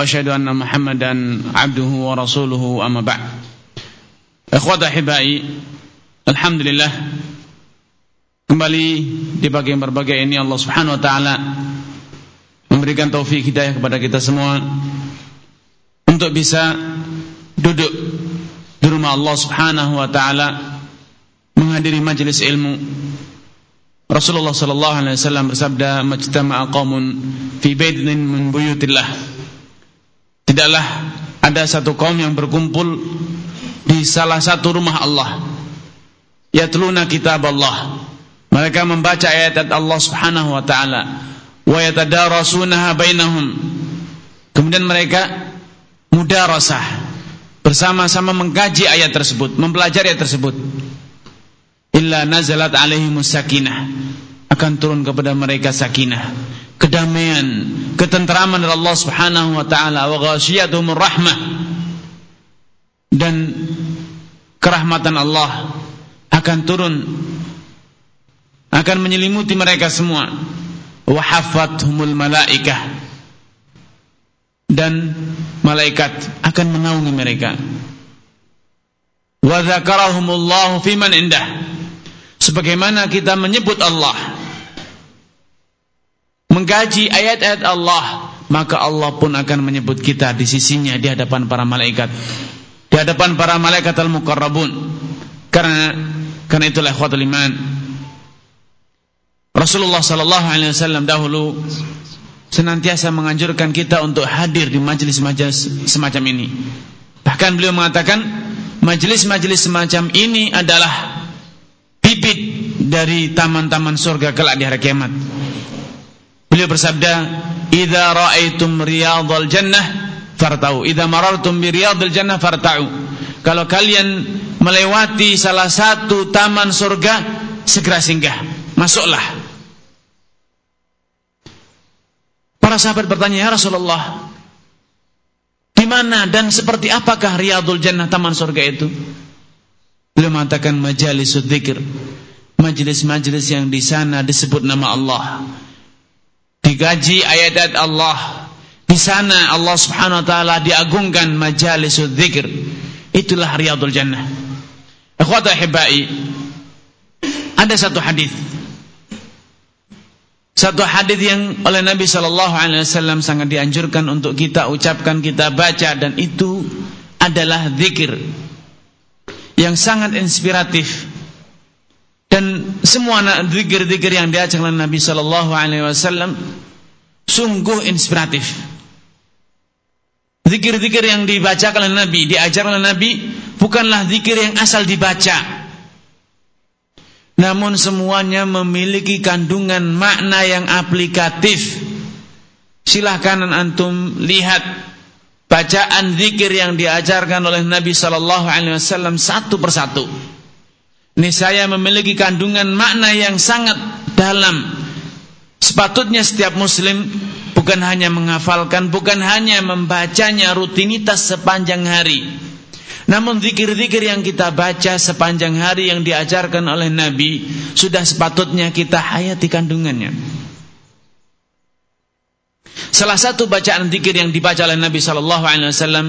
وأشهد أن محمدا عبده ورسوله أما بعد إخوة أحبائي الحمد لله kembali di pagi yang berbahagia ini Allah Subhanahu wa taala memberikan taufik hidayah kepada kita semua untuk bisa duduk di rumah Allah Subhanahu wa taala menghadiri majelis ilmu Rasulullah sallallahu alaihi wasallam bersabda majtama'a qaumun fi baitin min buyutillah Tidaklah ada satu kaum yang berkumpul di salah satu rumah Allah. Yatluna kitab Allah. Mereka membaca ayat-ayat Allah Subhanahu wa taala. Wa yatadarasunaha bainahum. Kemudian mereka mudarasah. Bersama-sama mengkaji ayat tersebut mempelajari ayat tersebut. Illa nazalat alaihimus sakinah akan turun kepada mereka sakinah kedamaian ketenteraman dari Allah Subhanahu wa taala wa ghasyiyatuhumur rahmah dan kerahmatan Allah akan turun akan menyelimuti mereka semua. Wa hafathumul malaikah dan malaikat akan menaungi mereka. Wa dzakarahumullahu fiman indah sebagaimana kita menyebut Allah mengkaji ayat-ayat Allah maka Allah pun akan menyebut kita di sisinya di hadapan para malaikat. Di hadapan para malaikat al-muqarrabun. Karena karena itulah ikhwatul iman. Rasulullah sallallahu alaihi wasallam dahulu senantiasa menganjurkan kita untuk hadir di majelis-majelis semacam ini. Bahkan beliau mengatakan majelis-majelis semacam ini adalah bibit dari taman-taman surga kelak di hari kiamat Beliau bersabda, "Idza ra'aitum riyadhal jannah fartau, idza marartum bi riyadhil jannah fartau." Kalau kalian melewati salah satu taman surga, segera singgah, masuklah. Para sahabat bertanya, "Ya Rasulullah, di mana dan seperti apakah riyadhul jannah taman surga itu?" Beliau mengatakan majalisud dzikir. Majelis-majelis yang di sana disebut nama Allah digaji ayat-ayat Allah. Di sana Allah Subhanahu wa taala diagungkan majalisud dzikir. Itulah riyadul jannah. Ikhwata hibai ada satu hadis. Satu hadis yang oleh Nabi sallallahu alaihi wasallam sangat dianjurkan untuk kita ucapkan kita baca dan itu adalah zikir yang sangat inspiratif. Dan semua zikir-zikir yang diajarkan Nabi sallallahu alaihi wasallam sungguh inspiratif. Zikir-zikir yang dibacakan oleh Nabi, diajarkan oleh Nabi bukanlah zikir yang asal dibaca. Namun semuanya memiliki kandungan makna yang aplikatif. Silahkan antum lihat bacaan zikir yang diajarkan oleh Nabi sallallahu alaihi wasallam satu persatu saya memiliki kandungan makna yang sangat dalam. Sepatutnya setiap muslim bukan hanya menghafalkan, bukan hanya membacanya rutinitas sepanjang hari. Namun zikir-zikir yang kita baca sepanjang hari yang diajarkan oleh Nabi sudah sepatutnya kita hayati kandungannya. Salah satu bacaan zikir yang dibaca oleh Nabi wasallam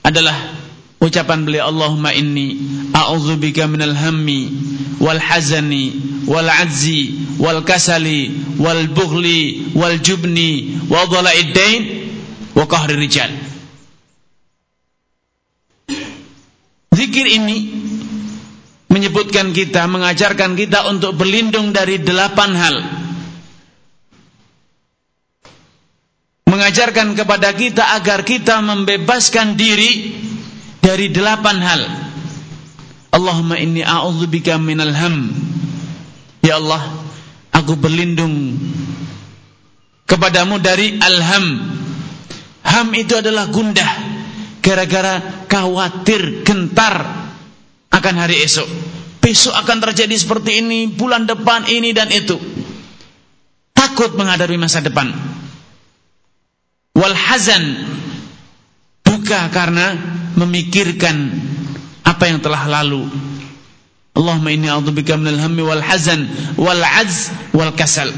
adalah ucapan beliau Allahumma inni a'udzubika minal hammi wal hazani wal azzi wal kasali wal bughli wal jubni wa dhala'id dain wa qahri rijal Zikir ini menyebutkan kita, mengajarkan kita untuk berlindung dari delapan hal. Mengajarkan kepada kita agar kita membebaskan diri dari delapan hal. Allahumma inni a'udzubika minal ham. Ya Allah, aku berlindung kepadamu dari alham. Ham itu adalah gundah gara-gara khawatir, gentar akan hari esok. Besok akan terjadi seperti ini, bulan depan ini dan itu. Takut menghadapi masa depan. Wal hazan duka karena memikirkan apa yang telah lalu. Allahumma inni a'udzubika minal hammi wal hazan wal ajz wal kasal.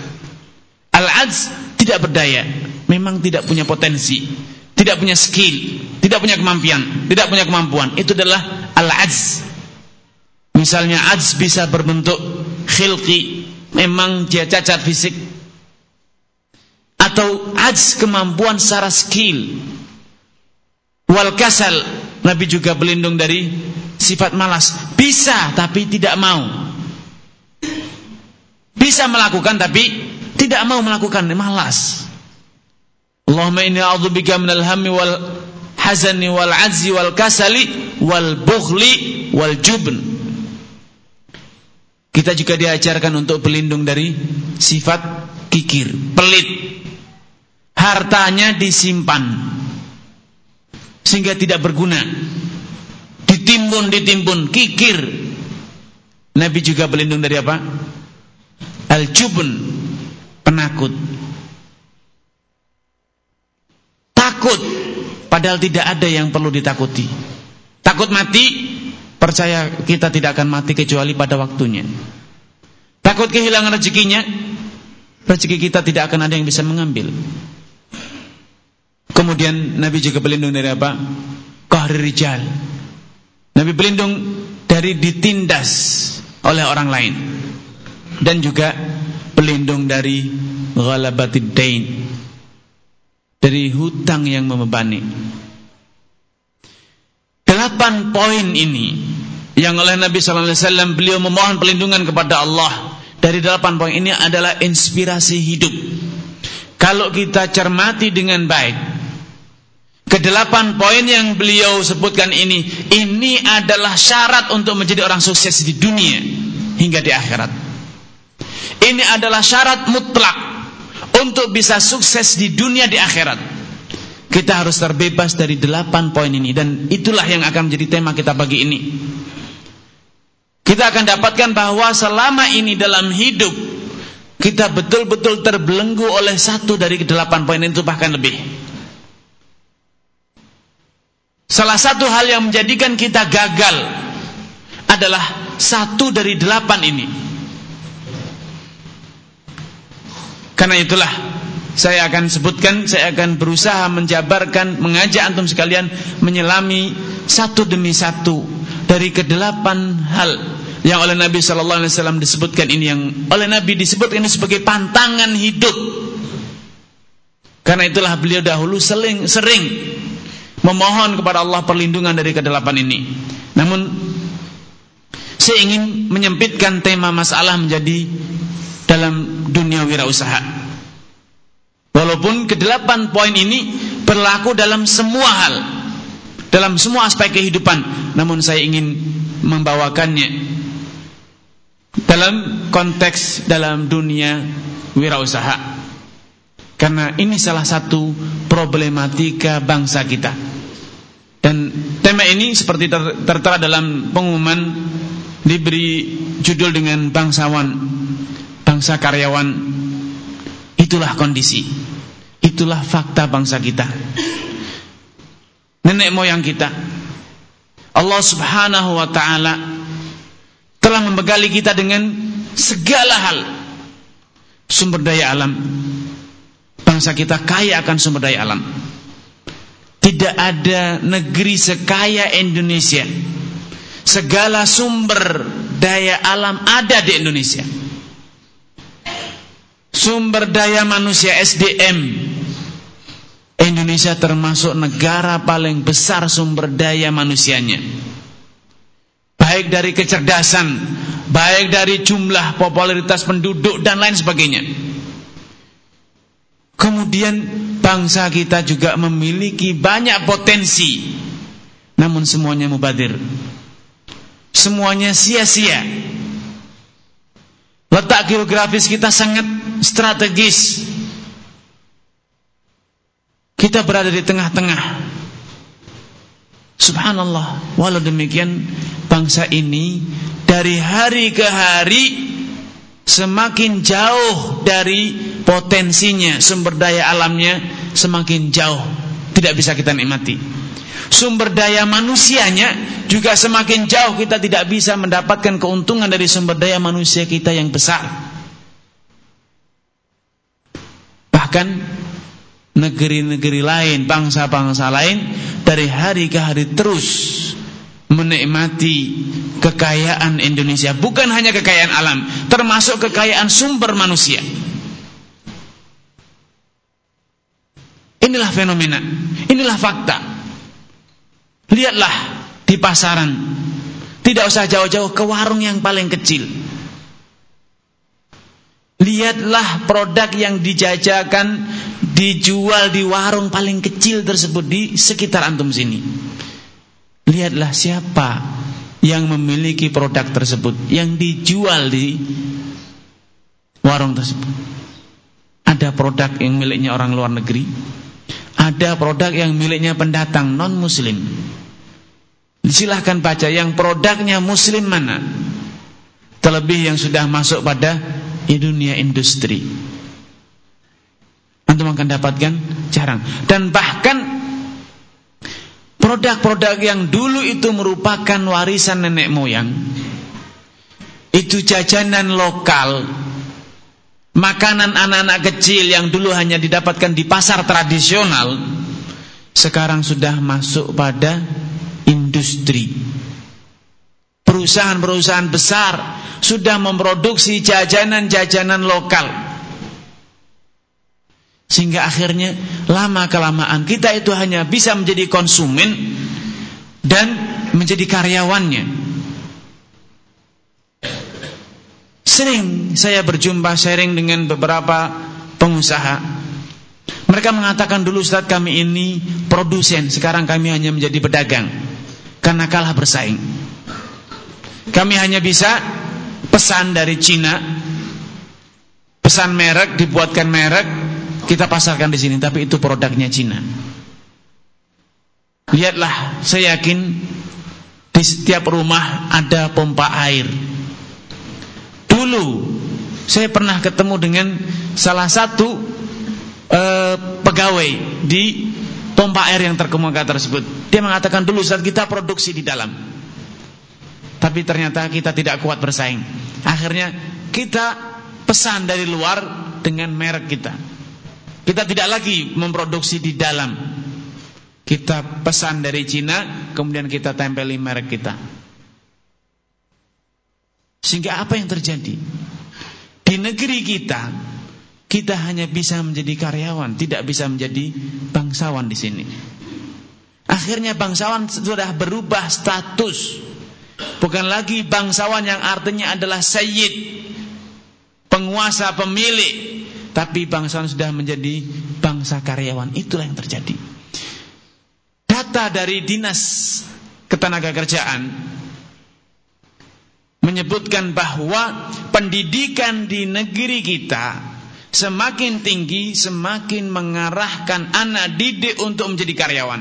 Al ajz tidak berdaya, memang tidak punya potensi, tidak punya skill, tidak punya kemampuan, tidak punya kemampuan. Itu adalah al ajz. Misalnya ajz bisa berbentuk khilqi, memang dia cacat fisik. Atau ajz kemampuan secara skill. Wal kasal, Nabi juga berlindung dari sifat malas. Bisa tapi tidak mau. Bisa melakukan tapi tidak mau melakukan, malas. Allahumma inni a'udzubika minal hammi wal hazani wal azzi wal kasali wal bukhli wal jubn. Kita juga diajarkan untuk berlindung dari sifat kikir, pelit. Hartanya disimpan sehingga tidak berguna. Ditimbun ditimbun kikir. Nabi juga berlindung dari apa? Al-jubun penakut. Takut padahal tidak ada yang perlu ditakuti. Takut mati percaya kita tidak akan mati kecuali pada waktunya. Takut kehilangan rezekinya rezeki kita tidak akan ada yang bisa mengambil kemudian Nabi juga berlindung dari apa? Qahri rijal. Nabi berlindung dari ditindas oleh orang lain. Dan juga berlindung dari ghalabatid dain. Dari hutang yang membebani. Delapan poin ini yang oleh Nabi sallallahu alaihi wasallam beliau memohon perlindungan kepada Allah. Dari delapan poin ini adalah inspirasi hidup. Kalau kita cermati dengan baik, Kedelapan poin yang beliau sebutkan ini, ini adalah syarat untuk menjadi orang sukses di dunia hingga di akhirat. Ini adalah syarat mutlak untuk bisa sukses di dunia di akhirat. Kita harus terbebas dari delapan poin ini dan itulah yang akan menjadi tema kita pagi ini. Kita akan dapatkan bahwa selama ini dalam hidup kita betul-betul terbelenggu oleh satu dari delapan poin itu bahkan lebih. Salah satu hal yang menjadikan kita gagal adalah satu dari delapan ini. Karena itulah saya akan sebutkan, saya akan berusaha menjabarkan, mengajak antum sekalian menyelami satu demi satu dari kedelapan hal yang oleh Nabi Shallallahu Alaihi Wasallam disebutkan ini yang oleh Nabi disebutkan ini sebagai pantangan hidup. Karena itulah beliau dahulu sering memohon kepada Allah perlindungan dari kedelapan ini. Namun saya ingin menyempitkan tema masalah menjadi dalam dunia wirausaha. Walaupun kedelapan poin ini berlaku dalam semua hal, dalam semua aspek kehidupan, namun saya ingin membawakannya dalam konteks dalam dunia wirausaha. Karena ini salah satu problematika bangsa kita. Dan tema ini seperti tertera dalam pengumuman diberi judul dengan bangsawan, bangsa karyawan. Itulah kondisi. Itulah fakta bangsa kita. Nenek moyang kita. Allah Subhanahu wa taala telah membekali kita dengan segala hal sumber daya alam bangsa kita kaya akan sumber daya alam. Tidak ada negeri sekaya Indonesia. Segala sumber daya alam ada di Indonesia. Sumber daya manusia SDM. Indonesia termasuk negara paling besar sumber daya manusianya. Baik dari kecerdasan, baik dari jumlah popularitas penduduk dan lain sebagainya. Kemudian bangsa kita juga memiliki banyak potensi. Namun semuanya mubadir. Semuanya sia-sia. Letak geografis kita sangat strategis. Kita berada di tengah-tengah. Subhanallah. Walau demikian bangsa ini dari hari ke hari semakin jauh dari potensinya, sumber daya alamnya semakin jauh. Tidak bisa kita nikmati. Sumber daya manusianya juga semakin jauh kita tidak bisa mendapatkan keuntungan dari sumber daya manusia kita yang besar. Bahkan negeri-negeri lain, bangsa-bangsa lain dari hari ke hari terus menikmati kekayaan Indonesia, bukan hanya kekayaan alam, termasuk kekayaan sumber manusia. Inilah fenomena, inilah fakta. Lihatlah di pasaran, tidak usah jauh-jauh ke warung yang paling kecil. Lihatlah produk yang dijajakan dijual di warung paling kecil tersebut di sekitar antum sini. Lihatlah siapa yang memiliki produk tersebut yang dijual di warung tersebut. Ada produk yang miliknya orang luar negeri, ada produk yang miliknya pendatang non muslim. Silahkan baca yang produknya muslim mana. Terlebih yang sudah masuk pada dunia industri antum akan dapatkan jarang. Dan bahkan produk-produk yang dulu itu merupakan warisan nenek moyang, itu jajanan lokal, makanan anak-anak kecil yang dulu hanya didapatkan di pasar tradisional, sekarang sudah masuk pada industri. Perusahaan-perusahaan besar sudah memproduksi jajanan-jajanan lokal sehingga akhirnya lama kelamaan kita itu hanya bisa menjadi konsumen dan menjadi karyawannya. Sering saya berjumpa sharing dengan beberapa pengusaha. Mereka mengatakan dulu Ustaz kami ini produsen, sekarang kami hanya menjadi pedagang karena kalah bersaing. Kami hanya bisa pesan dari Cina, pesan merek, dibuatkan merek, kita pasarkan di sini, tapi itu produknya Cina. Lihatlah, saya yakin di setiap rumah ada pompa air. Dulu saya pernah ketemu dengan salah satu uh, pegawai di pompa air yang terkemuka tersebut. Dia mengatakan dulu saat kita produksi di dalam. Tapi ternyata kita tidak kuat bersaing. Akhirnya kita pesan dari luar dengan merek kita. Kita tidak lagi memproduksi di dalam. Kita pesan dari Cina, kemudian kita tempeli merek kita. Sehingga apa yang terjadi? Di negeri kita, kita hanya bisa menjadi karyawan, tidak bisa menjadi bangsawan di sini. Akhirnya bangsawan sudah berubah status. Bukan lagi bangsawan yang artinya adalah sayyid, penguasa, pemilik, tapi bangsa sudah menjadi bangsa karyawan. Itulah yang terjadi. Data dari Dinas Ketenagakerjaan menyebutkan bahwa pendidikan di negeri kita semakin tinggi semakin mengarahkan anak didik untuk menjadi karyawan.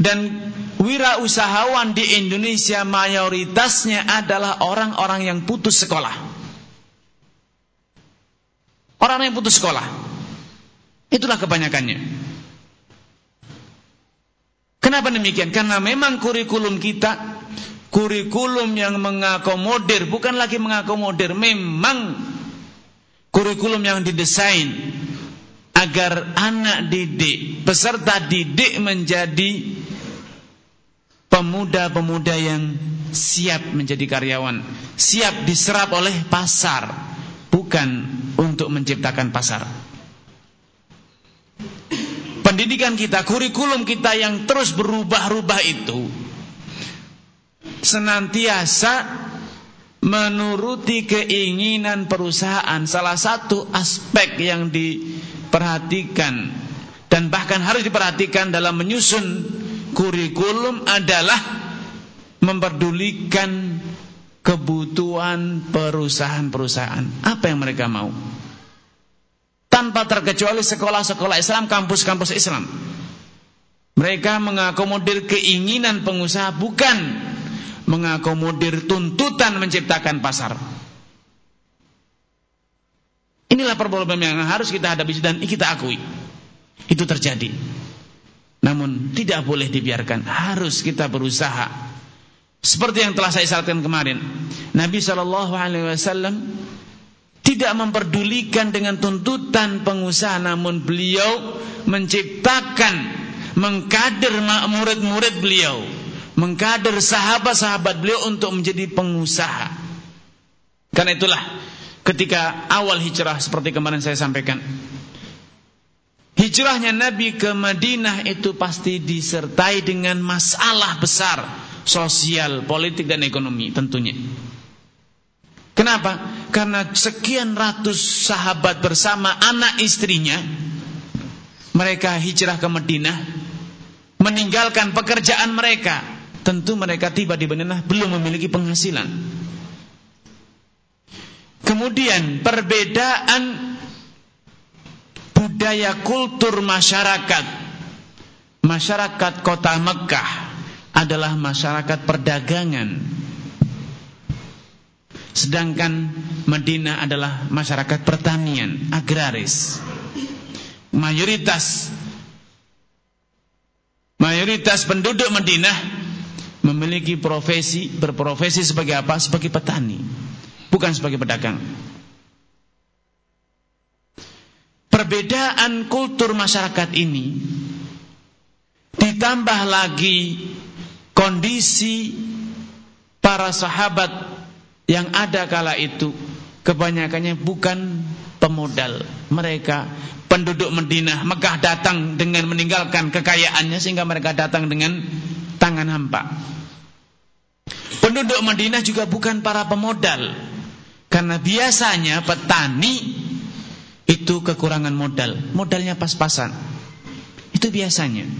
Dan wirausahawan di Indonesia mayoritasnya adalah orang-orang yang putus sekolah. Orang yang putus sekolah. Itulah kebanyakannya. Kenapa demikian? Karena memang kurikulum kita kurikulum yang mengakomodir, bukan lagi mengakomodir, memang kurikulum yang didesain agar anak didik, peserta didik menjadi pemuda-pemuda yang siap menjadi karyawan, siap diserap oleh pasar, bukan untuk menciptakan pasar. Pendidikan kita, kurikulum kita yang terus berubah-ubah itu senantiasa menuruti keinginan perusahaan. Salah satu aspek yang diperhatikan dan bahkan harus diperhatikan dalam menyusun kurikulum adalah memperdulikan kebutuhan perusahaan-perusahaan. Apa yang mereka mau? Tanpa terkecuali sekolah-sekolah Islam, kampus-kampus Islam. Mereka mengakomodir keinginan pengusaha bukan mengakomodir tuntutan menciptakan pasar. Inilah problem yang harus kita hadapi dan kita akui. Itu terjadi. Namun tidak boleh dibiarkan, harus kita berusaha. Seperti yang telah saya isyaratkan kemarin, Nabi Shallallahu Alaihi Wasallam tidak memperdulikan dengan tuntutan pengusaha, namun beliau menciptakan mengkader murid-murid beliau, mengkader sahabat-sahabat beliau untuk menjadi pengusaha. Karena itulah ketika awal hijrah seperti kemarin saya sampaikan. Hijrahnya Nabi ke Madinah itu pasti disertai dengan masalah besar sosial, politik dan ekonomi tentunya. Kenapa? Karena sekian ratus sahabat bersama anak istrinya mereka hijrah ke Madinah meninggalkan pekerjaan mereka tentu mereka tiba di Madinah belum memiliki penghasilan. Kemudian perbedaan budaya kultur masyarakat. Masyarakat kota Mekah adalah masyarakat perdagangan sedangkan Madinah adalah masyarakat pertanian agraris mayoritas mayoritas penduduk Madinah memiliki profesi berprofesi sebagai apa? Sebagai petani, bukan sebagai pedagang. Perbedaan kultur masyarakat ini ditambah lagi kondisi para sahabat yang ada kala itu kebanyakannya bukan pemodal mereka penduduk Madinah Mekah datang dengan meninggalkan kekayaannya sehingga mereka datang dengan tangan hampa. Penduduk Madinah juga bukan para pemodal. Karena biasanya petani itu kekurangan modal, modalnya pas-pasan. Itu biasanya.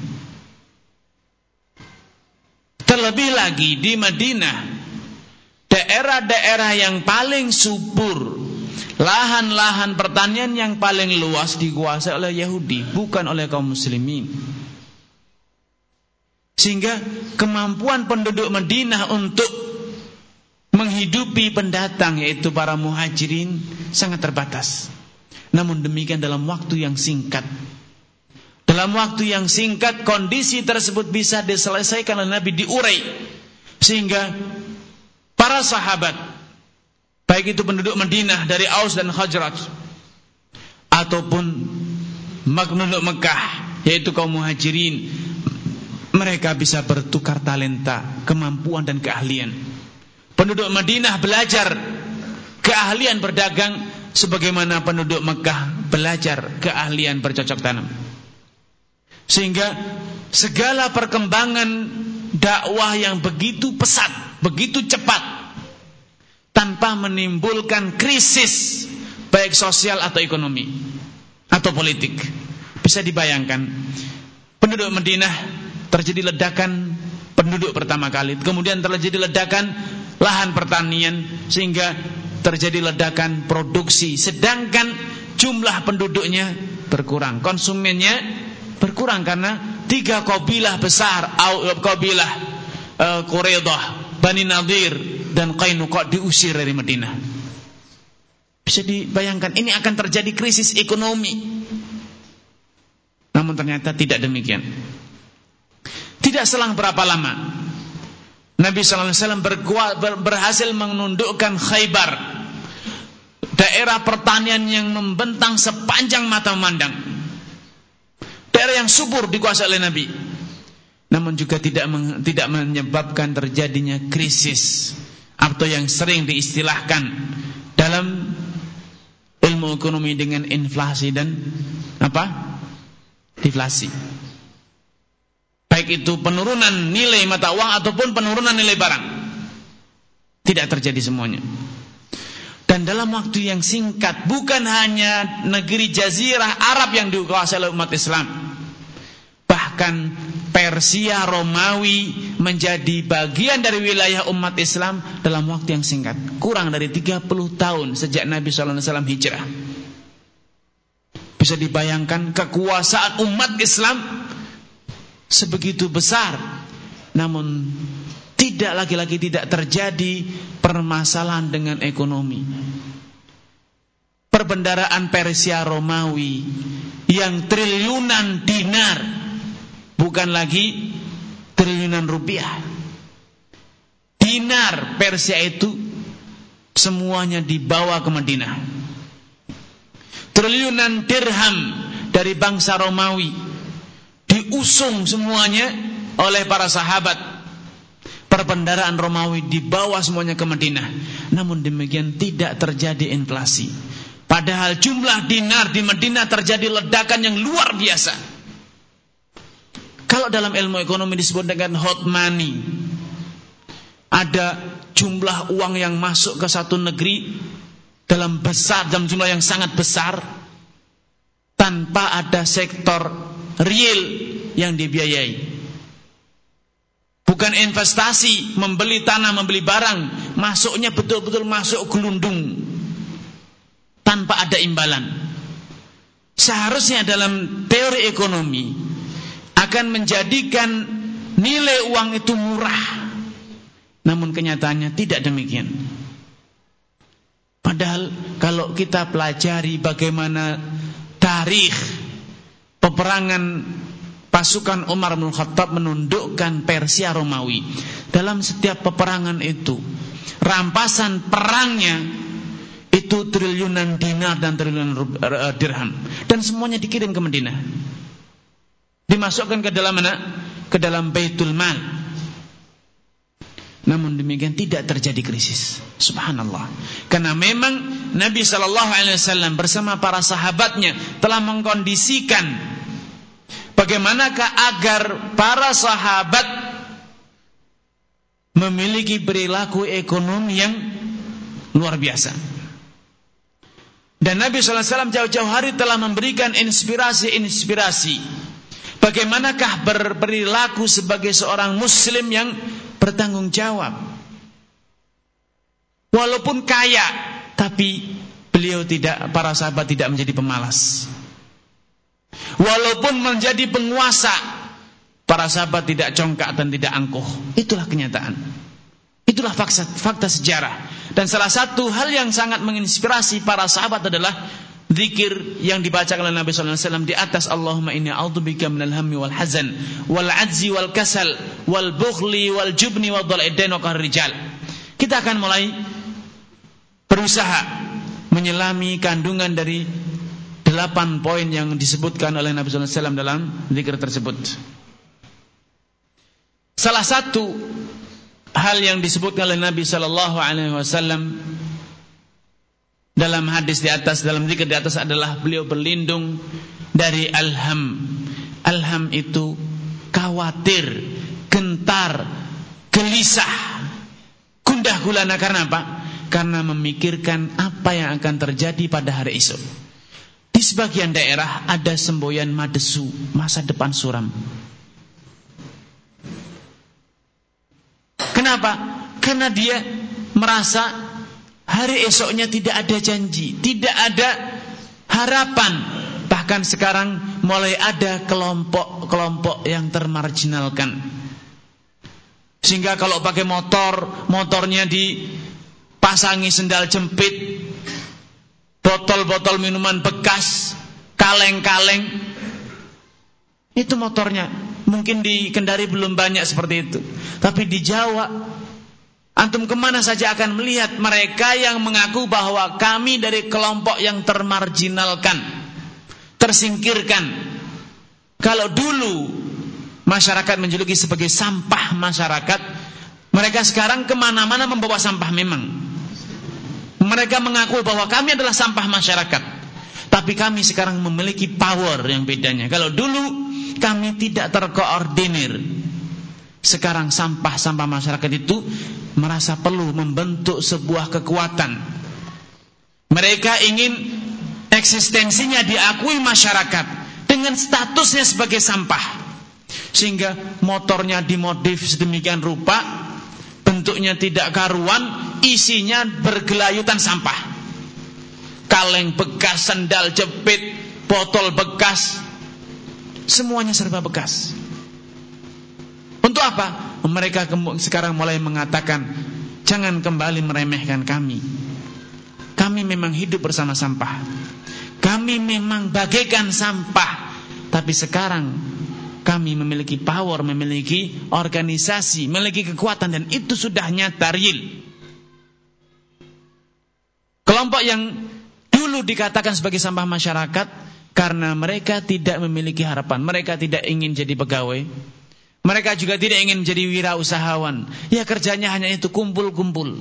Terlebih lagi di Madinah, daerah-daerah yang paling subur Lahan-lahan pertanian yang paling luas dikuasai oleh Yahudi, bukan oleh kaum muslimin. Sehingga kemampuan penduduk Madinah untuk menghidupi pendatang yaitu para muhajirin sangat terbatas. Namun demikian dalam waktu yang singkat dalam waktu yang singkat kondisi tersebut bisa diselesaikan oleh Nabi diurai sehingga para sahabat baik itu penduduk Madinah dari Aus dan Khajraj ataupun penduduk Mekah yaitu kaum muhajirin mereka bisa bertukar talenta, kemampuan dan keahlian. Penduduk Madinah belajar keahlian berdagang sebagaimana penduduk Mekah belajar keahlian bercocok tanam. Sehingga segala perkembangan dakwah yang begitu pesat, begitu cepat tanpa menimbulkan krisis baik sosial atau ekonomi atau politik. Bisa dibayangkan penduduk Madinah terjadi ledakan penduduk pertama kali, kemudian terjadi ledakan lahan pertanian sehingga terjadi ledakan produksi sedangkan jumlah penduduknya berkurang, konsumennya berkurang karena tiga kabilah besar, kabilah uh, Quraidah, Bani Nadir dan Qainuqa diusir dari Madinah. Bisa dibayangkan ini akan terjadi krisis ekonomi. Namun ternyata tidak demikian. Tidak selang berapa lama Nabi sallallahu alaihi wasallam berhasil menundukkan Khaybar. Daerah pertanian yang membentang sepanjang mata memandang. Daerah yang subur dikuasai oleh Nabi. Namun juga tidak tidak menyebabkan terjadinya krisis atau yang sering diistilahkan dalam ilmu ekonomi dengan inflasi dan apa? deflasi. Baik itu penurunan nilai mata uang ataupun penurunan nilai barang. Tidak terjadi semuanya. Dan dalam waktu yang singkat bukan hanya negeri jazirah Arab yang dikuasai oleh umat Islam. Bahkan Persia Romawi menjadi bagian dari wilayah umat Islam dalam waktu yang singkat kurang dari 30 tahun sejak Nabi SAW hijrah Bisa dibayangkan kekuasaan umat Islam sebegitu besar. Namun tidak lagi-lagi tidak terjadi permasalahan dengan ekonomi. Perbendaraan Persia Romawi yang triliunan dinar bukan lagi triliunan rupiah. Dinar Persia itu semuanya dibawa ke Madinah. Triliunan dirham dari bangsa Romawi diusung semuanya oleh para sahabat. Perbendaraan Romawi dibawa semuanya ke Madinah. Namun demikian tidak terjadi inflasi. Padahal jumlah dinar di Madinah terjadi ledakan yang luar biasa. Kalau dalam ilmu ekonomi disebut dengan hot money. Ada jumlah uang yang masuk ke satu negeri dalam besar dalam jumlah yang sangat besar tanpa ada sektor real yang dibiayai. Bukan investasi, membeli tanah, membeli barang, masuknya betul-betul masuk gelundung tanpa ada imbalan. Seharusnya dalam teori ekonomi akan menjadikan nilai uang itu murah. Namun kenyataannya tidak demikian. Padahal kalau kita pelajari bagaimana tarikh peperangan pasukan Umar bin Khattab menundukkan Persia Romawi. Dalam setiap peperangan itu, rampasan perangnya itu triliunan dinar dan triliunan eh, dirham dan semuanya dikirim ke Madinah. Dimasukkan ke dalam mana? Ke dalam Baitul Mal. Namun demikian tidak terjadi krisis. Subhanallah. Karena memang Nabi sallallahu alaihi wasallam bersama para sahabatnya telah mengkondisikan Bagaimanakah agar para sahabat memiliki perilaku ekonomi yang luar biasa. Dan Nabi SAW jauh-jauh hari telah memberikan inspirasi-inspirasi. Bagaimanakah berperilaku sebagai seorang muslim yang bertanggung jawab. Walaupun kaya, tapi beliau tidak, para sahabat tidak menjadi pemalas. Walaupun menjadi penguasa, para sahabat tidak congkak dan tidak angkuh. Itulah kenyataan. Itulah fakta, fakta sejarah. Dan salah satu hal yang sangat menginspirasi para sahabat adalah zikir yang dibacakan oleh Nabi sallallahu alaihi wasallam di atas Allahumma inni a'udzubika minal hammi wal hazan wal ajzi wal kasal wal bukhli wal jubni wal dhala'iddain wa rijal. Kita akan mulai berusaha menyelami kandungan dari delapan poin yang disebutkan oleh Nabi SAW dalam zikir tersebut. Salah satu hal yang disebutkan oleh Nabi Sallallahu Alaihi Wasallam dalam hadis di atas, dalam zikir di atas adalah beliau berlindung dari alham. Alham itu khawatir, gentar, gelisah, gundah gulana karena apa? Karena memikirkan apa yang akan terjadi pada hari esok. Di sebagian daerah ada semboyan madesu, masa depan suram. Kenapa? Karena dia merasa hari esoknya tidak ada janji, tidak ada harapan. Bahkan sekarang mulai ada kelompok-kelompok yang termarginalkan. Sehingga kalau pakai motor, motornya dipasangi sendal jepit, botol-botol minuman bekas, kaleng-kaleng. Itu motornya. Mungkin di Kendari belum banyak seperti itu. Tapi di Jawa, antum ke mana saja akan melihat mereka yang mengaku bahwa kami dari kelompok yang termarginalkan, tersingkirkan. Kalau dulu masyarakat menjuluki sebagai sampah masyarakat, mereka sekarang ke mana-mana membawa sampah memang mereka mengaku bahwa kami adalah sampah masyarakat. Tapi kami sekarang memiliki power yang bedanya. Kalau dulu kami tidak terkoordinir. Sekarang sampah-sampah masyarakat itu merasa perlu membentuk sebuah kekuatan. Mereka ingin eksistensinya diakui masyarakat dengan statusnya sebagai sampah. Sehingga motornya dimodif sedemikian rupa, bentuknya tidak karuan, isinya bergelayutan sampah. Kaleng bekas, sendal jepit, botol bekas, semuanya serba bekas. Untuk apa? Mereka sekarang mulai mengatakan, jangan kembali meremehkan kami. Kami memang hidup bersama sampah. Kami memang bagaikan sampah. Tapi sekarang kami memiliki power, memiliki organisasi, memiliki kekuatan dan itu sudah nyata real. Kelompok yang dulu dikatakan sebagai sampah masyarakat karena mereka tidak memiliki harapan, mereka tidak ingin jadi pegawai, mereka juga tidak ingin menjadi wirausahawan. Ya kerjanya hanya itu kumpul-kumpul.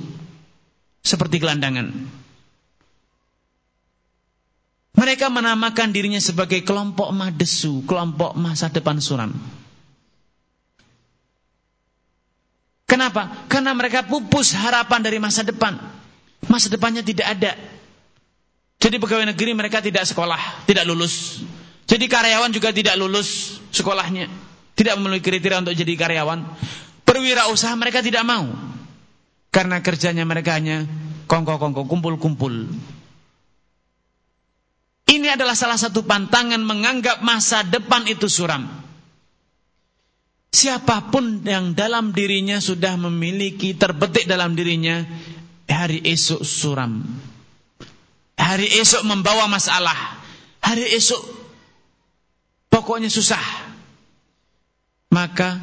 Seperti gelandangan. Mereka menamakan dirinya sebagai kelompok madesu, kelompok masa depan suram. Kenapa? Karena mereka pupus harapan dari masa depan. Masa depannya tidak ada. Jadi pegawai negeri mereka tidak sekolah, tidak lulus. Jadi karyawan juga tidak lulus sekolahnya tidak memenuhi kriteria untuk jadi karyawan, perwirausaha mereka tidak mau. Karena kerjanya mereka hanya kongko-kongko, kumpul-kumpul. Ini adalah salah satu pantangan menganggap masa depan itu suram. Siapa pun yang dalam dirinya sudah memiliki, terbetik dalam dirinya, hari esok suram. Hari esok membawa masalah. Hari esok pokoknya susah maka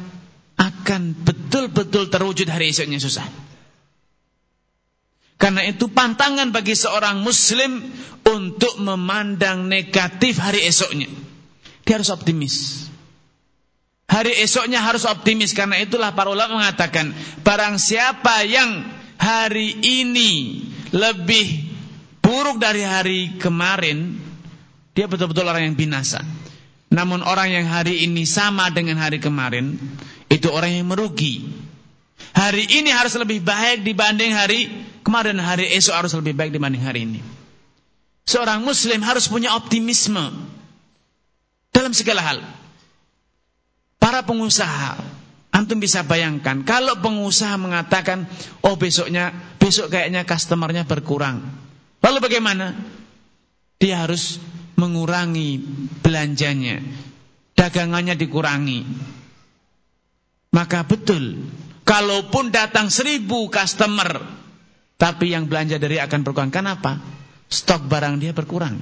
akan betul-betul terwujud hari esoknya susah. Karena itu pantangan bagi seorang muslim untuk memandang negatif hari esoknya. Dia harus optimis. Hari esoknya harus optimis karena itulah para ulama mengatakan barang siapa yang hari ini lebih buruk dari hari kemarin dia betul-betul orang yang binasa. Namun orang yang hari ini sama dengan hari kemarin, itu orang yang merugi. Hari ini harus lebih baik dibanding hari kemarin, hari esok harus lebih baik dibanding hari ini. Seorang muslim harus punya optimisme dalam segala hal. Para pengusaha, antum bisa bayangkan kalau pengusaha mengatakan, "Oh, besoknya besok kayaknya customernya berkurang." Lalu bagaimana? Dia harus mengurangi belanjanya, dagangannya dikurangi. Maka betul, kalaupun datang seribu customer, tapi yang belanja dari akan berkurang. Kenapa? Stok barang dia berkurang.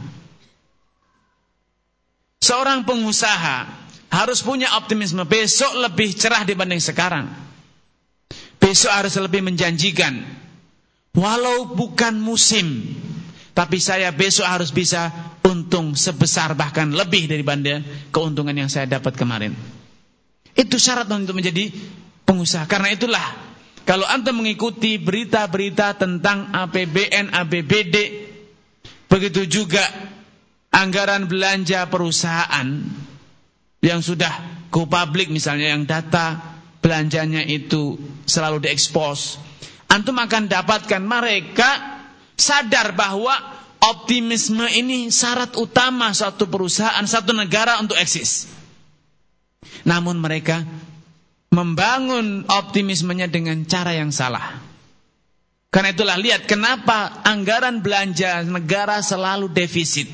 Seorang pengusaha harus punya optimisme. Besok lebih cerah dibanding sekarang. Besok harus lebih menjanjikan. Walau bukan musim. Tapi saya besok harus bisa untung sebesar bahkan lebih daripada keuntungan yang saya dapat kemarin. Itu syarat untuk menjadi pengusaha. Karena itulah kalau Anda mengikuti berita-berita tentang APBN, APBD, begitu juga anggaran belanja perusahaan yang sudah go public misalnya yang data belanjanya itu selalu diekspos. Antum akan dapatkan mereka sadar bahwa optimisme ini syarat utama suatu perusahaan, satu negara untuk eksis. Namun mereka membangun optimismenya dengan cara yang salah. Karena itulah lihat kenapa anggaran belanja negara selalu defisit.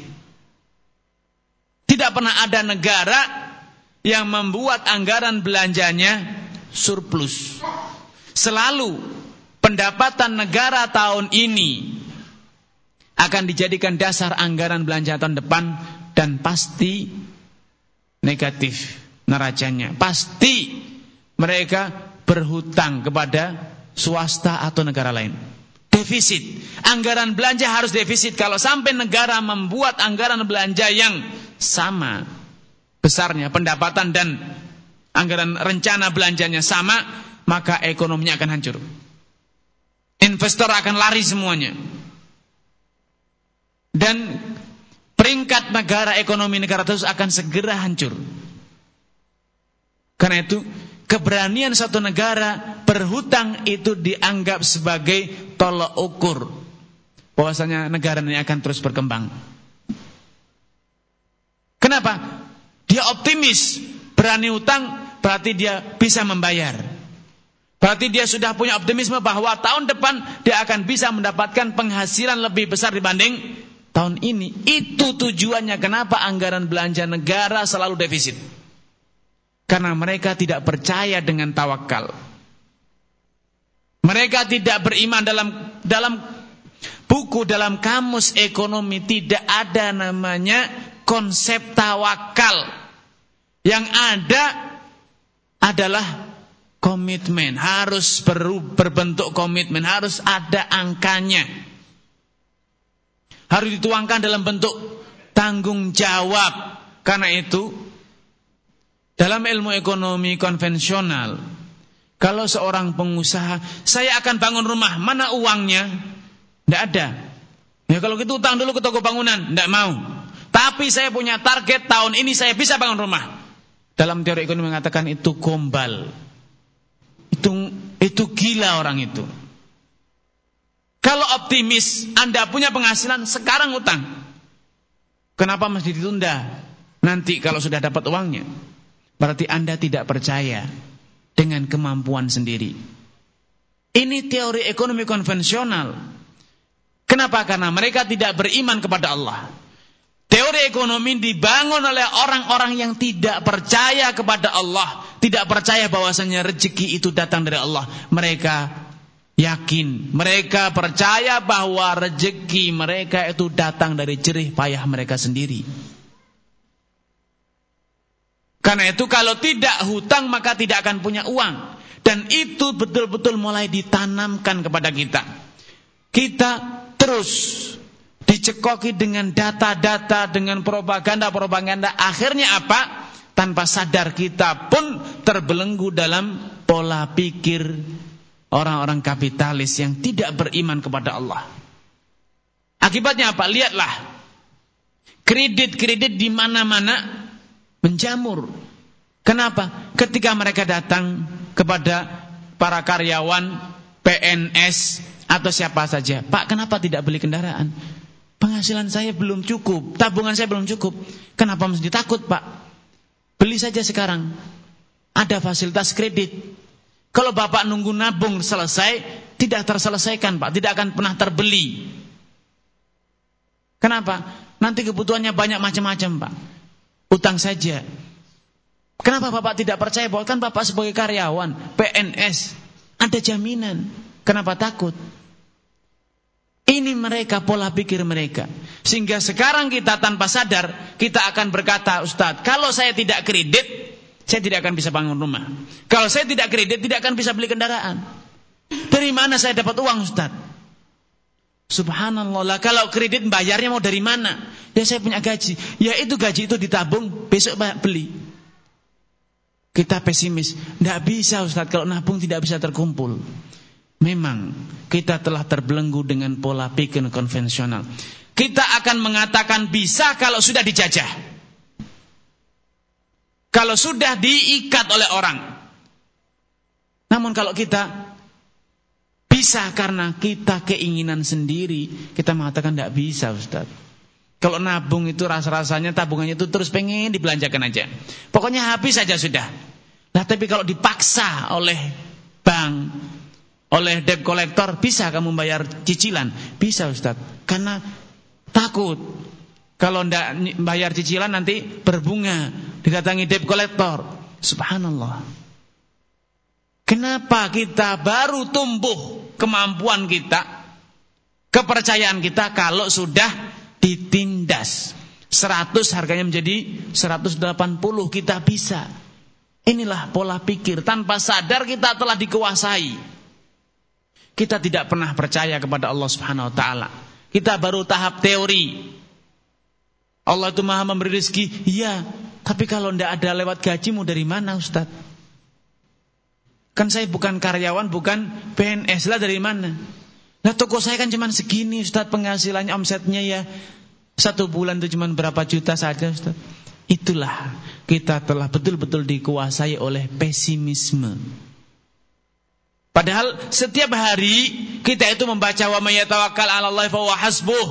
Tidak pernah ada negara yang membuat anggaran belanjanya surplus. Selalu pendapatan negara tahun ini akan dijadikan dasar anggaran belanja tahun depan dan pasti negatif neracanya. Pasti mereka berhutang kepada swasta atau negara lain. Defisit. Anggaran belanja harus defisit. Kalau sampai negara membuat anggaran belanja yang sama besarnya pendapatan dan anggaran rencana belanjanya sama, maka ekonominya akan hancur. Investor akan lari semuanya dan peringkat negara ekonomi negara tersebut akan segera hancur. Karena itu keberanian satu negara berhutang itu dianggap sebagai tolok ukur bahwasanya negara ini akan terus berkembang. Kenapa? Dia optimis, berani hutang berarti dia bisa membayar. Berarti dia sudah punya optimisme bahwa tahun depan dia akan bisa mendapatkan penghasilan lebih besar dibanding tahun ini. Itu tujuannya kenapa anggaran belanja negara selalu defisit. Karena mereka tidak percaya dengan tawakal. Mereka tidak beriman dalam dalam buku dalam kamus ekonomi tidak ada namanya konsep tawakal. Yang ada adalah komitmen, harus berbentuk komitmen, harus ada angkanya. Harus dituangkan dalam bentuk tanggung jawab. Karena itu dalam ilmu ekonomi konvensional kalau seorang pengusaha, saya akan bangun rumah, mana uangnya? Tidak ada. Ya kalau gitu utang dulu ke toko bangunan, tidak mau. Tapi saya punya target tahun ini saya bisa bangun rumah. Dalam teori ekonomi mengatakan itu gombal. Itu itu gila orang itu. Kalau optimis, Anda punya penghasilan, sekarang utang. Kenapa mesti ditunda? Nanti kalau sudah dapat uangnya. Berarti Anda tidak percaya dengan kemampuan sendiri. Ini teori ekonomi konvensional. Kenapa? Karena mereka tidak beriman kepada Allah. Teori ekonomi dibangun oleh orang-orang yang tidak percaya kepada Allah, tidak percaya bahwasanya rezeki itu datang dari Allah. Mereka yakin, mereka percaya bahwa rezeki mereka itu datang dari jerih payah mereka sendiri. Karena itu kalau tidak hutang maka tidak akan punya uang. Dan itu betul-betul mulai ditanamkan kepada kita. Kita terus dicekoki dengan data-data, dengan propaganda-propaganda. Akhirnya apa? Tanpa sadar kita pun terbelenggu dalam pola pikir orang-orang kapitalis yang tidak beriman kepada Allah. Akibatnya apa? Lihatlah. Kredit-kredit di mana-mana menjamur. Kenapa? Ketika mereka datang kepada para karyawan PNS atau siapa saja, Pak, kenapa tidak beli kendaraan? Penghasilan saya belum cukup, tabungan saya belum cukup. Kenapa mesti takut, Pak? Beli saja sekarang. Ada fasilitas kredit. Kalau Bapak nunggu nabung selesai, tidak terselesaikan, Pak. Tidak akan pernah terbeli. Kenapa? Nanti kebutuhannya banyak macam-macam, Pak utang saja. Kenapa Bapak tidak percaya bahwa kan Bapak sebagai karyawan, PNS, ada jaminan. Kenapa takut? Ini mereka pola pikir mereka. Sehingga sekarang kita tanpa sadar, kita akan berkata, Ustadz, kalau saya tidak kredit, saya tidak akan bisa bangun rumah. Kalau saya tidak kredit, tidak akan bisa beli kendaraan. Dari mana saya dapat uang Ustadz? Subhanallah lah kalau kredit bayarnya mau dari mana? Ya saya punya gaji. Ya itu gaji itu ditabung, besok beli. Kita pesimis. Tidak bisa Ustaz kalau nabung tidak bisa terkumpul. Memang kita telah terbelenggu dengan pola pikir konvensional. Kita akan mengatakan bisa kalau sudah dijajah. Kalau sudah diikat oleh orang. Namun kalau kita bisa karena kita keinginan sendiri. Kita mengatakan tidak bisa Ustaz. Kalau nabung itu rasa-rasanya tabungannya itu terus pengen dibelanjakan aja. Pokoknya habis saja sudah. Nah tapi kalau dipaksa oleh bank, oleh debt collector, bisa kamu bayar cicilan? Bisa Ustaz. Karena takut. Kalau tidak bayar cicilan nanti berbunga. Didatangi debt collector. Subhanallah. Kenapa kita baru tumbuh kemampuan kita, kepercayaan kita kalau sudah ditindas. 100 harganya menjadi 180 kita bisa. Inilah pola pikir tanpa sadar kita telah dikuasai. Kita tidak pernah percaya kepada Allah Subhanahu wa taala. Kita baru tahap teori. Allah itu Maha memberi rezeki, iya, tapi kalau tidak ada lewat gajimu dari mana Ustaz? Kan saya bukan karyawan, bukan PNS lah dari mana? Nah toko saya kan cuma segini Ustaz penghasilannya omsetnya ya satu bulan itu cuma berapa juta saja Ustaz. Itulah kita telah betul-betul dikuasai oleh pesimisme. Padahal setiap hari kita itu membaca wa may yatawakkal 'ala Allah fa hasbuh.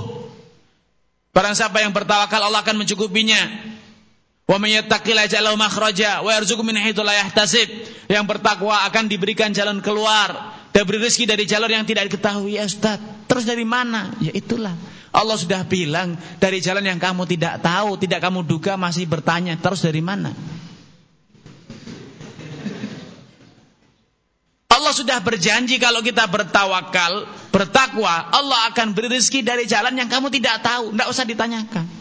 Barang siapa yang bertawakal Allah akan mencukupinya. Wa may yattaqillaha ja'alahu makhraja wa yarzuqhu min haitsu la yahtasib. Yang bertakwa akan diberikan jalan keluar dan beri rezeki dari jalur yang tidak diketahui ya Ustaz. Terus dari mana? Ya itulah Allah sudah bilang dari jalan yang kamu tidak tahu, tidak kamu duga masih bertanya terus dari mana? Allah sudah berjanji kalau kita bertawakal, bertakwa, Allah akan beri rezeki dari jalan yang kamu tidak tahu. Tidak usah ditanyakan.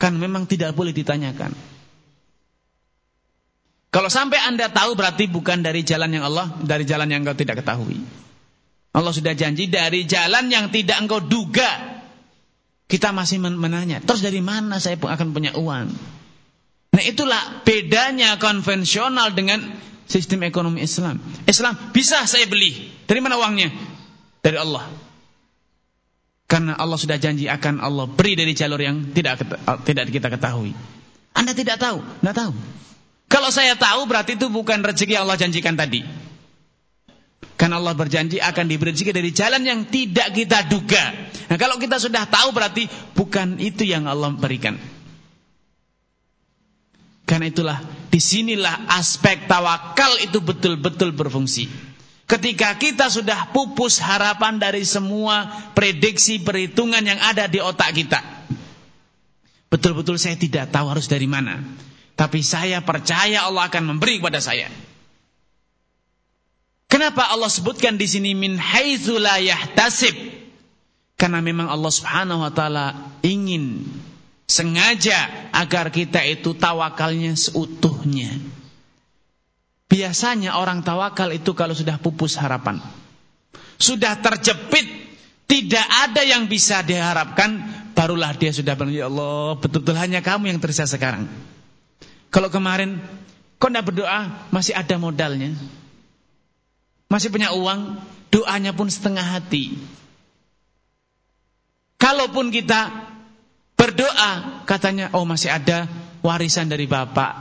Kan memang tidak boleh ditanyakan. Kalau sampai anda tahu berarti bukan dari jalan yang Allah, dari jalan yang engkau tidak ketahui. Allah sudah janji dari jalan yang tidak engkau duga. Kita masih menanya, terus dari mana saya akan punya uang? Nah itulah bedanya konvensional dengan sistem ekonomi Islam. Islam bisa saya beli. Dari mana uangnya? Dari Allah. Karena Allah sudah janji akan Allah beri dari jalur yang tidak tidak kita ketahui. Anda tidak tahu, tidak tahu. Kalau saya tahu berarti itu bukan rezeki yang Allah janjikan tadi. Karena Allah berjanji akan diberi rezeki dari jalan yang tidak kita duga. Nah kalau kita sudah tahu berarti bukan itu yang Allah berikan. Karena itulah di sinilah aspek tawakal itu betul-betul berfungsi. Ketika kita sudah pupus harapan dari semua prediksi perhitungan yang ada di otak kita. Betul-betul saya tidak tahu harus dari mana. Tapi saya percaya Allah akan memberi kepada saya. Kenapa Allah sebutkan di sini min haitsu la yahtasib? Karena memang Allah Subhanahu wa taala ingin Sengaja agar kita itu tawakalnya seutuhnya. Biasanya orang tawakal itu kalau sudah pupus harapan. Sudah terjepit, tidak ada yang bisa diharapkan, barulah dia sudah bilang, Ya Allah, betul-betul hanya kamu yang tersisa sekarang. Kalau kemarin, kau tidak berdoa, masih ada modalnya. Masih punya uang, doanya pun setengah hati. Kalaupun kita Berdoa katanya, oh masih ada warisan dari bapak.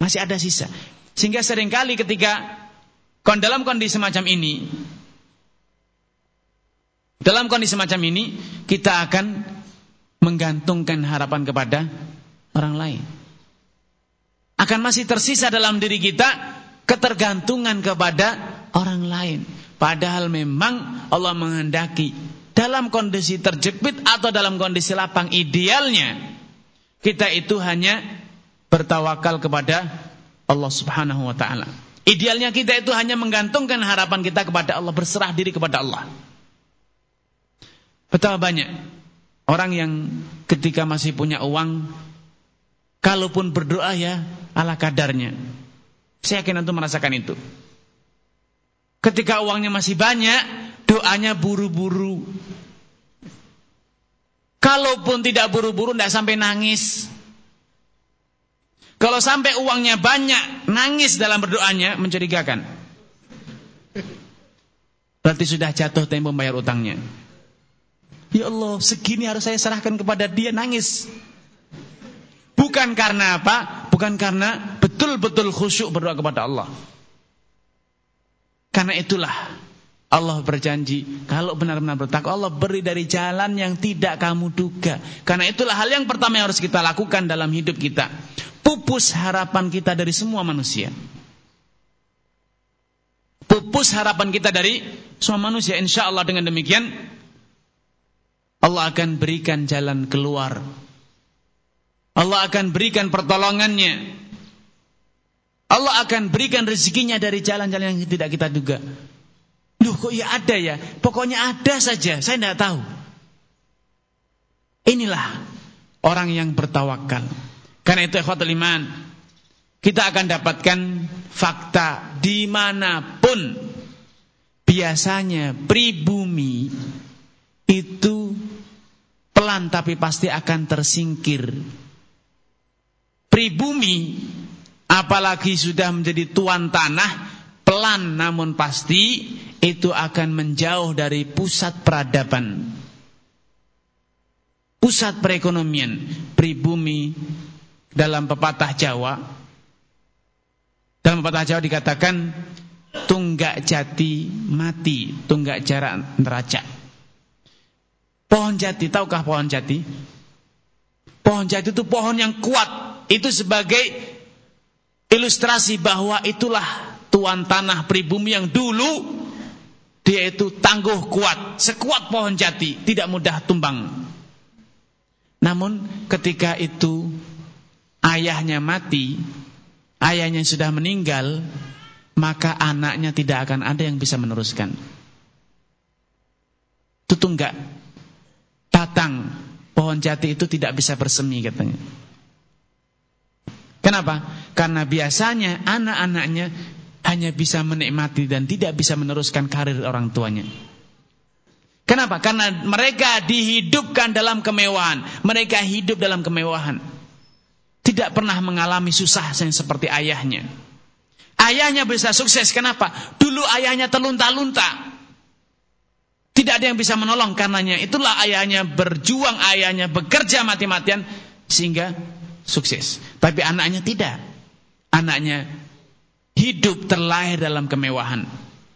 Masih ada sisa. Sehingga sering kali ketika dalam kondisi semacam ini, dalam kondisi semacam ini, kita akan menggantungkan harapan kepada orang lain. Akan masih tersisa dalam diri kita ketergantungan kepada orang lain. Padahal memang Allah menghendaki dalam kondisi terjepit atau dalam kondisi lapang idealnya kita itu hanya bertawakal kepada Allah Subhanahu wa taala. Idealnya kita itu hanya menggantungkan harapan kita kepada Allah, berserah diri kepada Allah. Betapa banyak orang yang ketika masih punya uang kalaupun berdoa ya ala kadarnya. Saya yakin antum merasakan itu. Ketika uangnya masih banyak, doanya buru-buru. Kalaupun tidak buru-buru, tidak sampai nangis. Kalau sampai uangnya banyak, nangis dalam berdoanya, mencurigakan. Berarti sudah jatuh tempo membayar utangnya. Ya Allah, segini harus saya serahkan kepada dia, nangis. Bukan karena apa? Bukan karena betul-betul khusyuk berdoa kepada Allah. Karena itulah Allah berjanji kalau benar-benar bertakwa Allah beri dari jalan yang tidak kamu duga. Karena itulah hal yang pertama yang harus kita lakukan dalam hidup kita. Pupus harapan kita dari semua manusia. Pupus harapan kita dari semua manusia. Insya Allah dengan demikian Allah akan berikan jalan keluar. Allah akan berikan pertolongannya. Allah akan berikan rezekinya dari jalan-jalan yang tidak kita duga. Duh kok ya ada ya? Pokoknya ada saja, saya tidak tahu. Inilah orang yang bertawakal. Karena itu ikhwatul iman, kita akan dapatkan fakta di mana pun biasanya pribumi itu pelan tapi pasti akan tersingkir. Pribumi apalagi sudah menjadi tuan tanah, pelan namun pasti itu akan menjauh dari pusat peradaban. Pusat perekonomian pribumi dalam pepatah Jawa. Dalam pepatah Jawa dikatakan tunggak jati mati, tunggak jarak neraca. Pohon jati, tahukah pohon jati? Pohon jati itu pohon yang kuat. Itu sebagai ilustrasi bahwa itulah tuan tanah pribumi yang dulu Dia itu tangguh kuat, sekuat pohon jati, tidak mudah tumbang. Namun ketika itu ayahnya mati, ayahnya sudah meninggal, maka anaknya tidak akan ada yang bisa meneruskan. Tutu enggak. Batang pohon jati itu tidak bisa bersemi katanya. Kenapa? Karena biasanya anak-anaknya hanya bisa menikmati dan tidak bisa meneruskan karir orang tuanya. Kenapa? Karena mereka dihidupkan dalam kemewahan. Mereka hidup dalam kemewahan. Tidak pernah mengalami susah seperti ayahnya. Ayahnya bisa sukses. Kenapa? Dulu ayahnya terlunta-lunta. Tidak ada yang bisa menolong karenanya. Itulah ayahnya berjuang, ayahnya bekerja mati-matian sehingga sukses. Tapi anaknya tidak. Anaknya hidup terlahir dalam kemewahan.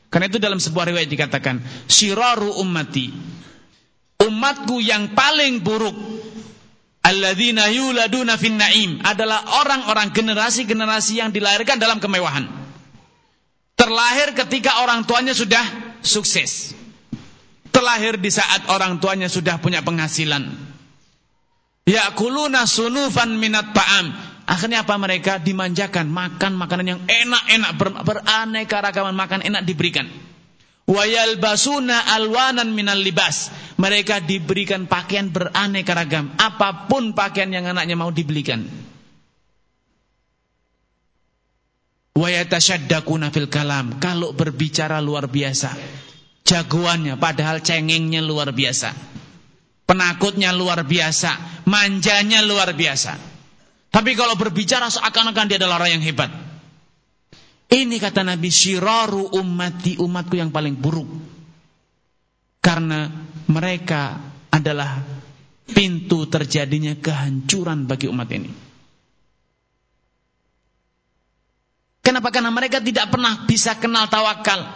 Karena itu dalam sebuah riwayat dikatakan, "Syiraru ummati." Umatku yang paling buruk alladzina yuladuna fin naim adalah orang-orang generasi-generasi yang dilahirkan dalam kemewahan. Terlahir ketika orang tuanya sudah sukses. Terlahir di saat orang tuanya sudah punya penghasilan. Yakuluna sunufan minat ta'am Akhirnya apa mereka dimanjakan, makan makanan yang enak-enak, ber, beraneka ragaman makan enak diberikan. Wayal basuna alwanan minal libas. Mereka diberikan pakaian beraneka ragam. Apa pun pakaian yang anaknya mau dibelikan. Fil kalam. Kalau berbicara luar biasa. Jagoannya padahal cengengnya luar biasa. Penakutnya luar biasa. Manjanya luar biasa. Tapi kalau berbicara seakan-akan dia adalah orang yang hebat. Ini kata Nabi Syiraru ummati umatku yang paling buruk. Karena mereka adalah pintu terjadinya kehancuran bagi umat ini. Kenapa? Karena mereka tidak pernah bisa kenal tawakal.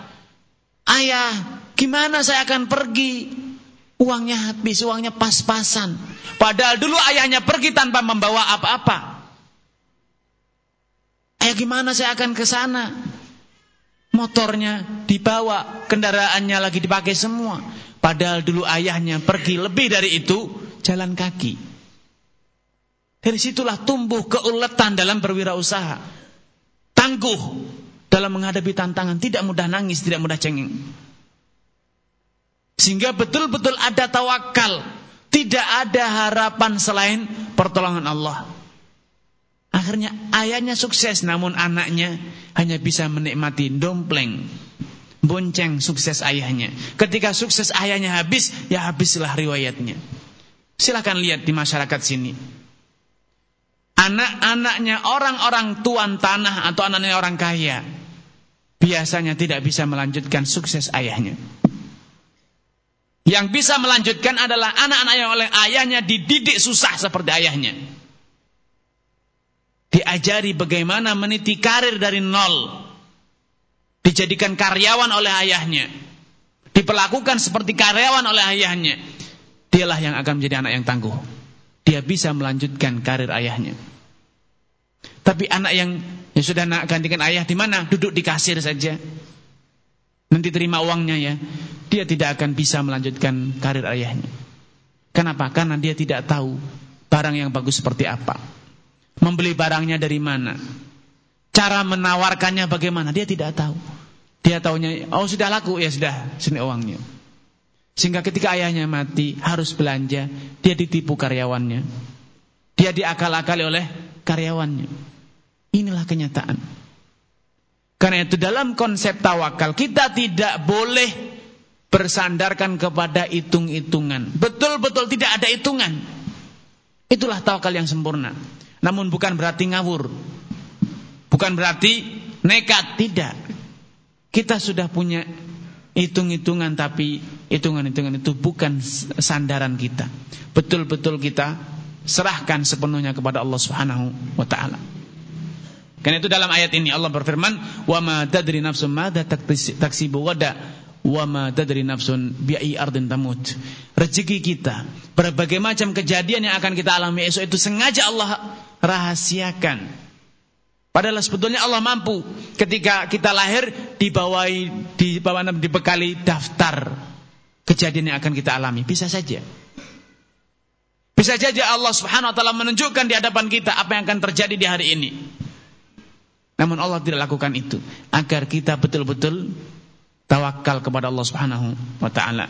Ayah, gimana saya akan pergi? Uangnya habis, uangnya pas-pasan. Padahal dulu ayahnya pergi tanpa membawa apa-apa. Ayah gimana saya akan ke sana? Motornya dibawa, kendaraannya lagi dipakai semua. Padahal dulu ayahnya pergi lebih dari itu, jalan kaki. Dari situlah tumbuh keuletan dalam berwirausaha. Tangguh dalam menghadapi tantangan, tidak mudah nangis, tidak mudah cengeng. Sehingga betul-betul ada tawakal. Tidak ada harapan selain pertolongan Allah. Akhirnya ayahnya sukses namun anaknya hanya bisa menikmati dompleng. Bonceng sukses ayahnya. Ketika sukses ayahnya habis, ya habislah riwayatnya. Silahkan lihat di masyarakat sini. Anak-anaknya orang-orang tuan tanah atau anaknya orang kaya. Biasanya tidak bisa melanjutkan sukses ayahnya. Yang bisa melanjutkan adalah anak-anak yang oleh ayahnya dididik susah seperti ayahnya. Diajari bagaimana meniti karir dari nol. Dijadikan karyawan oleh ayahnya. Diperlakukan seperti karyawan oleh ayahnya. Dialah yang akan menjadi anak yang tangguh. Dia bisa melanjutkan karir ayahnya. Tapi anak yang yang sudah nak gantikan ayah di mana? Duduk di kasir saja. Nanti terima uangnya ya dia tidak akan bisa melanjutkan karir ayahnya. Kenapa? Karena dia tidak tahu barang yang bagus seperti apa. Membeli barangnya dari mana. Cara menawarkannya bagaimana, dia tidak tahu. Dia tahunya, oh sudah laku, ya sudah, sini uangnya. Sehingga ketika ayahnya mati, harus belanja, dia ditipu karyawannya. Dia diakal-akali oleh karyawannya. Inilah kenyataan. Karena itu dalam konsep tawakal, kita tidak boleh bersandarkan kepada hitung-hitungan. Betul-betul tidak ada hitungan. Itulah tawakal yang sempurna. Namun bukan berarti ngawur. Bukan berarti nekat, tidak. Kita sudah punya hitung-hitungan tapi hitungan-hitungan itu bukan sandaran kita. Betul-betul kita serahkan sepenuhnya kepada Allah Subhanahu wa taala. Karena itu dalam ayat ini Allah berfirman, "Wa ma tadri nafsum madza taksibu wada wa ma tadri nafsun bi'i ardin tamut. Rezeki kita, berbagai macam kejadian yang akan kita alami esok itu sengaja Allah rahasiakan. Padahal sebetulnya Allah mampu ketika kita lahir dibawai di bawah dibekali daftar kejadian yang akan kita alami. Bisa saja. Bisa saja Allah Subhanahu wa taala menunjukkan di hadapan kita apa yang akan terjadi di hari ini. Namun Allah tidak lakukan itu agar kita betul-betul tawakal kepada Allah Subhanahu wa taala.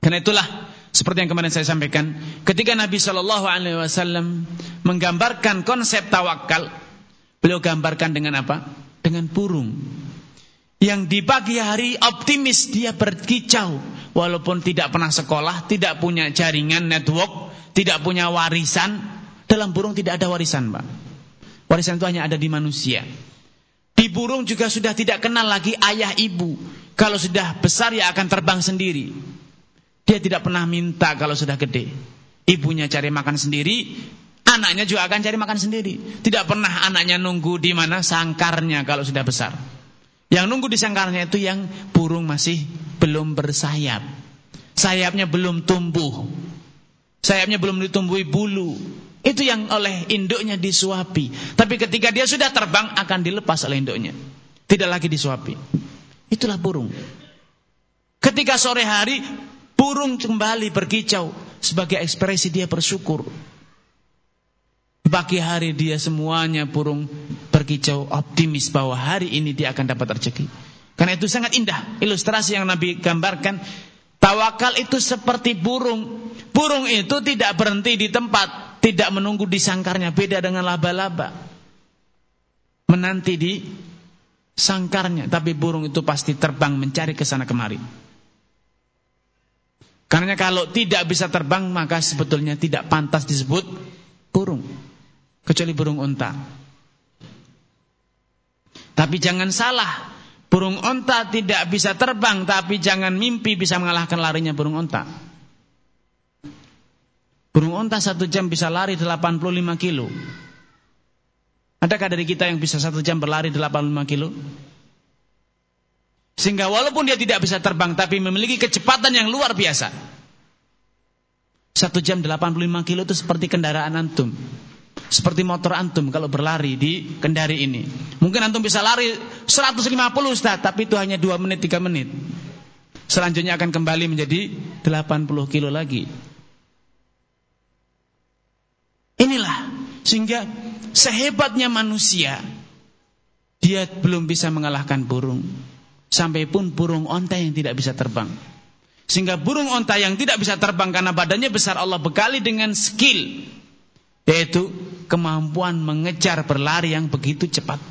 Karena itulah seperti yang kemarin saya sampaikan, ketika Nabi Shallallahu alaihi wasallam menggambarkan konsep tawakal, beliau gambarkan dengan apa? Dengan burung. Yang di pagi hari optimis dia berkicau walaupun tidak pernah sekolah, tidak punya jaringan network, tidak punya warisan. Dalam burung tidak ada warisan, Pak. Warisan itu hanya ada di manusia. Di burung juga sudah tidak kenal lagi ayah ibu. Kalau sudah besar ya akan terbang sendiri. Dia tidak pernah minta kalau sudah gede. Ibunya cari makan sendiri, anaknya juga akan cari makan sendiri. Tidak pernah anaknya nunggu di mana sangkarnya kalau sudah besar. Yang nunggu di sangkarnya itu yang burung masih belum bersayap. Sayapnya belum tumbuh. Sayapnya belum ditumbuhi bulu. Itu yang oleh induknya disuapi. Tapi ketika dia sudah terbang akan dilepas oleh induknya. Tidak lagi disuapi. Itulah burung. Ketika sore hari burung kembali berkicau sebagai ekspresi dia bersyukur. Pagi hari dia semuanya burung berkicau optimis bahwa hari ini dia akan dapat rezeki. Karena itu sangat indah ilustrasi yang Nabi gambarkan. Tawakal itu seperti burung. Burung itu tidak berhenti di tempat tidak menunggu di sangkarnya, beda dengan laba-laba. Menanti di sangkarnya, tapi burung itu pasti terbang mencari ke sana kemari. Karena kalau tidak bisa terbang, maka sebetulnya tidak pantas disebut burung. Kecuali burung unta. Tapi jangan salah, burung unta tidak bisa terbang, tapi jangan mimpi bisa mengalahkan larinya burung unta. Burung onta satu jam bisa lari 85 kilo. Adakah dari kita yang bisa satu jam berlari 85 kilo? Sehingga walaupun dia tidak bisa terbang tapi memiliki kecepatan yang luar biasa. Satu jam 85 kilo itu seperti kendaraan antum. Seperti motor antum kalau berlari di kendari ini. Mungkin antum bisa lari 150 Ustaz, tapi itu hanya 2 menit 3 menit. Selanjutnya akan kembali menjadi 80 kilo lagi. Inilah sehingga sehebatnya manusia dia belum bisa mengalahkan burung. Sampai pun burung onta yang tidak bisa terbang. Sehingga burung onta yang tidak bisa terbang karena badannya besar Allah bekali dengan skill. Yaitu kemampuan mengejar berlari yang begitu cepat.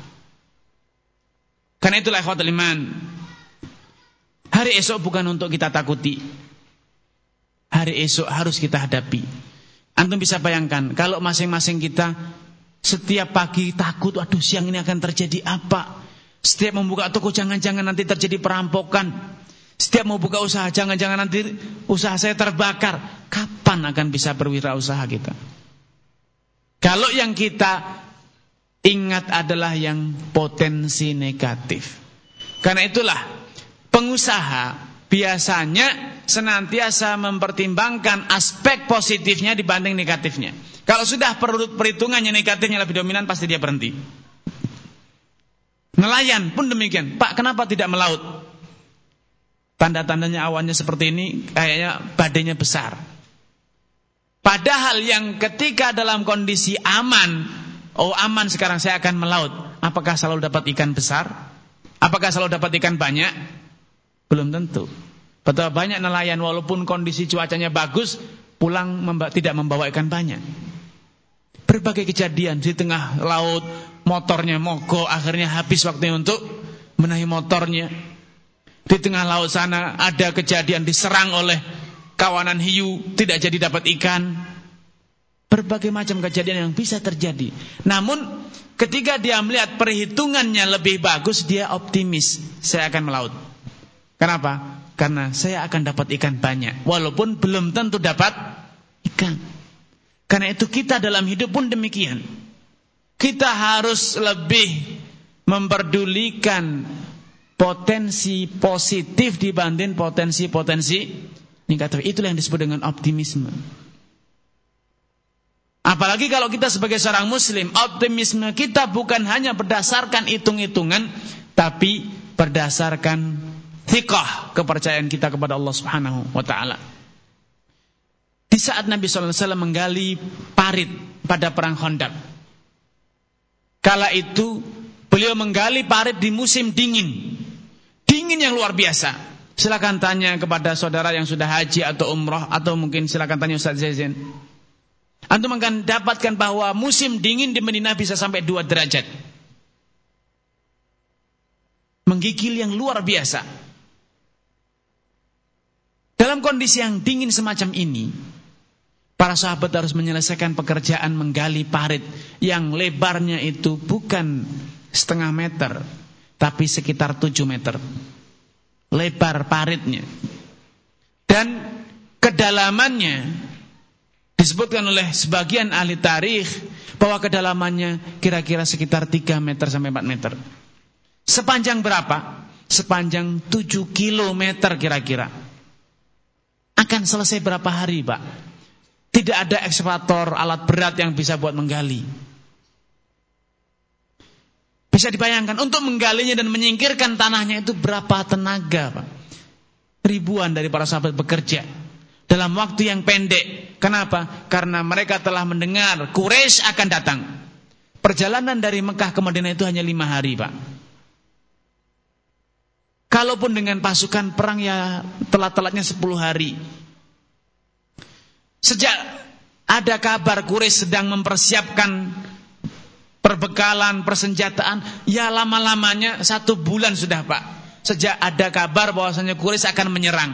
Karena itulah ikhwatul iman. Hari esok bukan untuk kita takuti. Hari esok harus kita hadapi. Antum bisa bayangkan kalau masing-masing kita setiap pagi takut, aduh siang ini akan terjadi apa? Setiap membuka toko jangan-jangan nanti terjadi perampokan. Setiap mau buka usaha jangan-jangan nanti usaha saya terbakar. Kapan akan bisa berwirausaha kita? Kalau yang kita ingat adalah yang potensi negatif. Karena itulah pengusaha biasanya senantiasa mempertimbangkan aspek positifnya dibanding negatifnya. Kalau sudah perhitungannya negatifnya lebih dominan pasti dia berhenti. Nelayan pun demikian. Pak, kenapa tidak melaut? Tanda-tandanya awannya seperti ini, kayaknya badainya besar. Padahal yang ketika dalam kondisi aman, oh aman sekarang saya akan melaut. Apakah selalu dapat ikan besar? Apakah selalu dapat ikan banyak? Belum tentu. Betapa banyak nelayan walaupun kondisi cuacanya bagus, pulang memba tidak membawa ikan banyak. Berbagai kejadian di tengah laut, motornya mogok, akhirnya habis waktunya untuk menaiki motornya. Di tengah laut sana ada kejadian diserang oleh kawanan hiu, tidak jadi dapat ikan. Berbagai macam kejadian yang bisa terjadi. Namun ketika dia melihat perhitungannya lebih bagus, dia optimis, saya akan melaut. Kenapa? Karena saya akan dapat ikan banyak. Walaupun belum tentu dapat ikan. Karena itu kita dalam hidup pun demikian. Kita harus lebih memperdulikan potensi positif dibanding potensi-potensi negatif. Itulah yang disebut dengan optimisme. Apalagi kalau kita sebagai seorang muslim, optimisme kita bukan hanya berdasarkan hitung-hitungan, tapi berdasarkan thiqah kepercayaan kita kepada Allah Subhanahu wa taala. Di saat Nabi sallallahu alaihi wasallam menggali parit pada perang Khandaq. Kala itu beliau menggali parit di musim dingin. Dingin yang luar biasa. Silakan tanya kepada saudara yang sudah haji atau umrah atau mungkin silakan tanya Ustaz Zaizan. Antum akan dapatkan bahwa musim dingin di Madinah bisa sampai 2 derajat. Menggigil yang luar biasa. Dalam kondisi yang dingin semacam ini, para sahabat harus menyelesaikan pekerjaan menggali parit yang lebarnya itu bukan setengah meter, tapi sekitar 7 meter. Lebar paritnya. Dan kedalamannya Disebutkan oleh sebagian ahli tarikh bahwa kedalamannya kira-kira sekitar 3 meter sampai 4 meter. Sepanjang berapa? Sepanjang 7 kilometer kira-kira. Akan selesai berapa hari, Pak? Tidak ada ekskavator alat berat yang bisa buat menggali. Bisa dibayangkan untuk menggalinya dan menyingkirkan tanahnya itu berapa tenaga, Pak? Ribuan dari para sahabat bekerja dalam waktu yang pendek. Kenapa? Karena mereka telah mendengar Quraisy akan datang. Perjalanan dari Mekah ke Madinah itu hanya lima hari, Pak. Kalaupun dengan pasukan perang ya telat-telatnya sepuluh hari. Sejak ada kabar Quraisy sedang mempersiapkan perbekalan, persenjataan, ya lama-lamanya satu bulan sudah Pak. Sejak ada kabar bahwasanya Quraisy akan menyerang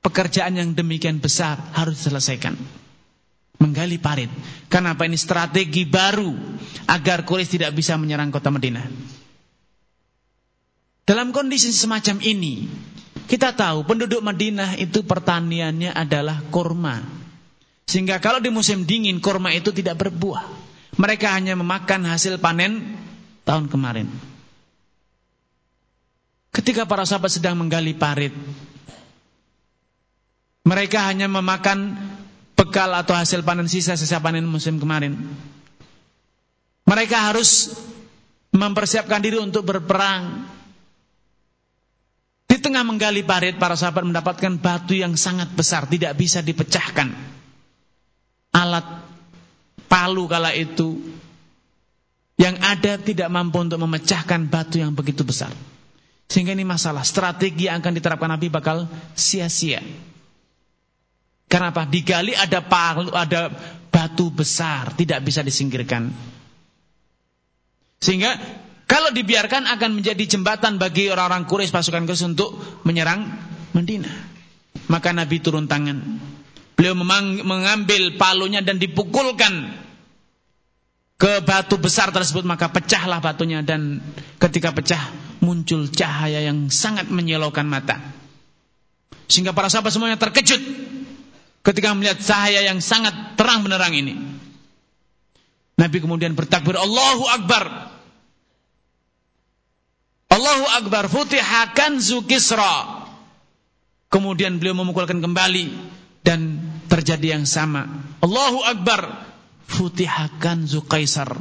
pekerjaan yang demikian besar harus diselesaikan. Menggali parit. Kenapa ini strategi baru agar Quraisy tidak bisa menyerang kota Madinah. Dalam kondisi semacam ini, kita tahu penduduk Madinah itu pertaniannya adalah kurma. Sehingga kalau di musim dingin kurma itu tidak berbuah. Mereka hanya memakan hasil panen tahun kemarin. Ketika para sahabat sedang menggali parit, mereka hanya memakan bekal atau hasil panen sisa-sisa panen musim kemarin. Mereka harus mempersiapkan diri untuk berperang. Di tengah menggali parit, para sahabat mendapatkan batu yang sangat besar, tidak bisa dipecahkan. Alat palu kala itu yang ada tidak mampu untuk memecahkan batu yang begitu besar. Sehingga ini masalah, strategi yang akan diterapkan Nabi bakal sia-sia. Karena apa? Digali ada palu, ada batu besar, tidak bisa disingkirkan. Sehingga kalau dibiarkan akan menjadi jembatan bagi orang-orang Quraisy pasukan Quraisy untuk menyerang Madinah. Maka Nabi turun tangan. Beliau mengambil palunya dan dipukulkan ke batu besar tersebut maka pecahlah batunya dan ketika pecah muncul cahaya yang sangat menyilaukan mata. Sehingga para sahabat semuanya terkejut ketika melihat cahaya yang sangat terang benerang ini. Nabi kemudian bertakbir Allahu Akbar. Allahu Akbar futihakan zukisra. Kemudian beliau memukulkan kembali dan terjadi yang sama. Allahu Akbar futihakan zukaisar.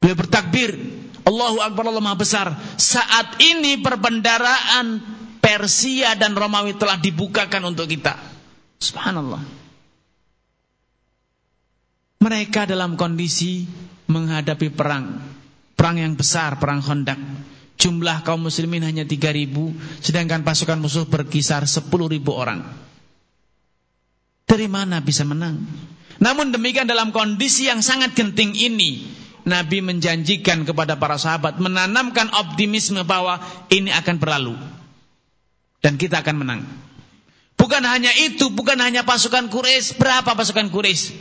Beliau bertakbir Allahu Akbar Allah Maha Besar. Saat ini perbendaraan Persia dan Romawi telah dibukakan untuk kita. Subhanallah. Mereka dalam kondisi menghadapi perang. Perang yang besar, perang Khandaq. Jumlah kaum muslimin hanya 3000, sedangkan pasukan musuh berkisar 10.000 orang. Dari mana bisa menang? Namun demikian dalam kondisi yang sangat genting ini, Nabi menjanjikan kepada para sahabat menanamkan optimisme bahwa ini akan berlalu dan kita akan menang. Bukan hanya itu, bukan hanya pasukan Quraisy. Berapa pasukan Quraisy?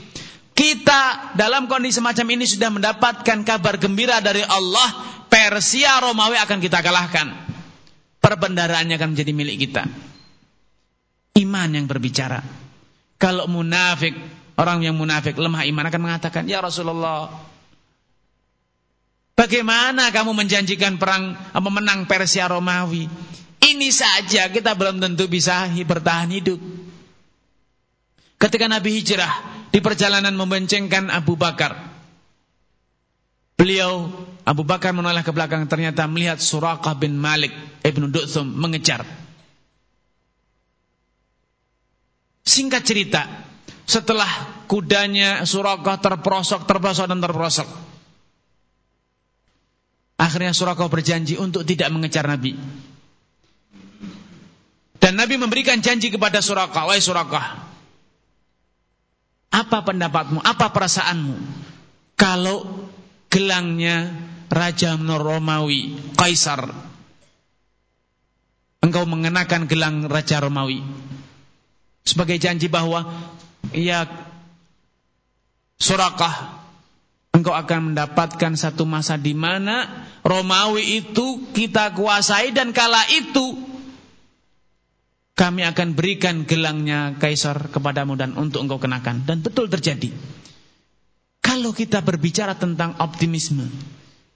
Kita dalam kondisi semacam ini sudah mendapatkan kabar gembira dari Allah, Persia Romawi akan kita kalahkan. Perbendaraannya akan menjadi milik kita. Iman yang berbicara. Kalau munafik, orang yang munafik lemah iman akan mengatakan, "Ya Rasulullah, bagaimana kamu menjanjikan perang apa menang Persia Romawi?" Ini saja kita belum tentu bisa bertahan hidup. Ketika Nabi hijrah di perjalanan memboncengkan Abu Bakar, beliau Abu Bakar menoleh ke belakang ternyata melihat Suraqah bin Malik Ibnu Du'thum mengejar. Singkat cerita, setelah kudanya Suraqah terperosok, terperosok dan terperosok. Akhirnya Suraqah berjanji untuk tidak mengejar Nabi. Dan Nabi memberikan janji kepada Suraqah, "Wahai Suraqah, apa pendapatmu? Apa perasaanmu kalau gelangnya Raja Romawi, Kaisar. Engkau mengenakan gelang Raja Romawi. Sebagai janji bahwa ya Surakah engkau akan mendapatkan satu masa di mana Romawi itu kita kuasai dan kala itu kami akan berikan gelangnya kaisar kepadamu dan untuk engkau kenakan dan betul terjadi. Kalau kita berbicara tentang optimisme,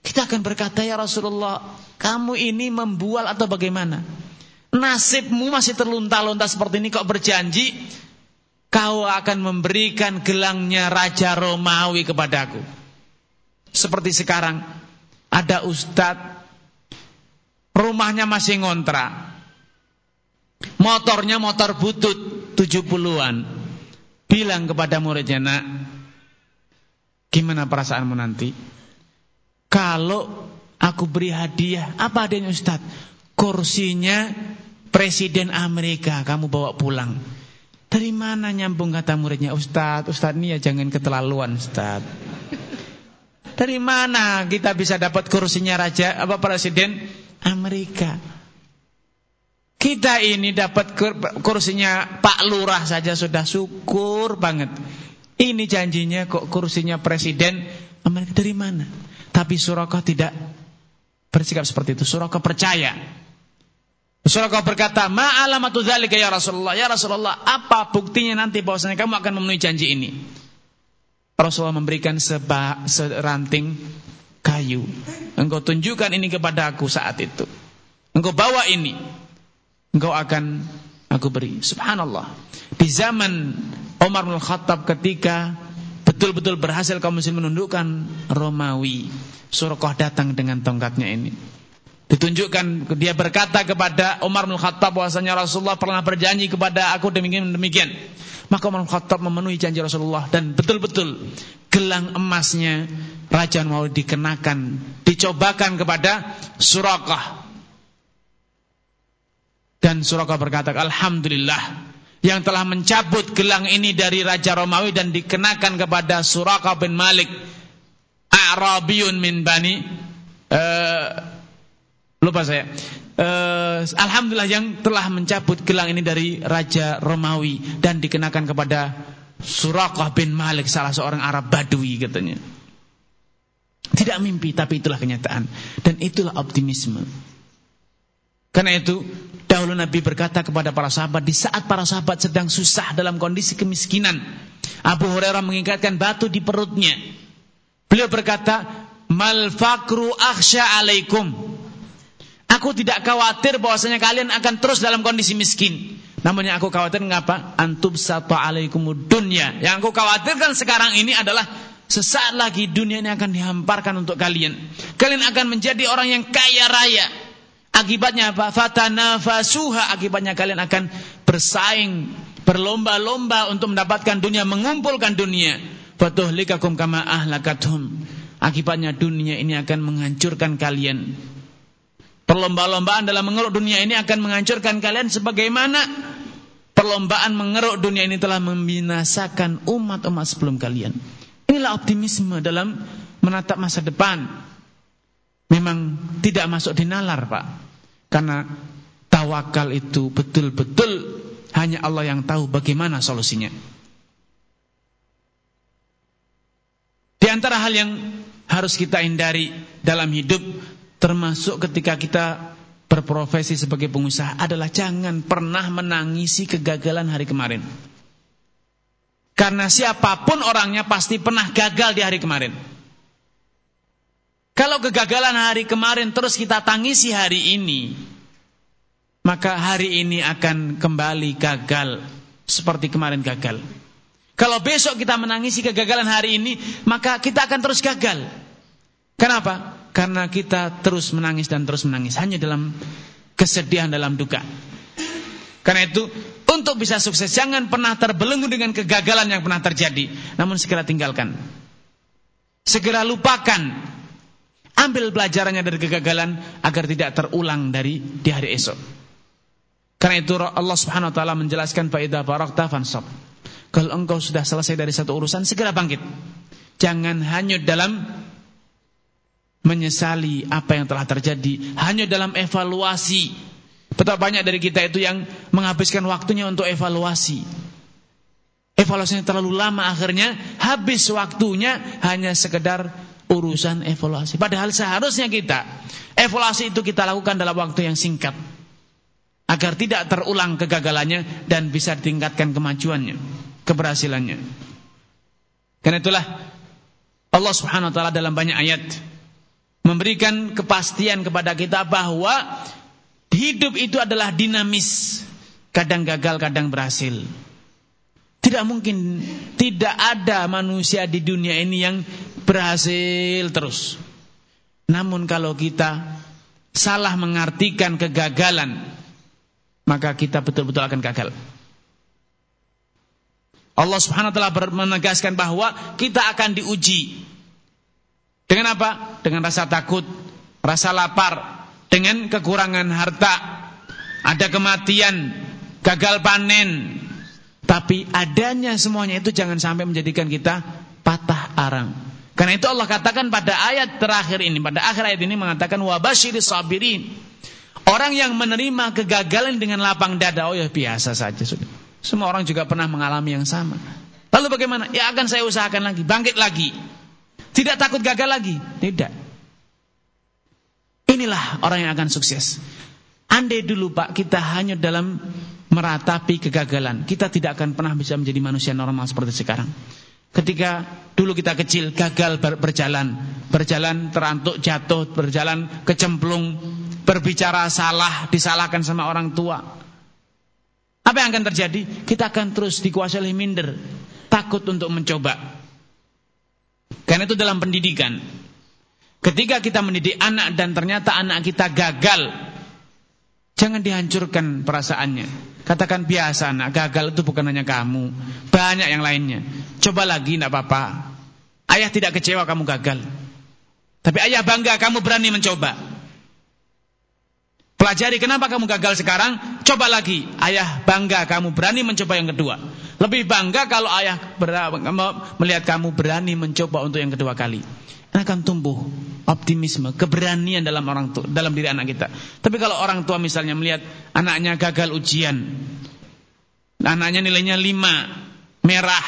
kita akan berkata, ya Rasulullah, kamu ini membual atau bagaimana? Nasibmu masih terlunta-lunta seperti ini, kok berjanji, kau akan memberikan gelangnya Raja Romawi kepadaku. Seperti sekarang, ada ustadz, rumahnya masih ngontrak. Motornya motor butut 70-an. Bilang kepada muridnya, nak, gimana perasaanmu nanti? Kalau aku beri hadiah, apa adanya Ustaz? Kursinya Presiden Amerika kamu bawa pulang. Dari mana nyambung kata muridnya Ustaz? Ustaz ini ya jangan keterlaluan Ustaz. Dari mana kita bisa dapat kursinya raja apa presiden Amerika? Kita ini dapat kursinya Pak Lurah saja sudah syukur banget. Ini janjinya kok kursinya presiden Amerika dari mana? Tapi Surakah tidak bersikap seperti itu. Surakah percaya. Surakah berkata, "Ma alamatu dzalika ya Rasulullah? Ya Rasulullah, apa buktinya nanti bahwasanya kamu akan memenuhi janji ini?" Rasulullah memberikan seba, seranting kayu. Engkau tunjukkan ini kepada aku saat itu. Engkau bawa ini. Engkau akan aku beri. Subhanallah. Di zaman Umar bin Khattab ketika betul-betul berhasil kaum muslim menundukkan Romawi. Surqah datang dengan tongkatnya ini. Ditunjukkan dia berkata kepada Umar bin Khattab bahwasanya Rasulullah pernah berjanji kepada aku demikian demikian. Maka Umar bin Khattab memenuhi janji Rasulullah dan betul-betul gelang emasnya Raja Romawi dikenakan, dicobakan kepada Suraqah. Dan Suraqah berkata, "Alhamdulillah, yang telah mencabut gelang ini dari Raja Romawi dan dikenakan kepada Suraka bin Malik A'rabiyun min Bani uh, lupa saya uh, Alhamdulillah yang telah mencabut gelang ini dari Raja Romawi dan dikenakan kepada Suraka bin Malik salah seorang Arab Badui katanya tidak mimpi tapi itulah kenyataan dan itulah optimisme karena itu Dahulu Nabi berkata kepada para sahabat di saat para sahabat sedang susah dalam kondisi kemiskinan. Abu Hurairah mengikatkan batu di perutnya. Beliau berkata, "Mal fakru akhsha alaikum." Aku tidak khawatir bahwasanya kalian akan terus dalam kondisi miskin. Namun yang aku khawatir mengapa? Antub satu alaikumud dunya. Yang aku khawatirkan sekarang ini adalah sesaat lagi dunia ini akan dihamparkan untuk kalian. Kalian akan menjadi orang yang kaya raya Akibatnya apa? Fatanafasuha. Akibatnya kalian akan bersaing, berlomba-lomba untuk mendapatkan dunia, mengumpulkan dunia. Fatuhlikakum kama ahlakathum. Akibatnya dunia ini akan menghancurkan kalian. Perlomba-lombaan dalam mengeruk dunia ini akan menghancurkan kalian sebagaimana perlombaan mengeruk dunia ini telah membinasakan umat-umat sebelum kalian. Inilah optimisme dalam menatap masa depan. Memang tidak masuk di nalar, Pak. Karena tawakal itu betul-betul hanya Allah yang tahu bagaimana solusinya. Di antara hal yang harus kita hindari dalam hidup termasuk ketika kita berprofesi sebagai pengusaha adalah jangan pernah menangisi kegagalan hari kemarin. Karena siapa pun orangnya pasti pernah gagal di hari kemarin. Kalau kegagalan hari kemarin terus kita tangisi hari ini, maka hari ini akan kembali gagal seperti kemarin gagal. Kalau besok kita menangisi kegagalan hari ini, maka kita akan terus gagal. Kenapa? Karena kita terus menangis dan terus menangis hanya dalam kesedihan dalam duka. Karena itu untuk bisa sukses jangan pernah terbelenggu dengan kegagalan yang pernah terjadi, namun segera tinggalkan. Segera lupakan. Ambil pelajarannya dari kegagalan agar tidak terulang dari di hari esok. Karena itu Allah Subhanahu wa taala menjelaskan faida barakta fansab. Kalau engkau sudah selesai dari satu urusan segera bangkit. Jangan hanya dalam menyesali apa yang telah terjadi, hanya dalam evaluasi. Betapa banyak dari kita itu yang menghabiskan waktunya untuk evaluasi. Evaluasinya terlalu lama akhirnya habis waktunya hanya sekedar urusan evaluasi. Padahal seharusnya kita evaluasi itu kita lakukan dalam waktu yang singkat agar tidak terulang kegagalannya dan bisa ditingkatkan kemajuannya, keberhasilannya. Karena itulah Allah Subhanahu wa taala dalam banyak ayat memberikan kepastian kepada kita bahwa hidup itu adalah dinamis, kadang gagal, kadang berhasil. Tidak mungkin tidak ada manusia di dunia ini yang berhasil terus. Namun kalau kita salah mengartikan kegagalan, maka kita betul-betul akan gagal. Allah Subhanahu wa taala menegaskan bahwa kita akan diuji. Dengan apa? Dengan rasa takut, rasa lapar, dengan kekurangan harta, ada kematian, gagal panen, tapi adanya semuanya itu jangan sampai menjadikan kita patah arang. Karena itu Allah katakan pada ayat terakhir ini, pada akhir ayat ini mengatakan wabasyiris sabirin. Orang yang menerima kegagalan dengan lapang dada, oh ya biasa saja sudah. Semua orang juga pernah mengalami yang sama. Lalu bagaimana? Ya akan saya usahakan lagi, bangkit lagi. Tidak takut gagal lagi? Tidak. Inilah orang yang akan sukses. Andai dulu Pak kita hanya dalam meratapi kegagalan, kita tidak akan pernah bisa menjadi manusia normal seperti sekarang. Ketika dulu kita kecil gagal berjalan, berjalan terantuk jatuh, berjalan kecemplung, berbicara salah, disalahkan sama orang tua. Apa yang akan terjadi? Kita akan terus dikuasai oleh minder, takut untuk mencoba. Karena itu dalam pendidikan. Ketika kita mendidik anak dan ternyata anak kita gagal Jangan dihancurkan perasaannya. Katakan biasa nak, gagal itu bukan hanya kamu. Banyak yang lainnya. Coba lagi tidak apa-apa. Ayah tidak kecewa kamu gagal. Tapi ayah bangga kamu berani mencoba. Pelajari kenapa kamu gagal sekarang, coba lagi. Ayah bangga kamu berani mencoba yang kedua. Lebih bangga kalau ayah melihat kamu berani mencoba untuk yang kedua kali akan tumbuh optimisme, keberanian dalam orang tua, dalam diri anak kita. Tapi kalau orang tua misalnya melihat anaknya gagal ujian, anaknya nilainya lima, merah,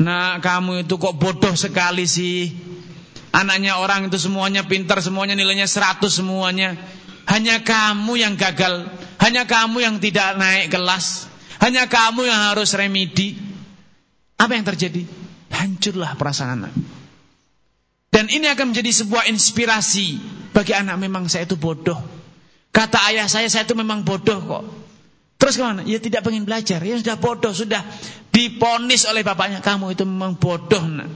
nah kamu itu kok bodoh sekali sih. Anaknya orang itu semuanya pintar, semuanya nilainya seratus semuanya. Hanya kamu yang gagal, hanya kamu yang tidak naik kelas, hanya kamu yang harus remedi. Apa yang terjadi? Hancurlah perasaan anak. Dan ini akan menjadi sebuah inspirasi bagi anak memang saya itu bodoh. Kata ayah saya, saya itu memang bodoh kok. Terus ke mana? Ya tidak pengen belajar. Ya sudah bodoh, sudah diponis oleh bapaknya. Kamu itu memang bodoh nak.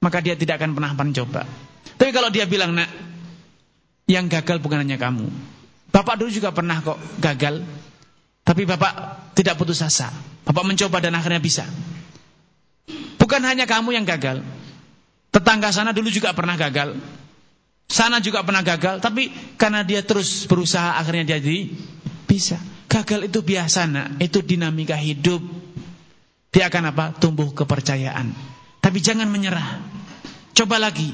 Maka dia tidak akan pernah mencoba. Tapi kalau dia bilang nak, yang gagal bukan hanya kamu. Bapak dulu juga pernah kok gagal. Tapi bapak tidak putus asa. Bapak mencoba dan akhirnya bisa. Bukan hanya kamu yang gagal. Tetangga sana dulu juga pernah gagal. Sana juga pernah gagal, tapi karena dia terus berusaha akhirnya jadi bisa. Gagal itu biasa nak, itu dinamika hidup. Dia akan apa? Tumbuh kepercayaan. Tapi jangan menyerah. Coba lagi.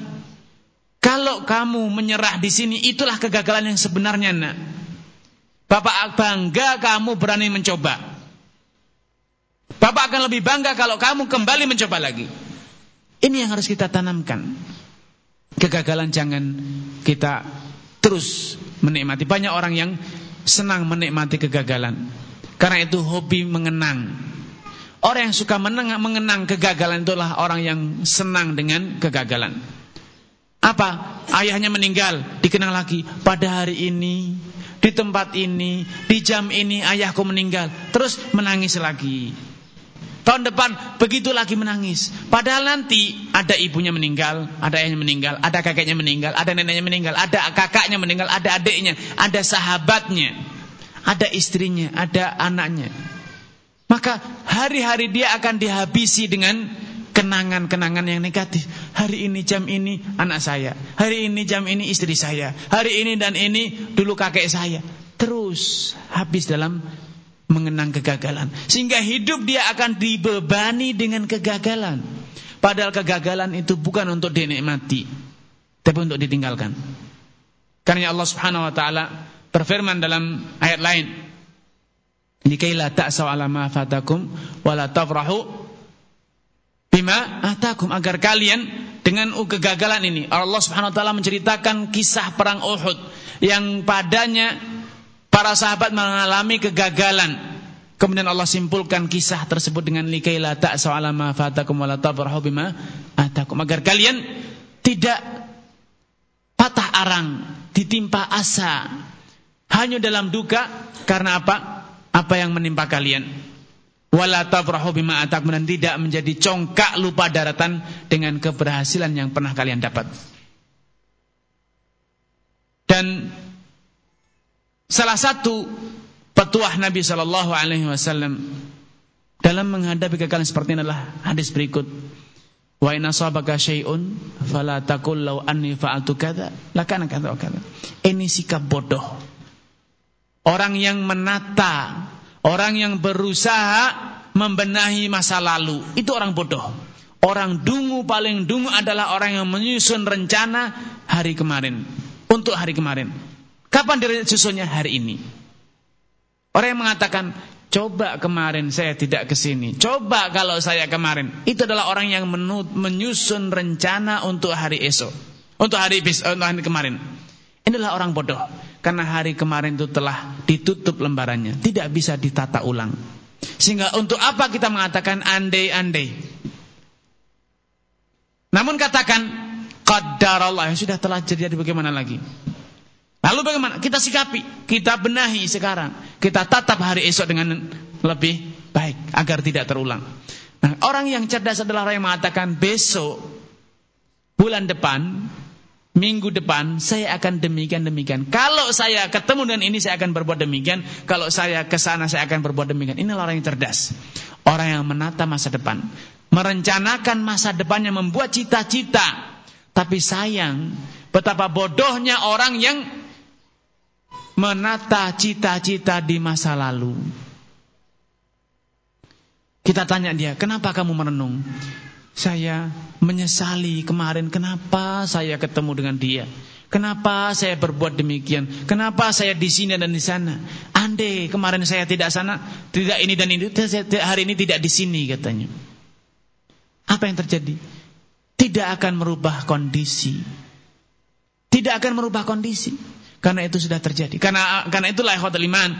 Kalau kamu menyerah di sini, itulah kegagalan yang sebenarnya nak. Bapak bangga kamu berani mencoba. Bapak akan lebih bangga kalau kamu kembali mencoba lagi. Ini yang harus kita tanamkan. Kegagalan jangan kita terus menikmati. Banyak orang yang senang menikmati kegagalan. Karena itu hobi mengenang. Orang yang suka menenang, mengenang kegagalan itulah orang yang senang dengan kegagalan. Apa? Ayahnya meninggal, dikenang lagi. Pada hari ini, di tempat ini, di jam ini ayahku meninggal. Terus menangis lagi. Tahun depan begitu lagi menangis. Padahal nanti ada ibunya meninggal, ada ayahnya meninggal, ada kakeknya meninggal, ada neneknya meninggal, ada kakaknya meninggal, ada adiknya, ada sahabatnya, ada istrinya, ada anaknya. Maka hari-hari dia akan dihabisi dengan kenangan-kenangan yang negatif. Hari ini jam ini anak saya, hari ini jam ini istri saya, hari ini dan ini dulu kakek saya. Terus habis dalam mengenang kegagalan. Sehingga hidup dia akan dibebani dengan kegagalan. Padahal kegagalan itu bukan untuk dinikmati, tapi untuk ditinggalkan. Karena Allah Subhanahu wa taala berfirman dalam ayat lain, "Likaila ta'saw 'ala ma fatakum wa la bima atakum" agar kalian dengan kegagalan ini Allah Subhanahu wa taala menceritakan kisah perang Uhud yang padanya Para sahabat mengalami kegagalan. Kemudian Allah simpulkan kisah tersebut dengan likaila ta'sa ala ma fatakum wa la bima atakum agar kalian tidak patah arang, ditimpa asa hanya dalam duka karena apa? Apa yang menimpa kalian. Wala tafrahu bima atakum dan tidak menjadi congkak lupa daratan dengan keberhasilan yang pernah kalian dapat. Dan Salah satu petuah Nabi Shallallahu Alaihi Wasallam dalam menghadapi kegagalan seperti ini adalah hadis berikut. Wa inna sabaka syai'un fala taqul law anni fa'altu kadza lakana. Ini sikap bodoh. Orang yang menata, orang yang berusaha membenahi masa lalu, itu orang bodoh. Orang dungu paling dungu adalah orang yang menyusun rencana hari kemarin, untuk hari kemarin. Kapan disusunnya? Hari ini. Orang yang mengatakan, coba kemarin saya tidak ke sini. Coba kalau saya kemarin. Itu adalah orang yang menyusun rencana untuk hari esok. Untuk hari, untuk hari kemarin. Inilah orang bodoh. Karena hari kemarin itu telah ditutup lembarannya. Tidak bisa ditata ulang. Sehingga untuk apa kita mengatakan andai-andai. Namun katakan, Qadar Allah yang sudah telah terjadi bagaimana lagi? Lalu bagaimana? Kita sikapi, kita benahi sekarang. Kita tatap hari esok dengan lebih baik agar tidak terulang. Nah, orang yang cerdas adalah orang yang mengatakan besok bulan depan, minggu depan saya akan demikian demikian. Kalau saya ketemu dengan ini saya akan berbuat demikian. Kalau saya ke sana saya akan berbuat demikian. Inilah orang yang cerdas. Orang yang menata masa depan, merencanakan masa depannya, membuat cita-cita. Tapi sayang, betapa bodohnya orang yang menata cita-cita di masa lalu. Kita tanya dia, kenapa kamu merenung? Saya menyesali kemarin, kenapa saya ketemu dengan dia? Kenapa saya berbuat demikian? Kenapa saya di sini dan di sana? Andai kemarin saya tidak sana, tidak ini dan ini, hari ini tidak di sini katanya. Apa yang terjadi? Tidak akan merubah kondisi. Tidak akan merubah kondisi. Karena itu sudah terjadi. Karena karena itulah ikhwatul iman.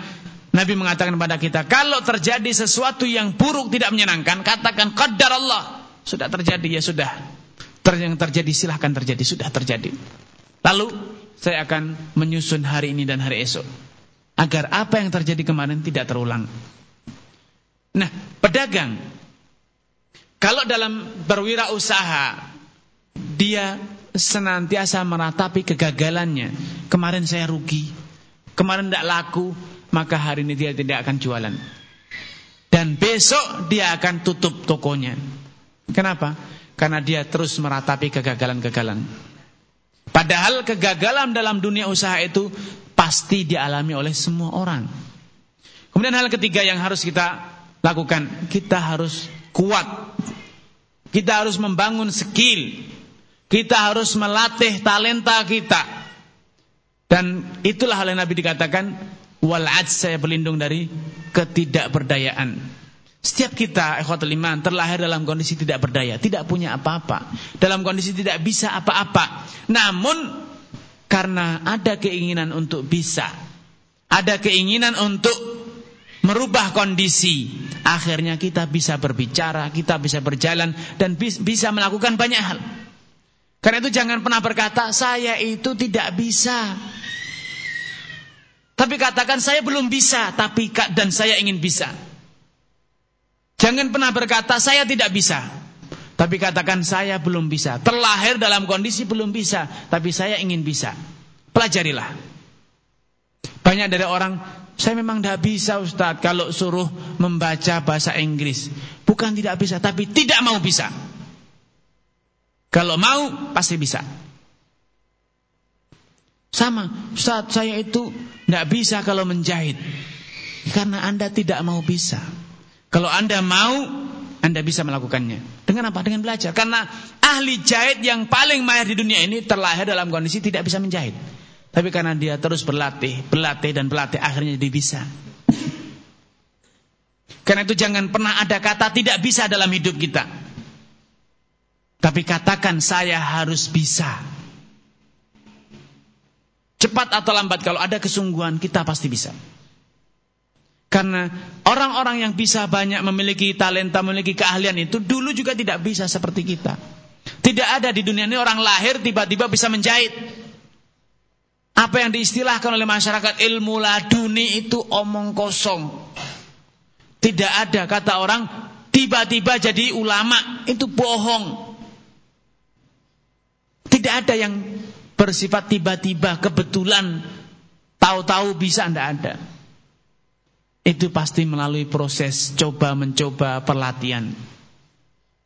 Nabi mengatakan kepada kita, kalau terjadi sesuatu yang buruk tidak menyenangkan, katakan qadar Allah. Sudah terjadi ya sudah. Ter yang terjadi silahkan terjadi, sudah terjadi. Lalu saya akan menyusun hari ini dan hari esok. Agar apa yang terjadi kemarin tidak terulang. Nah, pedagang kalau dalam berwirausaha dia senantiasa meratapi kegagalannya. Kemarin saya rugi, kemarin tidak laku, maka hari ini dia tidak akan jualan. Dan besok dia akan tutup tokonya. Kenapa? Karena dia terus meratapi kegagalan-kegagalan. Padahal kegagalan dalam dunia usaha itu pasti dialami oleh semua orang. Kemudian hal ketiga yang harus kita lakukan, kita harus kuat. Kita harus membangun skill, kita harus melatih talenta kita. Dan itulah hal yang Nabi dikatakan wal saya berlindung dari ketidakberdayaan. Setiap kita ikhwatul iman terlahir dalam kondisi tidak berdaya, tidak punya apa-apa, dalam kondisi tidak bisa apa-apa. Namun karena ada keinginan untuk bisa, ada keinginan untuk merubah kondisi, akhirnya kita bisa berbicara, kita bisa berjalan dan bisa melakukan banyak hal. Karena itu jangan pernah berkata, saya itu tidak bisa. Tapi katakan, saya belum bisa, tapi dan saya ingin bisa. Jangan pernah berkata saya tidak bisa. Tapi katakan saya belum bisa. Terlahir dalam kondisi belum bisa, tapi saya ingin bisa. Pelajarilah. Banyak dari orang, saya memang tidak bisa Ustadz kalau suruh membaca bahasa Inggris. Bukan tidak bisa, tapi tidak mau bisa. Kalau mau, pasti bisa. Sama, Ustaz saya itu tidak bisa kalau menjahit. Karena Anda tidak mau bisa. Kalau Anda mau, Anda bisa melakukannya. Dengan apa? Dengan belajar. Karena ahli jahit yang paling mahir di dunia ini terlahir dalam kondisi tidak bisa menjahit. Tapi karena dia terus berlatih, berlatih dan berlatih, akhirnya dia bisa. Karena itu jangan pernah ada kata tidak bisa dalam hidup kita. Tapi katakan saya harus bisa. Cepat atau lambat kalau ada kesungguhan kita pasti bisa. Karena orang-orang yang bisa banyak memiliki talenta, memiliki keahlian itu dulu juga tidak bisa seperti kita. Tidak ada di dunia ini orang lahir tiba-tiba bisa menjahit. Apa yang diistilahkan oleh masyarakat ilmu laduni itu omong kosong. Tidak ada kata orang tiba-tiba jadi ulama itu bohong. Tidak ada yang bersifat tiba-tiba, kebetulan, tahu-tahu bisa tidak ada. Itu pasti melalui proses coba mencoba perlatihan.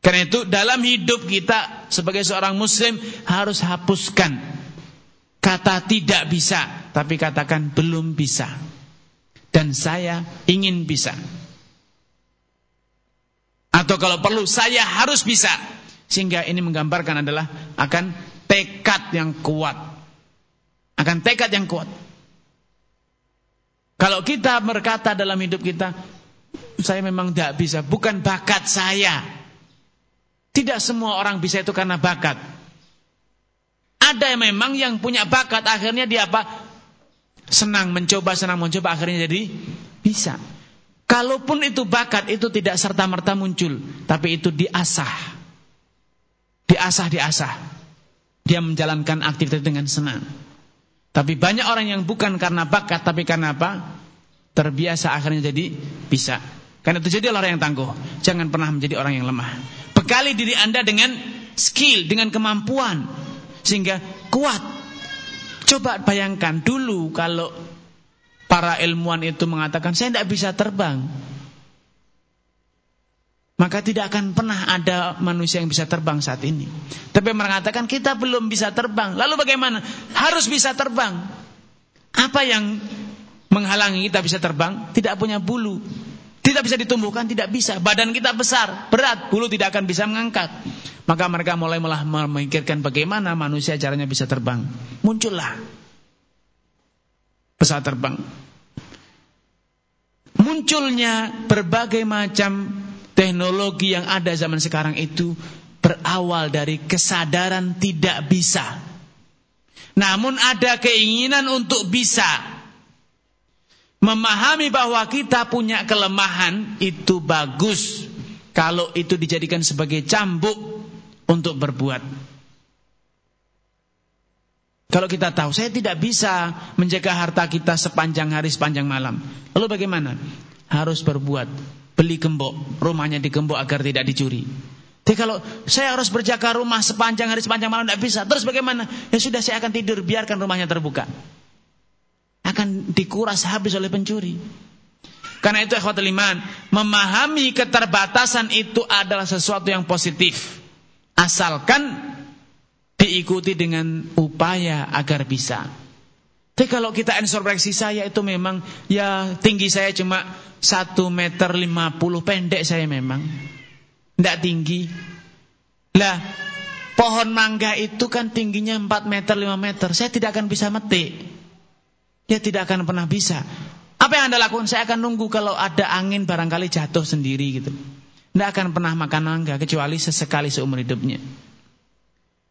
Karena itu dalam hidup kita sebagai seorang muslim harus hapuskan kata tidak bisa, tapi katakan belum bisa. Dan saya ingin bisa. Atau kalau perlu saya harus bisa. Sehingga ini menggambarkan adalah akan tekad yang kuat. Akan tekad yang kuat. Kalau kita berkata dalam hidup kita, saya memang tidak bisa, bukan bakat saya. Tidak semua orang bisa itu karena bakat. Ada yang memang yang punya bakat, akhirnya dia apa? Senang mencoba, senang mencoba, akhirnya jadi bisa. Kalaupun itu bakat, itu tidak serta-merta muncul. Tapi itu diasah. Diasah, diasah dia menjalankan aktivitas dengan senang. Tapi banyak orang yang bukan karena bakat tapi karena apa? Terbiasa akhirnya jadi bisa. Karena itu jadi orang yang tangguh. Jangan pernah menjadi orang yang lemah. Bekali diri Anda dengan skill, dengan kemampuan sehingga kuat. Coba bayangkan dulu kalau para ilmuwan itu mengatakan saya tidak bisa terbang maka tidak akan pernah ada manusia yang bisa terbang saat ini. Tapi mengatakan kita belum bisa terbang. Lalu bagaimana? Harus bisa terbang. Apa yang menghalangi kita bisa terbang? Tidak punya bulu. Tidak bisa ditumbuhkan, tidak bisa. Badan kita besar, berat, bulu tidak akan bisa mengangkat. Maka mereka mulai malah memikirkan bagaimana manusia caranya bisa terbang. Muncullah pesawat terbang. Munculnya berbagai macam Teknologi yang ada zaman sekarang itu berawal dari kesadaran tidak bisa. Namun ada keinginan untuk bisa. Memahami bahwa kita punya kelemahan itu bagus kalau itu dijadikan sebagai cambuk untuk berbuat. Kalau kita tahu saya tidak bisa menjaga harta kita sepanjang hari sepanjang malam. Lalu bagaimana? Harus berbuat beli gembok, rumahnya digembok agar tidak dicuri. Jadi kalau saya harus berjaga rumah sepanjang hari sepanjang malam tidak bisa, terus bagaimana? Ya sudah saya akan tidur, biarkan rumahnya terbuka. Akan dikuras habis oleh pencuri. Karena itu ikhwatul iman, memahami keterbatasan itu adalah sesuatu yang positif. Asalkan diikuti dengan upaya agar bisa. Tapi kalau kita introspeksi saya itu memang ya tinggi saya cuma 1 meter 50 pendek saya memang. Tidak tinggi. Lah pohon mangga itu kan tingginya 4 meter 5 meter. Saya tidak akan bisa metik. Ya tidak akan pernah bisa. Apa yang anda lakukan? Saya akan nunggu kalau ada angin barangkali jatuh sendiri gitu. Tidak akan pernah makan mangga kecuali sesekali seumur hidupnya.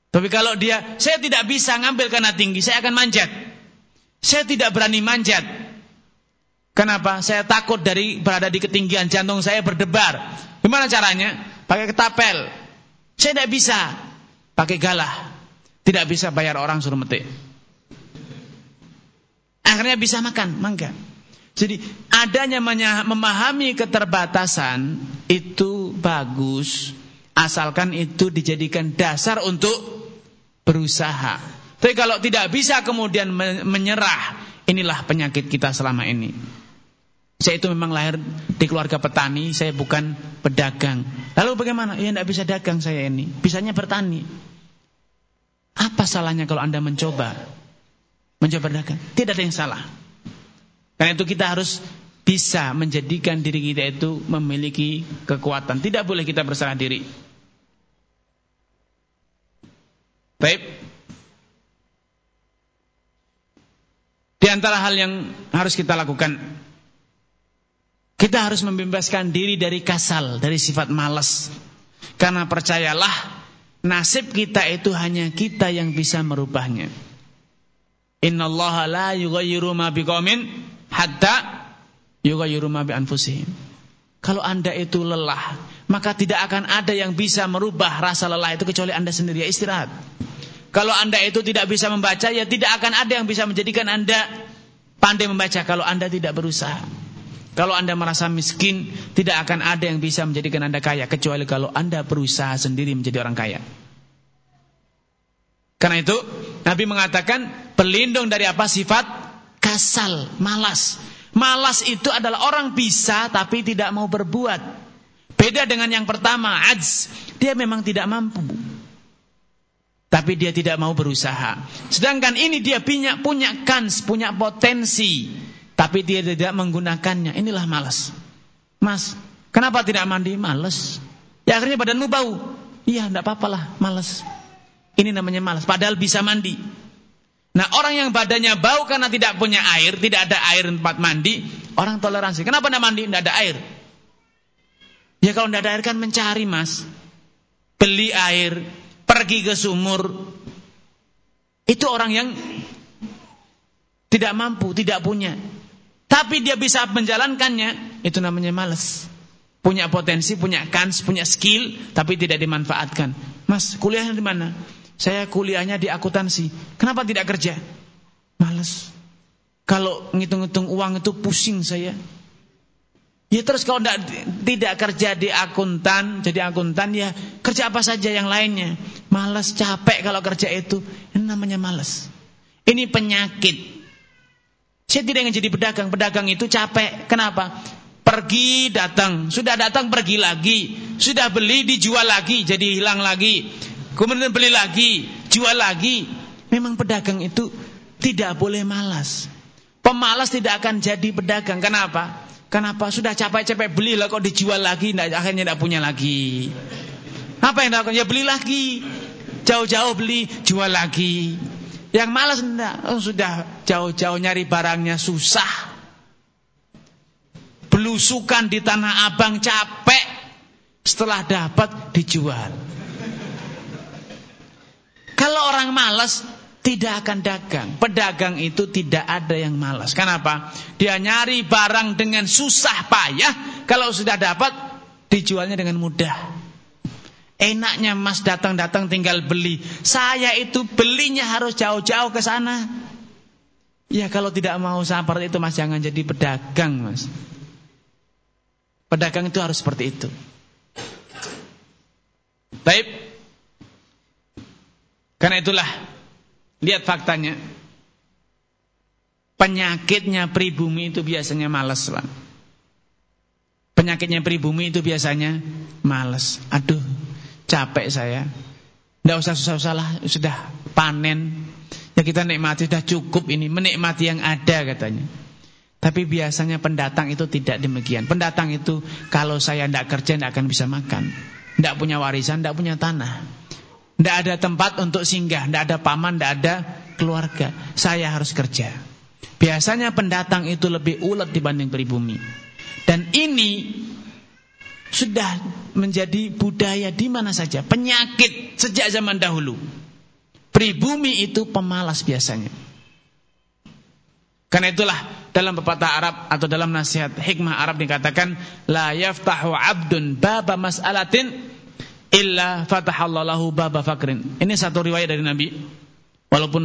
Tapi kalau dia, saya tidak bisa ngambil karena tinggi, saya akan manjat. Saya tidak berani manjat. Kenapa? Saya takut dari berada di ketinggian jantung saya berdebar. Gimana caranya? Pakai ketapel. Saya tidak bisa pakai galah. Tidak bisa bayar orang suruh metik. Akhirnya bisa makan mangga. Jadi adanya memahami keterbatasan itu bagus asalkan itu dijadikan dasar untuk berusaha. Tapi kalau tidak bisa kemudian menyerah, inilah penyakit kita selama ini. Saya itu memang lahir di keluarga petani, saya bukan pedagang. Lalu bagaimana? Ya tidak bisa dagang saya ini, bisanya bertani. Apa salahnya kalau Anda mencoba? Mencoba dagang? Tidak ada yang salah. Karena itu kita harus bisa menjadikan diri kita itu memiliki kekuatan. Tidak boleh kita bersalah diri. Baik. Di antara hal yang harus kita lakukan kita harus membebaskan diri dari kasal, dari sifat malas. Karena percayalah, nasib kita itu hanya kita yang bisa merubahnya. Innallaha la yughayyiru ma hatta yughayyiru ma bi anfusihim. Kalau Anda itu lelah, maka tidak akan ada yang bisa merubah rasa lelah itu kecuali Anda sendiri ya istirahat. Kalau Anda itu tidak bisa membaca, ya tidak akan ada yang bisa menjadikan Anda pandai membaca kalau Anda tidak berusaha. Kalau Anda merasa miskin, tidak akan ada yang bisa menjadikan Anda kaya kecuali kalau Anda berusaha sendiri menjadi orang kaya. Karena itu, Nabi mengatakan pelindung dari apa sifat kasal, malas. Malas itu adalah orang bisa tapi tidak mau berbuat. Beda dengan yang pertama, ajz. Dia memang tidak mampu. Tapi dia tidak mau berusaha. Sedangkan ini dia punya punya kans, punya potensi tapi dia tidak menggunakannya. Inilah malas. Mas, kenapa tidak mandi? Malas. Ya akhirnya badanmu bau. Iya, tidak apa-apa lah, malas. Ini namanya malas. Padahal bisa mandi. Nah, orang yang badannya bau karena tidak punya air, tidak ada air tempat mandi, orang toleransi. Kenapa tidak mandi? Tidak ada air. Ya kalau tidak ada air kan mencari, Mas. Beli air, pergi ke sumur. Itu orang yang tidak mampu, tidak punya. Tapi dia bisa menjalankannya, itu namanya malas. Punya potensi, punya kans, punya skill, tapi tidak dimanfaatkan. Mas, kuliahnya di mana? Saya kuliahnya di akuntansi. Kenapa tidak kerja? Malas. Kalau ngitung-ngitung uang itu pusing saya. Ya terus kalau tidak, tidak kerja di akuntan, jadi akuntan ya kerja apa saja yang lainnya. Malas, capek kalau kerja itu. Ini namanya malas. Ini penyakit. Saya tidak ingin jadi pedagang. Pedagang itu capek. Kenapa? Pergi datang, sudah datang pergi lagi, sudah beli dijual lagi, jadi hilang lagi. Kemudian beli lagi, jual lagi. Memang pedagang itu tidak boleh malas. Pemalas tidak akan jadi pedagang. Kenapa? Kenapa? Sudah capek-capek beli lah kok dijual lagi, akhirnya tidak punya lagi. Apa yang dilakukan? Ya beli lagi. Jauh-jauh beli, jual lagi. Yang malas enggak, oh, sudah jauh-jauh nyari barangnya susah. Belusukan di tanah abang capek, setelah dapat dijual. Kalau orang malas tidak akan dagang. Pedagang itu tidak ada yang malas. Kenapa? Dia nyari barang dengan susah payah, kalau sudah dapat dijualnya dengan mudah. Enaknya mas datang-datang tinggal beli. Saya itu belinya harus jauh-jauh ke sana. Ya kalau tidak mau seperti itu mas jangan jadi pedagang mas. Pedagang itu harus seperti itu. Baik. Karena itulah lihat faktanya. Penyakitnya pribumi itu biasanya malas, Pak. Penyakitnya pribumi itu biasanya malas. Aduh, capek saya. Tidak usah susah-susah lah, sudah panen. Ya kita nikmati, sudah cukup ini, menikmati yang ada katanya. Tapi biasanya pendatang itu tidak demikian. Pendatang itu kalau saya tidak kerja tidak akan bisa makan. Tidak punya warisan, tidak punya tanah. Tidak ada tempat untuk singgah, tidak ada paman, tidak ada keluarga. Saya harus kerja. Biasanya pendatang itu lebih ulet dibanding pribumi. Dan ini sudah menjadi budaya di mana saja, penyakit sejak zaman dahulu. Pribumi itu pemalas biasanya. Karena itulah dalam pepatah Arab atau dalam nasihat hikmah Arab dikatakan la yaftahu 'abdun baba mas'alatin illa fatahallahu baba fakrin. Ini satu riwayat dari Nabi. Walaupun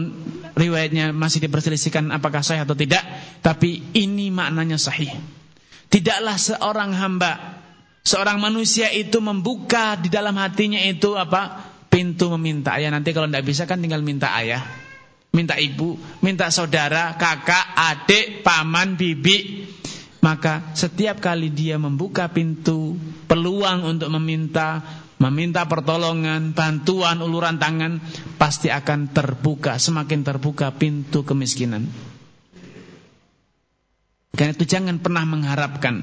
riwayatnya masih diperselisihkan apakah sahih atau tidak, tapi ini maknanya sahih. Tidaklah seorang hamba, seorang manusia itu membuka di dalam hatinya itu apa? pintu meminta. Ya nanti kalau tidak bisa kan tinggal minta ayah, minta ibu, minta saudara, kakak, adik, paman, bibi. Maka setiap kali dia membuka pintu peluang untuk meminta, meminta pertolongan, bantuan, uluran tangan, pasti akan terbuka, semakin terbuka pintu kemiskinan. Karena itu jangan pernah mengharapkan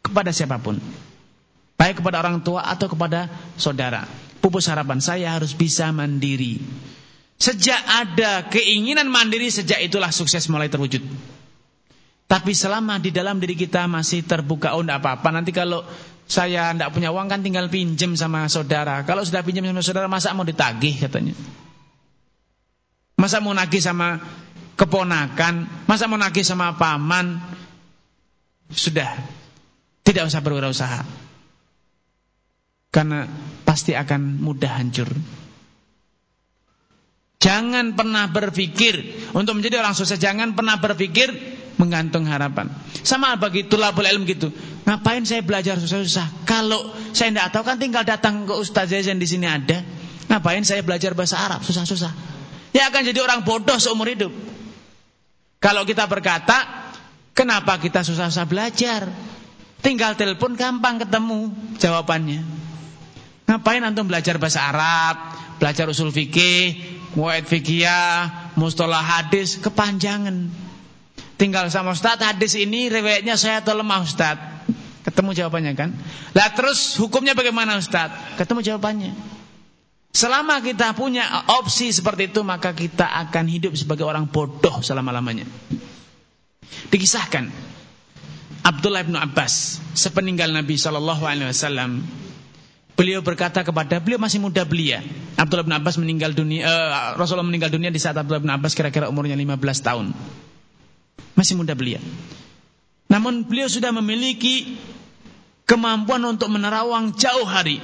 kepada siapa pun. Baik kepada orang tua atau kepada saudara. Pupus harapan saya harus bisa mandiri. Sejak ada keinginan mandiri, sejak itulah sukses mulai terwujud. Tapi selama di dalam diri kita masih terbuka, oh apa-apa. Nanti kalau saya enggak punya uang kan tinggal pinjam sama saudara. Kalau sudah pinjam sama saudara, masa mau ditagih katanya. Masa mau nagih sama keponakan, masa mau nagih sama paman. Sudah, tidak usah berwirausaha. Karena pasti akan mudah hancur. Jangan pernah berpikir untuk menjadi orang sukses, jangan pernah berpikir menggantung harapan. Sama begitu lah ilmu gitu. Ngapain saya belajar susah-susah? Kalau saya tidak tahu kan tinggal datang ke Ustaz Zain di sini ada. Ngapain saya belajar bahasa Arab susah-susah? Ya akan jadi orang bodoh seumur hidup. Kalau kita berkata, kenapa kita susah-susah belajar? Tinggal telepon gampang ketemu jawabannya. Ngapain antum belajar bahasa Arab, belajar usul fikih, muaid fikih, mustalah hadis, kepanjangan. Tinggal sama Ustaz hadis ini riwayatnya saya atau lemah Ustaz. Ketemu jawabannya kan? Lah terus hukumnya bagaimana Ustaz? Ketemu jawabannya. Selama kita punya opsi seperti itu maka kita akan hidup sebagai orang bodoh selama-lamanya. Dikisahkan Abdullah bin Abbas sepeninggal Nabi sallallahu alaihi wasallam beliau berkata kepada beliau masih muda belia. Abdullah bin Abbas meninggal dunia uh, Rasulullah meninggal dunia di saat Abdullah bin Abbas kira-kira umurnya 15 tahun. Masih muda beliau. Namun beliau sudah memiliki kemampuan untuk menerawang jauh hari.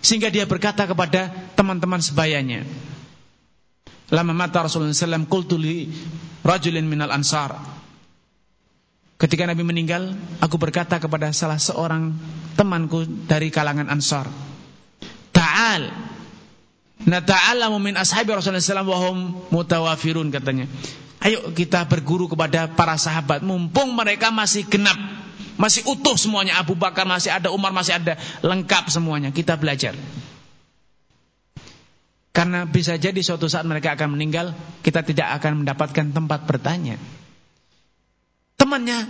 Sehingga dia berkata kepada teman-teman sebayanya. Lama mata Rasulullah SAW kultuli rajulin minal ansar. Ketika Nabi meninggal, aku berkata kepada salah seorang temanku dari kalangan ansar. Ta'al. Nata'alamu min ashabi Rasulullah SAW wahum mutawafirun katanya. Ayo kita berguru kepada para sahabat mumpung mereka masih genap, masih utuh semuanya. Abu Bakar masih ada, Umar masih ada, lengkap semuanya. Kita belajar. Karena bisa jadi suatu saat mereka akan meninggal, kita tidak akan mendapatkan tempat bertanya. Temannya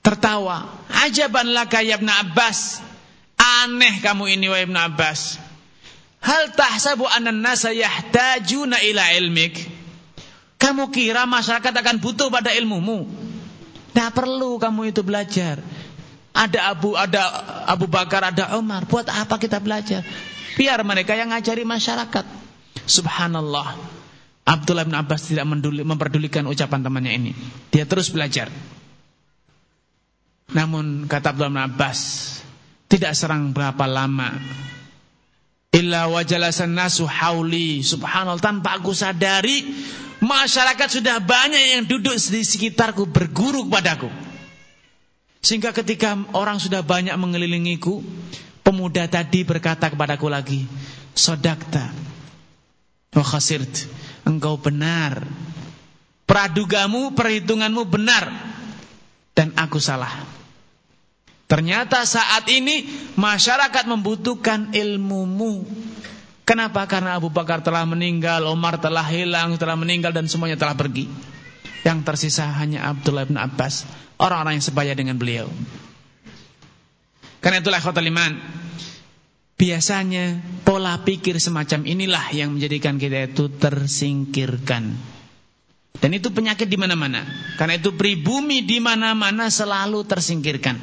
tertawa, "Ajaban laka ya Ibn Abbas." Aneh kamu ini wahai Ibn Abbas. Hal tahsabu anna an-nasa yahtajuna ila ilmik? Kamu kira masyarakat akan butuh pada ilmumu? Tidak perlu kamu itu belajar. Ada Abu ada Abu Bakar, ada Umar. Buat apa kita belajar? Biar mereka yang ngajari masyarakat. Subhanallah. Abdullah bin Abbas tidak memperdulikan ucapan temannya ini. Dia terus belajar. Namun kata Abdullah bin Abbas, tidak serang berapa lama illa wajalasan nasu hauli subhanallah tanpa aku sadari masyarakat sudah banyak yang duduk di sekitarku berguru kepadaku. Sehingga ketika orang sudah banyak mengelilingiku, pemuda tadi berkata kepadaku lagi, "Sodakta, wa khasirt, engkau benar. Pradugamu, perhitunganmu benar dan aku salah." Ternyata saat ini masyarakat membutuhkan ilmumu Kenapa? Karena Abu Bakar telah meninggal, Umar telah hilang, telah meninggal dan semuanya telah pergi. Yang tersisa hanya Abdullah bin Abbas, orang-orang yang sebaya dengan beliau. Karena itulah kota liman. Biasanya pola pikir semacam inilah yang menjadikan kita itu tersingkirkan. Dan itu penyakit di mana-mana. Karena itu pribumi di mana-mana selalu tersingkirkan.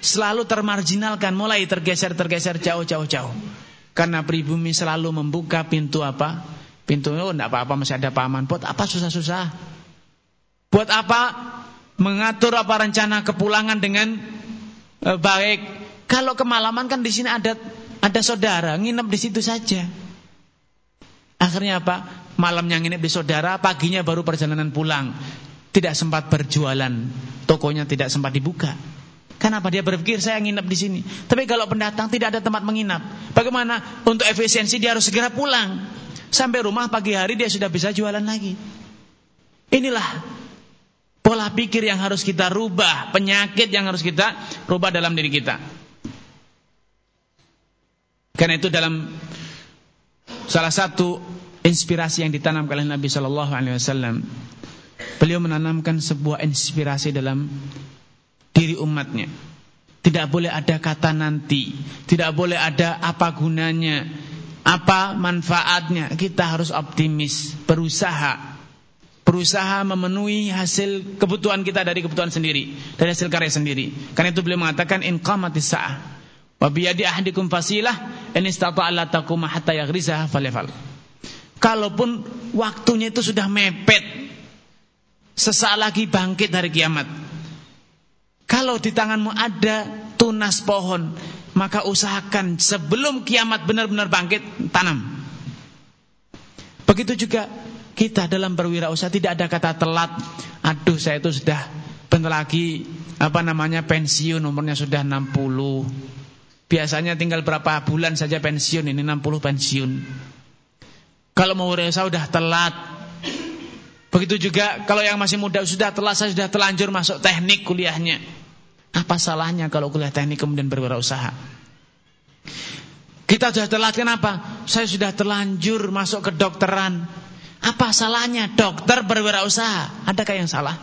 Selalu termarginalkan, mulai tergeser-tergeser jauh-jauh-jauh. Karena pribumi selalu membuka pintu apa? Pintu oh enggak apa-apa masih ada paman. Buat apa susah-susah? Buat apa mengatur apa rencana kepulangan dengan e, baik? Kalau kemalaman kan di sini ada ada saudara nginep di situ saja. Akhirnya apa? Malamnya nginep di saudara, paginya baru perjalanan pulang. Tidak sempat berjualan, tokonya tidak sempat dibuka. Kenapa dia berpikir saya nginep di sini? Tapi kalau pendatang tidak ada tempat menginap, bagaimana? Untuk efisiensi dia harus segera pulang. Sampai rumah pagi hari dia sudah bisa jualan lagi. Inilah pola pikir yang harus kita rubah, penyakit yang harus kita rubah dalam diri kita. Karena itu dalam salah satu inspirasi yang ditanamkan oleh Nabi Shallallahu Alaihi Wasallam, beliau menanamkan sebuah inspirasi dalam diri umatnya. Tidak boleh ada kata nanti, tidak boleh ada apa gunanya, apa manfaatnya. Kita harus optimis, berusaha. Berusaha memenuhi hasil kebutuhan kita dari kebutuhan sendiri, dari hasil karya sendiri. Karena itu beliau mengatakan in qamatis sa'ah wa biyadi ahadikum fasilah in la taquma hatta yaghrisaha falyafal. Kalaupun waktunya itu sudah mepet, sesaat lagi bangkit dari kiamat kalau di tanganmu ada tunas pohon, maka usahakan sebelum kiamat benar-benar bangkit, tanam. Begitu juga kita dalam berwirausaha tidak ada kata telat. Aduh, saya itu sudah bentar lagi apa namanya pensiun, umurnya sudah 60. Biasanya tinggal berapa bulan saja pensiun, ini 60 pensiun. Kalau mau wirausaha sudah telat. Begitu juga kalau yang masih muda sudah telat, saya sudah telanjur masuk teknik kuliahnya. Apa salahnya kalau kuliah teknik kemudian berwirausaha? Kita sudah telat kenapa? Saya sudah terlanjur masuk ke dokteran. Apa salahnya dokter berwirausaha? Adakah yang salah?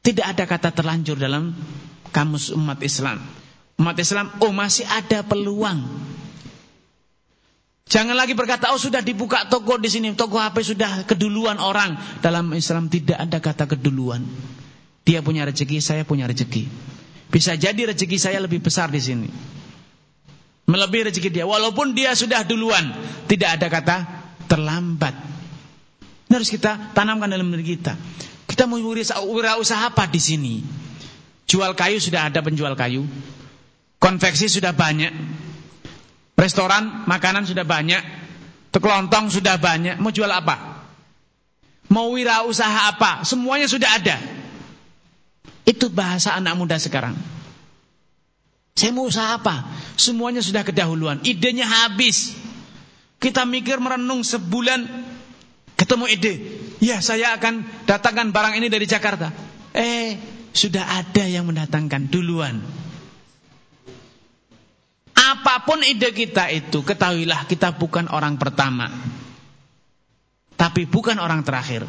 Tidak ada kata terlanjur dalam kamus umat Islam. Umat Islam, oh masih ada peluang. Jangan lagi berkata, oh sudah dibuka toko di sini, toko HP sudah keduluan orang. Dalam Islam tidak ada kata keduluan. Dia punya rezeki, saya punya rezeki. Bisa jadi rezeki saya lebih besar di sini. Melebihi rezeki dia. Walaupun dia sudah duluan. Tidak ada kata terlambat. Ini harus kita tanamkan dalam diri kita. Kita mau usaha apa di sini? Jual kayu sudah ada penjual kayu. Konveksi sudah banyak. Restoran, makanan sudah banyak. Tekelontong sudah banyak. Mau jual apa? Mau wirausaha apa? Semuanya sudah ada. Itu bahasa anak muda sekarang. Saya mau usaha apa? Semuanya sudah kedahuluan. Idenya habis. Kita mikir merenung sebulan ketemu ide. Ya, saya akan datangkan barang ini dari Jakarta. Eh, sudah ada yang mendatangkan duluan. Apa pun ide kita itu, ketahuilah kita bukan orang pertama. Tapi bukan orang terakhir.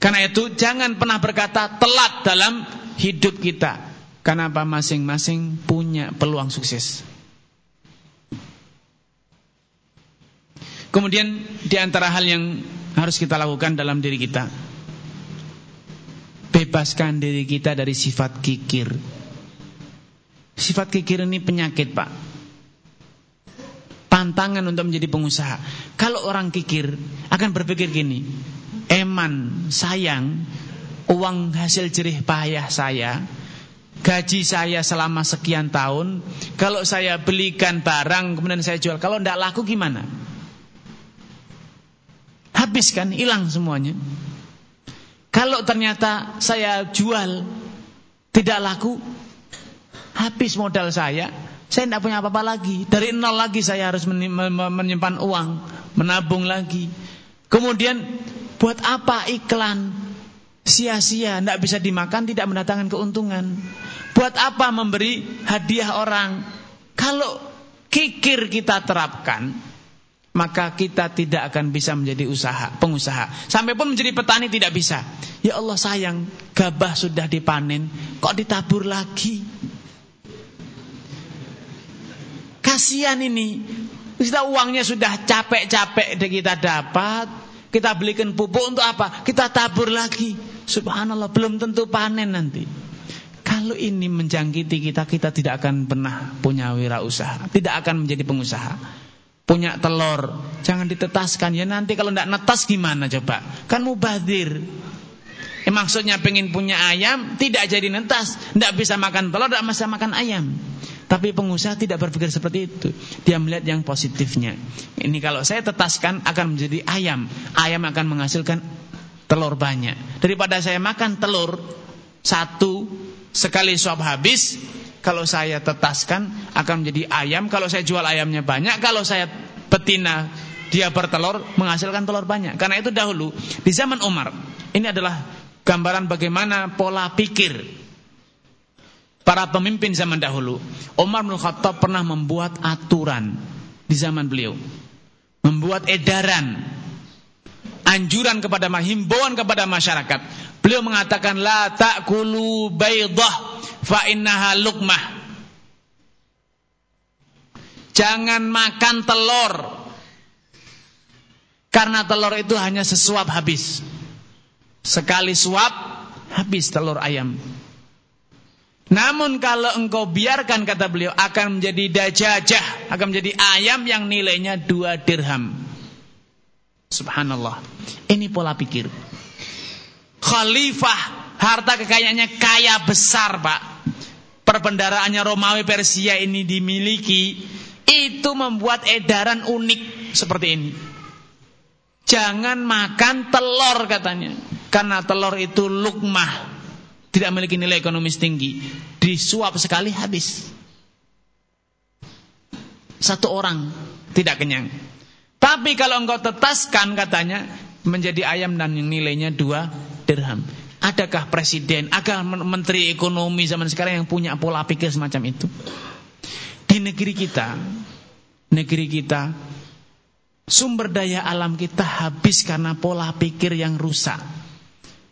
Karena itu jangan pernah berkata telat dalam hidup kita. Karena apa masing-masing punya peluang sukses. Kemudian di antara hal yang harus kita lakukan dalam diri kita. Bebaskan diri kita dari sifat kikir. Sifat kikir ini penyakit pak. Pantangan untuk menjadi pengusaha. Kalau orang kikir akan berpikir gini eman, sayang, uang hasil jerih payah saya, gaji saya selama sekian tahun, kalau saya belikan barang kemudian saya jual, kalau tidak laku gimana? Habis kan, hilang semuanya. Kalau ternyata saya jual tidak laku, habis modal saya, saya tidak punya apa-apa lagi. Dari nol lagi saya harus menyimpan uang, menabung lagi. Kemudian Buat apa iklan sia-sia, tidak bisa dimakan, tidak mendatangkan keuntungan. Buat apa memberi hadiah orang? Kalau kikir kita terapkan, maka kita tidak akan bisa menjadi usaha, pengusaha. Sampai pun menjadi petani tidak bisa. Ya Allah sayang, gabah sudah dipanen, kok ditabur lagi? Kasihan ini. Kita uangnya sudah capek-capek kita dapat, kita belikan pupuk untuk apa? Kita tabur lagi. Subhanallah, belum tentu panen nanti. Kalau ini menjangkiti kita, kita tidak akan pernah punya wirausaha. Tidak akan menjadi pengusaha. Punya telur, jangan ditetaskan. Ya nanti kalau tidak netas gimana coba? Kan mubazir. Eh, maksudnya pengen punya ayam, tidak jadi netas. Tidak bisa makan telur, tidak bisa makan ayam. Tapi pengusaha tidak berpikir seperti itu. Dia melihat yang positifnya. Ini kalau saya tetaskan akan menjadi ayam. Ayam akan menghasilkan telur banyak. Daripada saya makan telur satu sekali suap habis, kalau saya tetaskan akan menjadi ayam. Kalau saya jual ayamnya banyak, kalau saya betina dia bertelur menghasilkan telur banyak. Karena itu dahulu di zaman Umar ini adalah gambaran bagaimana pola pikir para pemimpin zaman dahulu. Umar bin Khattab pernah membuat aturan di zaman beliau. Membuat edaran, anjuran kepada himbauan kepada masyarakat. Beliau mengatakan la ta'kulu baydah fa innaha. Jangan makan telur. Karena telur itu hanya sesuap habis. Sekali suap habis telur ayam. Namun kalau engkau biarkan kata beliau akan menjadi dajajah, akan menjadi ayam yang nilainya dua dirham. Subhanallah. Ini pola pikir. Khalifah harta kekayaannya kaya besar, Pak. Perbendaraannya Romawi Persia ini dimiliki itu membuat edaran unik seperti ini. Jangan makan telur katanya. Karena telur itu lukmah tidak memiliki nilai ekonomis tinggi, disuap sekali habis. Satu orang tidak kenyang. Tapi kalau engkau tetaskan katanya menjadi ayam dan nilainya dua dirham. Adakah presiden, agak menteri ekonomi zaman sekarang yang punya pola pikir semacam itu? Di negeri kita, negeri kita, sumber daya alam kita habis karena pola pikir yang rusak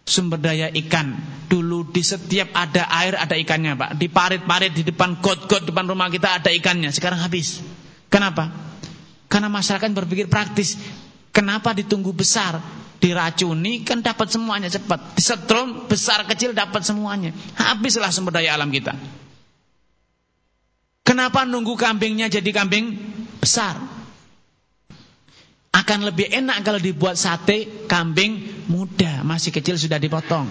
sumber daya ikan. Dulu di setiap ada air ada ikannya, Pak. Di parit-parit di depan got-got depan rumah kita ada ikannya. Sekarang habis. Kenapa? Karena masyarakat berpikir praktis. Kenapa ditunggu besar? Diracuni kan dapat semuanya cepat. Disetrum besar kecil dapat semuanya. Habislah sumber daya alam kita. Kenapa nunggu kambingnya jadi kambing besar? Akan lebih enak kalau dibuat sate kambing muda, masih kecil sudah dipotong.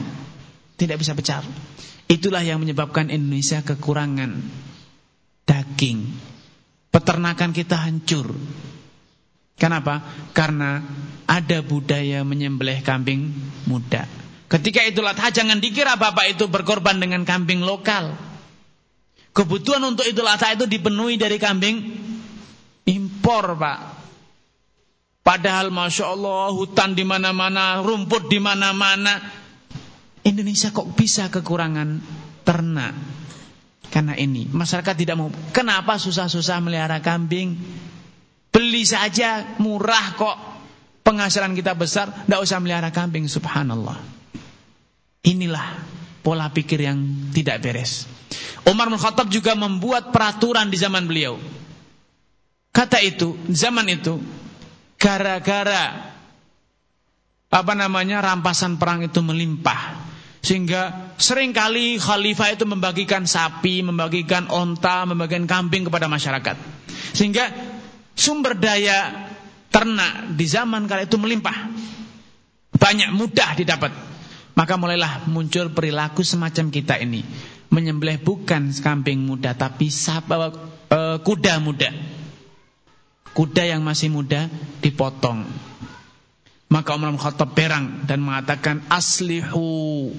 Tidak bisa besar. Itulah yang menyebabkan Indonesia kekurangan daging. Peternakan kita hancur. Kenapa? Karena ada budaya menyembelih kambing muda. Ketika itulah jangan dikira bapak itu berkorban dengan kambing lokal. Kebutuhan untuk itulah itu dipenuhi dari kambing impor, Pak. Padahal Masya Allah hutan di mana-mana, rumput di mana-mana. Indonesia kok bisa kekurangan ternak? Karena ini, masyarakat tidak mau. Kenapa susah-susah melihara kambing? Beli saja, murah kok. Penghasilan kita besar, tidak usah melihara kambing. Subhanallah. Inilah pola pikir yang tidak beres. Umar bin Khattab juga membuat peraturan di zaman beliau. Kata itu, zaman itu, gara-gara apa namanya rampasan perang itu melimpah sehingga sering kali khalifah itu membagikan sapi, membagikan onta, membagikan kambing kepada masyarakat. Sehingga sumber daya ternak di zaman kala itu melimpah. Banyak mudah didapat. Maka mulailah muncul perilaku semacam kita ini. Menyembelih bukan kambing muda tapi sapa, uh, kuda muda kuda yang masih muda dipotong. Maka Umar bin Khattab berang dan mengatakan aslihu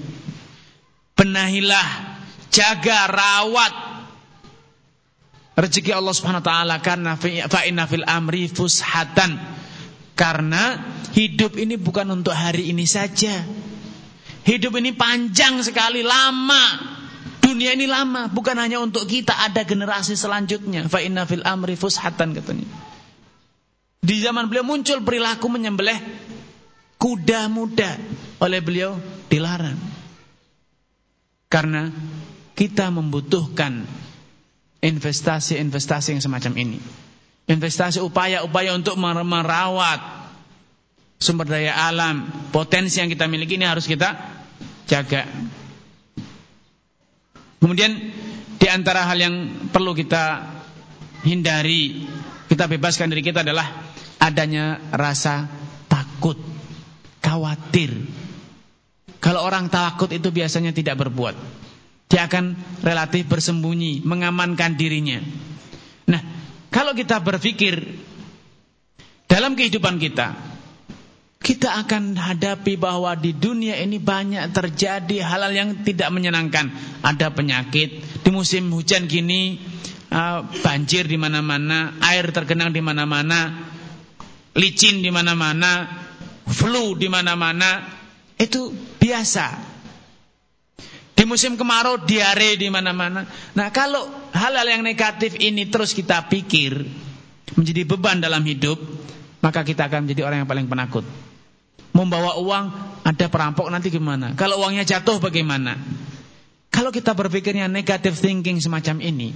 benahilah jaga rawat. Rezeki Allah Subhanahu wa taala karena fa inna fil amri fushatan. Karena hidup ini bukan untuk hari ini saja. Hidup ini panjang sekali lama. Dunia ini lama bukan hanya untuk kita ada generasi selanjutnya. Fa inna fil amri fushatan katanya di zaman beliau muncul perilaku menyembelih kuda muda. Oleh beliau dilarang. Karena kita membutuhkan investasi-investasi yang semacam ini. Investasi upaya-upaya untuk merawat sumber daya alam, potensi yang kita miliki ini harus kita jaga. Kemudian di antara hal yang perlu kita hindari, kita bebaskan diri kita adalah adanya rasa takut, khawatir. Kalau orang takut itu biasanya tidak berbuat. Dia akan relatif bersembunyi, mengamankan dirinya. Nah, kalau kita berpikir dalam kehidupan kita, kita akan hadapi bahwa di dunia ini banyak terjadi hal-hal yang tidak menyenangkan. Ada penyakit, di musim hujan gini uh, banjir di mana-mana, air tergenang di mana-mana, licin di mana-mana, flu di mana-mana. Itu biasa. Di musim kemarau diare di mana-mana. Nah, kalau hal-hal yang negatif ini terus kita pikir menjadi beban dalam hidup, maka kita akan menjadi orang yang paling penakut. Membawa uang, ada perampok nanti gimana? Kalau uangnya jatuh bagaimana? Kalau kita berpikirnya negative thinking semacam ini,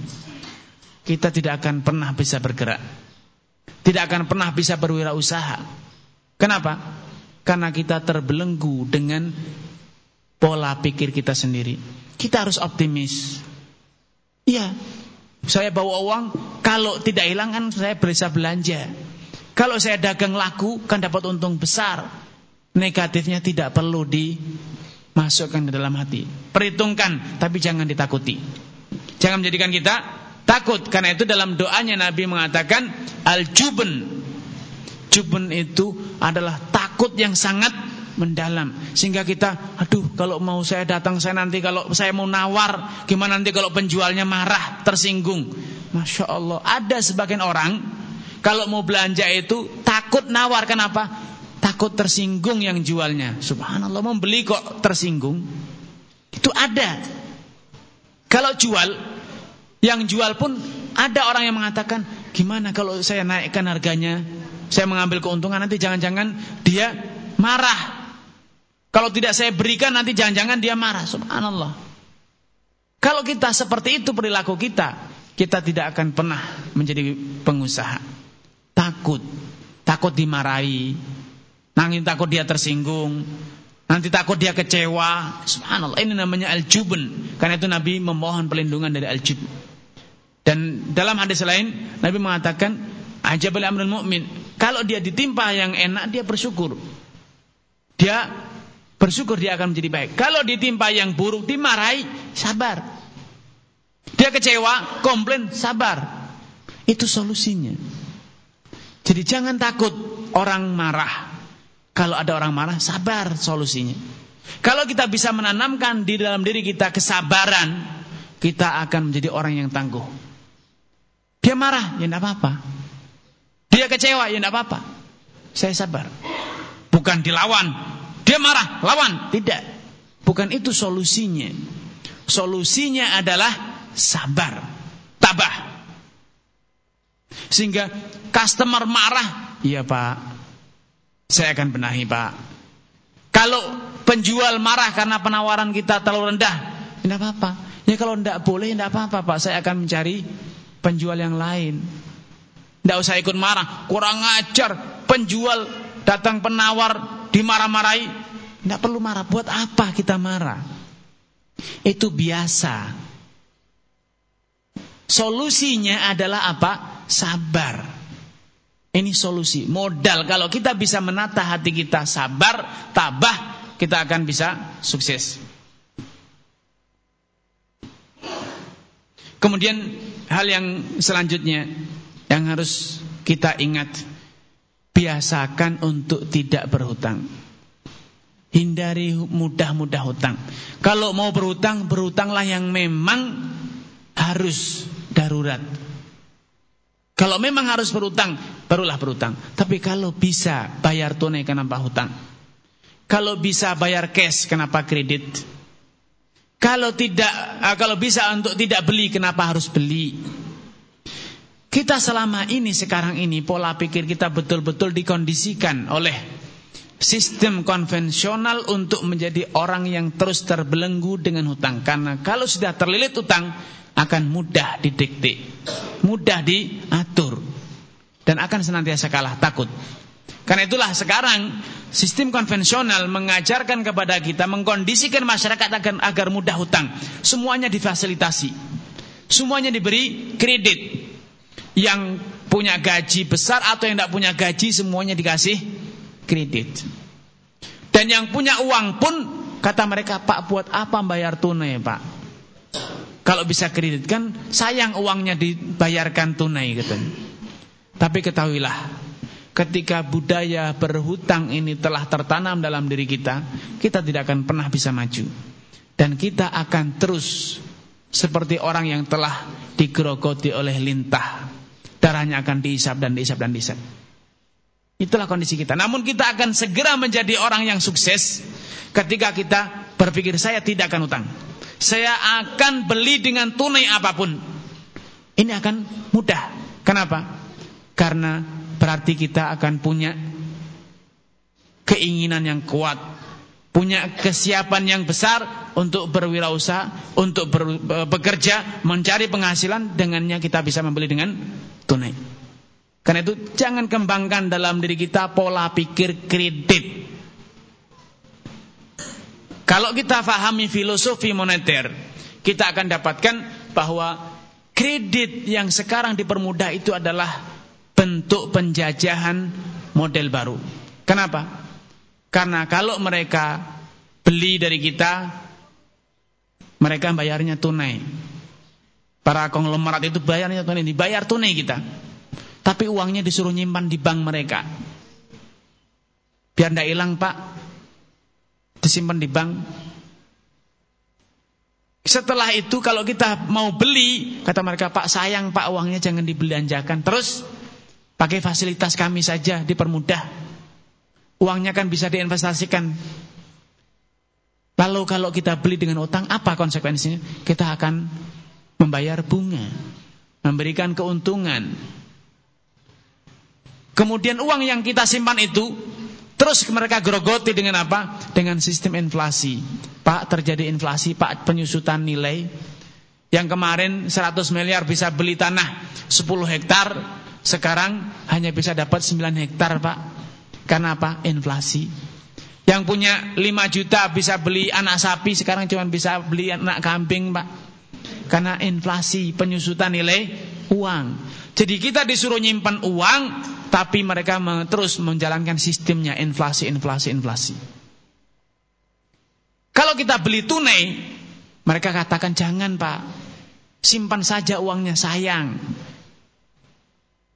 kita tidak akan pernah bisa bergerak. Tidak akan pernah bisa berwirausaha. Kenapa? Karena kita terbelenggu dengan pola pikir kita sendiri. Kita harus optimis. Iya, saya bawa uang, kalau tidak hilang kan saya bisa belanja. Kalau saya dagang laku kan dapat untung besar. Negatifnya tidak perlu dimasukkan ke dalam hati. Perhitungkan, tapi jangan ditakuti. Jangan menjadikan kita takut. Karena itu dalam doanya Nabi mengatakan al-juben. Juben itu adalah takut yang sangat mendalam. Sehingga kita aduh kalau mau saya datang saya nanti kalau saya mau nawar gimana nanti kalau penjualnya marah tersinggung? Masya Allah. Ada sebagian orang kalau mau belanja itu takut nawar. Kenapa? Takut tersinggung yang jualnya. Subhanallah mau beli kok tersinggung? Itu ada. Kalau jual yang jual pun ada orang yang mengatakan gimana kalau saya naikkan harganya saya mengambil keuntungan nanti jangan-jangan dia marah kalau tidak saya berikan nanti jangan-jangan dia marah. Subhanallah. Kalau kita seperti itu perilaku kita, kita tidak akan pernah menjadi pengusaha. Takut. Takut dimarahi. Nanti takut dia tersinggung. Nanti takut dia kecewa. Subhanallah. Ini namanya al-jubun. Karena itu Nabi memohon perlindungan dari al-jubun. Dan dalam hadis lain, Nabi mengatakan, Ajabal amrul mu'min. Kalau dia ditimpa yang enak, dia bersyukur. Dia bersyukur dia akan menjadi baik. Kalau ditimpa yang buruk, dimarahi, sabar. Dia kecewa, komplain, sabar. Itu solusinya. Jadi jangan takut orang marah. Kalau ada orang marah, sabar solusinya. Kalau kita bisa menanamkan di dalam diri kita kesabaran, kita akan menjadi orang yang tangguh. Dia marah, ya tidak apa-apa. Dia kecewa, ya tidak apa-apa. Saya sabar. Bukan dilawan, dia marah, lawan. Tidak. Bukan itu solusinya. Solusinya adalah sabar, tabah. Sehingga customer marah, iya Pak, saya akan benahi Pak. Kalau penjual marah karena penawaran kita terlalu rendah, tidak apa-apa. Ya kalau tidak boleh, tidak apa-apa Pak, saya akan mencari penjual yang lain. Tidak usah ikut marah, kurang ajar, penjual datang penawar dimarah-marahi, tidak perlu marah. Buat apa kita marah? Itu biasa. Solusinya adalah apa? Sabar. Ini solusi. Modal kalau kita bisa menata hati kita sabar, tabah, kita akan bisa sukses. Kemudian hal yang selanjutnya yang harus kita ingat biasakan untuk tidak berhutang. Hindari mudah-mudah hutang. Kalau mau berhutang, berhutanglah yang memang harus darurat. Kalau memang harus berhutang, barulah berhutang. Tapi kalau bisa bayar tunai, kenapa hutang? Kalau bisa bayar cash, kenapa kredit? Kalau tidak, ah, kalau bisa untuk tidak beli, kenapa harus beli? Kita selama ini sekarang ini pola pikir kita betul-betul dikondisikan oleh sistem konvensional untuk menjadi orang yang terus terbelenggu dengan hutang. Karena kalau sudah terlilit hutang akan mudah didikte, mudah diatur dan akan senantiasa kalah takut. Karena itulah sekarang sistem konvensional mengajarkan kepada kita mengkondisikan masyarakat agar, agar mudah hutang. Semuanya difasilitasi. Semuanya diberi kredit yang punya gaji besar atau yang tidak punya gaji semuanya dikasih kredit. Dan yang punya uang pun kata mereka, "Pak, buat apa bayar tunai, Pak? Kalau bisa kredit kan sayang uangnya dibayarkan tunai gitu. Tapi ketahuilah, ketika budaya berhutang ini telah tertanam dalam diri kita, kita tidak akan pernah bisa maju. Dan kita akan terus seperti orang yang telah digerogoti oleh lintah. Darahnya akan diisap dan diisap dan diisap. Itulah kondisi kita. Namun kita akan segera menjadi orang yang sukses ketika kita berpikir saya tidak akan utang. Saya akan beli dengan tunai apa pun. Ini akan mudah. Kenapa? Karena berarti kita akan punya keinginan yang kuat, punya kesiapan yang besar untuk berwirausaha, untuk ber, bekerja, mencari penghasilan, dengannya kita bisa membeli dengan tunai. Karena itu jangan kembangkan dalam diri kita pola pikir kredit. Kalau kita fahami filosofi moneter, kita akan dapatkan bahwa kredit yang sekarang dipermudah itu adalah bentuk penjajahan model baru. Kenapa? Karena kalau mereka beli dari kita, mereka bayarnya tunai. Para konglomerat itu bayarnya tunai, dibayar tunai kita. Tapi uangnya disuruh nyimpan di bank mereka. Biar tidak hilang pak, disimpan di bank. Setelah itu kalau kita mau beli, kata mereka, Pak sayang Pak uangnya jangan dibelanjakan. Terus pakai fasilitas kami saja dipermudah. Uangnya kan bisa diinvestasikan. Lalu kalau kita beli dengan utang, apa konsekuensinya? Kita akan membayar bunga, memberikan keuntungan. Kemudian uang yang kita simpan itu Terus mereka grogoti dengan apa? Dengan sistem inflasi. Pak terjadi inflasi, Pak penyusutan nilai. Yang kemarin 100 miliar bisa beli tanah 10 hektar, sekarang hanya bisa dapat 9 hektar, Pak. Karena apa? Inflasi. Yang punya 5 juta bisa beli anak sapi, sekarang cuma bisa beli anak kambing, Pak. Karena inflasi, penyusutan nilai uang. Jadi kita disuruh nyimpan uang, tapi mereka terus menjalankan sistemnya inflasi, inflasi, inflasi. Kalau kita beli tunai, mereka katakan jangan pak, simpan saja uangnya sayang.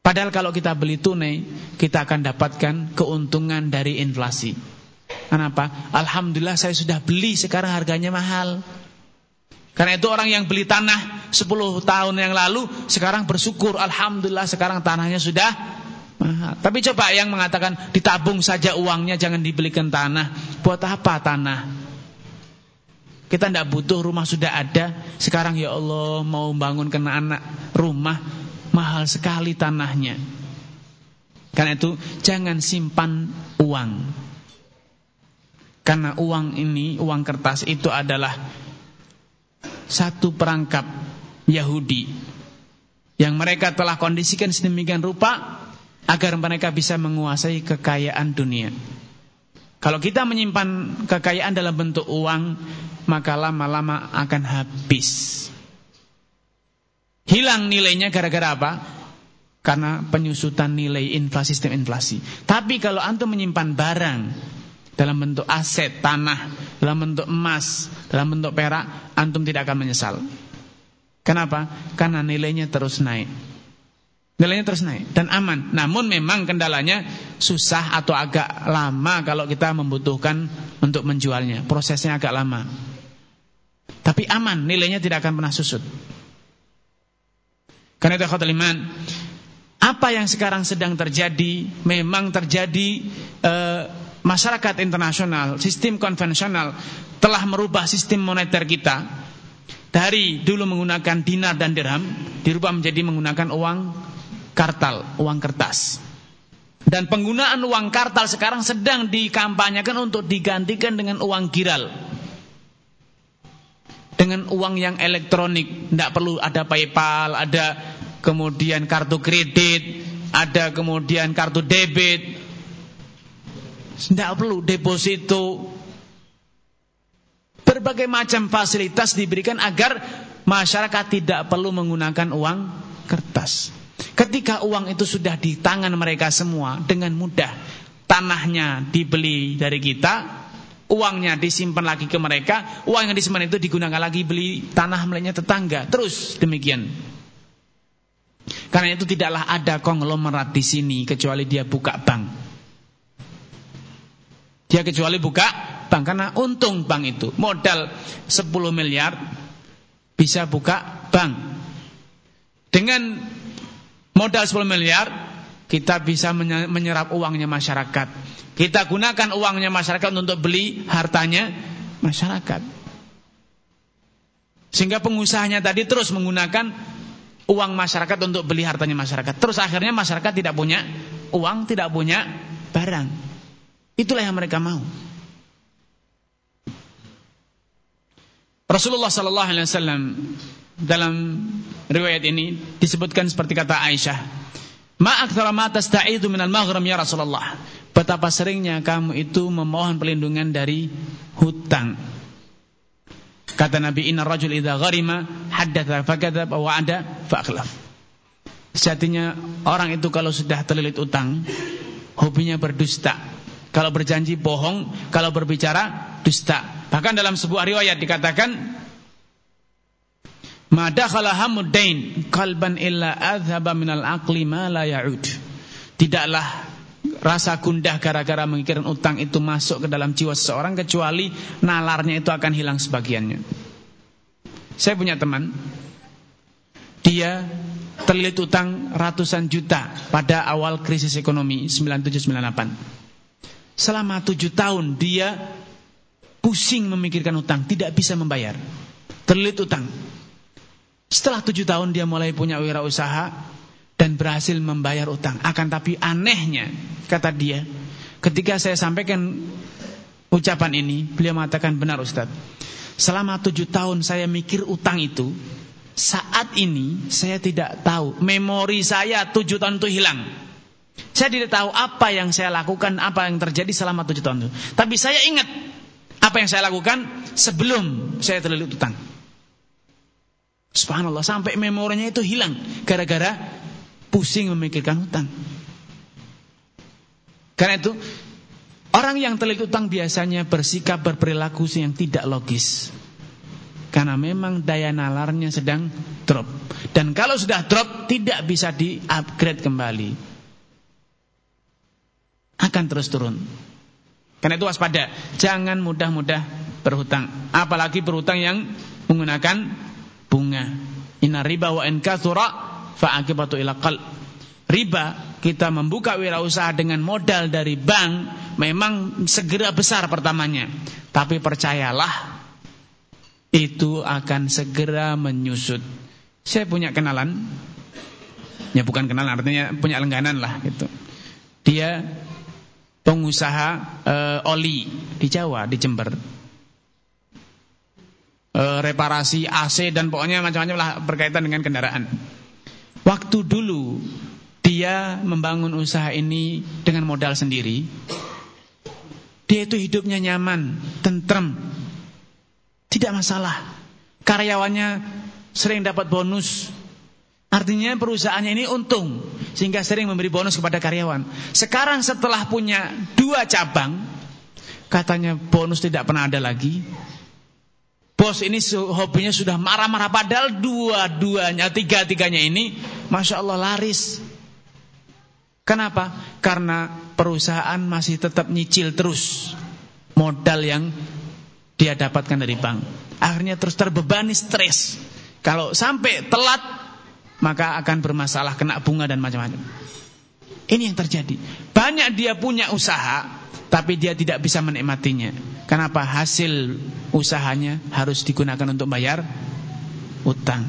Padahal kalau kita beli tunai, kita akan dapatkan keuntungan dari inflasi. Kenapa? Alhamdulillah saya sudah beli, sekarang harganya mahal. Karena itu orang yang beli tanah 10 tahun yang lalu, sekarang bersyukur. Alhamdulillah sekarang tanahnya sudah mahal. Tapi coba yang mengatakan ditabung saja uangnya jangan dibelikan tanah. Buat apa tanah? Kita tidak butuh rumah sudah ada. Sekarang ya Allah mau bangun kena anak rumah mahal sekali tanahnya. Karena itu jangan simpan uang. Karena uang ini, uang kertas itu adalah satu perangkap Yahudi yang mereka telah kondisikan sedemikian rupa agar mereka bisa menguasai kekayaan dunia. Kalau kita menyimpan kekayaan dalam bentuk uang, maka lama-lama akan habis. Hilang nilainya gara-gara apa? Karena penyusutan nilai inflasi sistem inflasi. Tapi kalau antum menyimpan barang dalam bentuk aset, tanah, dalam bentuk emas, dalam bentuk perak, antum tidak akan menyesal. Kenapa? Karena nilainya terus naik. Nilainya terus naik dan aman. Namun memang kendalanya susah atau agak lama kalau kita membutuhkan untuk menjualnya. Prosesnya agak lama. Tapi aman, nilainya tidak akan pernah susut. Karena itu khatul iman, apa yang sekarang sedang terjadi memang terjadi eh, masyarakat internasional, sistem konvensional telah merubah sistem moneter kita dari dulu menggunakan dinar dan dirham dirubah menjadi menggunakan uang kartal, uang kertas. Dan penggunaan uang kartal sekarang sedang dikampanyekan untuk digantikan dengan uang giral. Dengan uang yang elektronik, tidak perlu ada PayPal, ada kemudian kartu kredit, ada kemudian kartu debit. Tidak perlu deposito. Berbagai macam fasilitas diberikan agar masyarakat tidak perlu menggunakan uang kertas. Ketika uang itu sudah di tangan mereka semua dengan mudah tanahnya dibeli dari kita, uangnya disimpan lagi ke mereka, uang yang disimpan itu digunakan lagi beli tanah miliknya tetangga. Terus demikian. Karena itu tidaklah ada konglomerat di sini kecuali dia buka bank. Dia kecuali buka bank karena untung bank itu. Modal 10 miliar bisa buka bank. Dengan modal 10 miliar kita bisa menyerap uangnya masyarakat. Kita gunakan uangnya masyarakat untuk beli hartanya masyarakat. Sehingga pengusahanya tadi terus menggunakan uang masyarakat untuk beli hartanya masyarakat. Terus akhirnya masyarakat tidak punya uang, tidak punya barang. Itulah yang mereka mau. Rasulullah sallallahu alaihi wasallam dalam riwayat ini disebutkan seperti kata Aisyah, "Ma aktsara ma minal maghram ya Rasulullah." Betapa seringnya kamu itu memohon perlindungan dari hutang. Kata Nabi, "Inna rajul idza gharima haddatha fakadzab wa ada fa'akhlaf." Sejatinya orang itu kalau sudah terlilit utang, hobinya berdusta. Kalau berjanji bohong, kalau berbicara dusta. Bahkan dalam sebuah riwayat dikatakan Ma dakhala hamuddain qalban illa adhaba minal aqli ma la. Tidaklah rasa gundah gara-gara mengikirin utang itu masuk ke dalam jiwa seseorang kecuali nalarnya itu akan hilang sebagiannya. Saya punya teman dia terlilit utang ratusan juta pada awal krisis ekonomi 9798. Selama tujuh tahun dia pusing memikirkan utang, tidak bisa membayar. Terlilit utang. Setelah tujuh tahun dia mulai punya wirausaha dan berhasil membayar utang. Akan tapi anehnya, kata dia, ketika saya sampaikan ucapan ini, beliau mengatakan benar Ustaz. Selama tujuh tahun saya mikir utang itu, saat ini saya tidak tahu. Memori saya tujuh tahun itu hilang. Saya tidak tahu apa yang saya lakukan, apa yang terjadi selama tujuh tahun itu. Tapi saya ingat apa yang saya lakukan sebelum saya terlilit utang. Subhanallah, sampai memorinya itu hilang gara-gara pusing memikirkan utang. Karena itu, orang yang terlilit utang biasanya bersikap berperilaku yang tidak logis. Karena memang daya nalarnya sedang drop. Dan kalau sudah drop, tidak bisa di-upgrade kembali. Akan terus turun. Karena itu waspada, jangan mudah-mudah berhutang, apalagi berhutang yang menggunakan bunga. Inna riba wa in kathura fa ila qal. Riba kita membuka wirausaha dengan modal dari bank memang segera besar pertamanya. Tapi percayalah itu akan segera menyusut. Saya punya kenalan ya bukan kenalan artinya punya langganan lah gitu. Dia pengusaha uh, oli di Jawa, di Jember. Uh, reparasi AC dan pokoknya macam-macam lah berkaitan dengan kendaraan. Waktu dulu dia membangun usaha ini dengan modal sendiri. Dia itu hidupnya nyaman, tentrem. Tidak masalah. Karyawannya sering dapat bonus Artinya perusahaannya ini untung sehingga sering memberi bonus kepada karyawan. Sekarang setelah punya dua cabang, katanya bonus tidak pernah ada lagi. Bos ini hobinya sudah marah-marah padahal dua-duanya, tiga-tiganya ini Masya Allah laris. Kenapa? Karena perusahaan masih tetap nyicil terus modal yang dia dapatkan dari bank. Akhirnya terus terbebani stres. Kalau sampai telat maka akan bermasalah kena bunga dan macam-macam. Ini yang terjadi. Banyak dia punya usaha tapi dia tidak bisa menikmatinya. Kenapa? Hasil usahanya harus digunakan untuk bayar utang.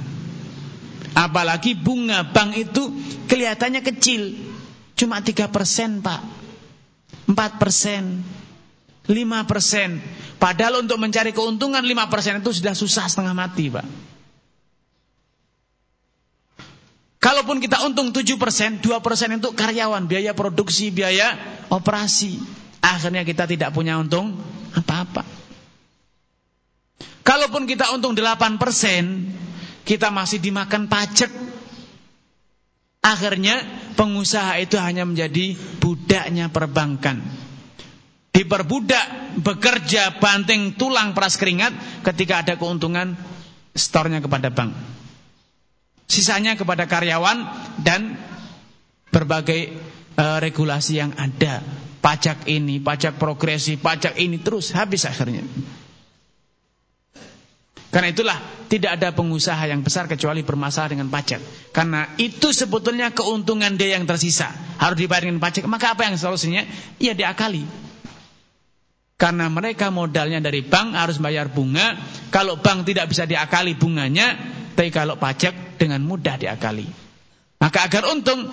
Apalagi bunga bank itu kelihatannya kecil. Cuma 3%, Pak. 4%, 5%. Padahal untuk mencari keuntungan 5% itu sudah susah setengah mati, Pak. Kalaupun kita untung 7%, 2% itu karyawan, biaya produksi, biaya operasi. Akhirnya kita tidak punya untung apa-apa. Kalaupun kita untung 8%, kita masih dimakan pajak. Akhirnya pengusaha itu hanya menjadi budaknya perbankan. diperbudak, bekerja, banting tulang peras keringat ketika ada keuntungan stornya kepada bank. Sisanya kepada karyawan dan berbagai uh, regulasi yang ada. Pajak ini, pajak progresif, pajak ini terus habis akhirnya. Karena itulah tidak ada pengusaha yang besar kecuali bermasalah dengan pajak. Karena itu sebetulnya keuntungan dia yang tersisa. Harus dibayar dengan pajak. Maka apa yang solusinya? Ya diakali. Karena mereka modalnya dari bank harus bayar bunga. Kalau bank tidak bisa diakali bunganya. Tapi kalau pajak dengan mudah diakali. Maka agar untung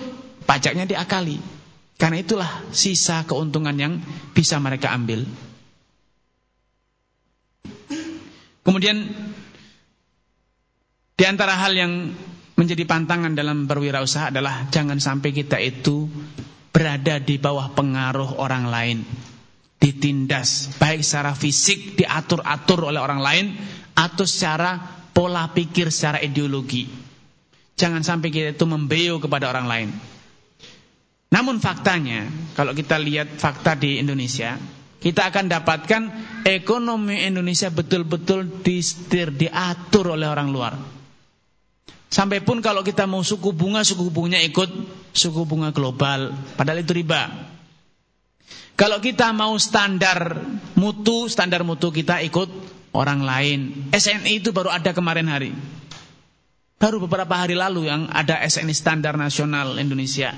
pajaknya diakali. Karena itulah sisa keuntungan yang bisa mereka ambil. Kemudian di antara hal yang menjadi pantangan dalam berwirausaha adalah jangan sampai kita itu berada di bawah pengaruh orang lain. Ditindas baik secara fisik diatur-atur oleh orang lain atau secara pola pikir secara ideologi. Jangan sampai kita itu membeu kepada orang lain. Namun faktanya kalau kita lihat fakta di Indonesia kita akan dapatkan ekonomi Indonesia betul-betul distir, diatur oleh orang luar. Sampai pun kalau kita mau suku bunga, suku bunganya ikut suku bunga global. Padahal itu riba. Kalau kita mau standar mutu, standar mutu kita ikut orang lain. SNI itu baru ada kemarin hari. Baru beberapa hari lalu yang ada SNI standar nasional Indonesia.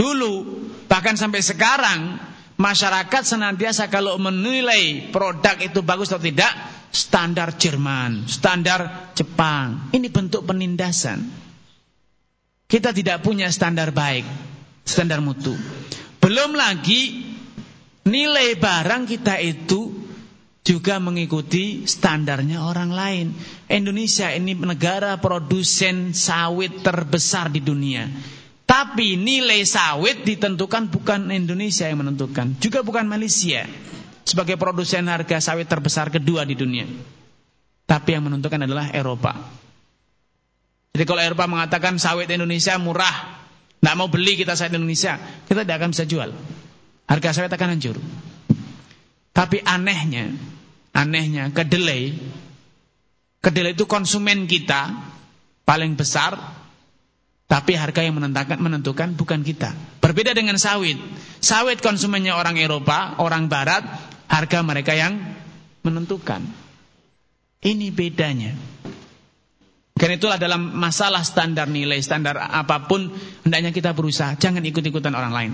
Dulu, bahkan sampai sekarang, masyarakat senantiasa kalau menilai produk itu bagus atau tidak standar Jerman, standar Jepang. Ini bentuk penindasan. Kita tidak punya standar baik, standar mutu. Belum lagi nilai barang kita itu juga mengikuti standarnya orang lain. Indonesia ini negara produsen sawit terbesar di dunia. Tapi nilai sawit ditentukan bukan Indonesia yang menentukan, juga bukan Malaysia sebagai produsen harga sawit terbesar kedua di dunia. Tapi yang menentukan adalah Eropa. Jadi kalau Eropa mengatakan sawit Indonesia murah, tidak mau beli kita sawit Indonesia, kita tidak akan bisa jual. Harga sawit akan hancur. Tapi anehnya, anehnya kedelai, kedelai itu konsumen kita paling besar tapi harga yang menentukan, menentukan bukan kita. Berbeda dengan sawit. Sawit konsumennya orang Eropa, orang Barat, harga mereka yang menentukan. Ini bedanya. Karena itulah dalam masalah standar nilai, standar apa pun, hendaknya kita berusaha. Jangan ikut-ikutan orang lain.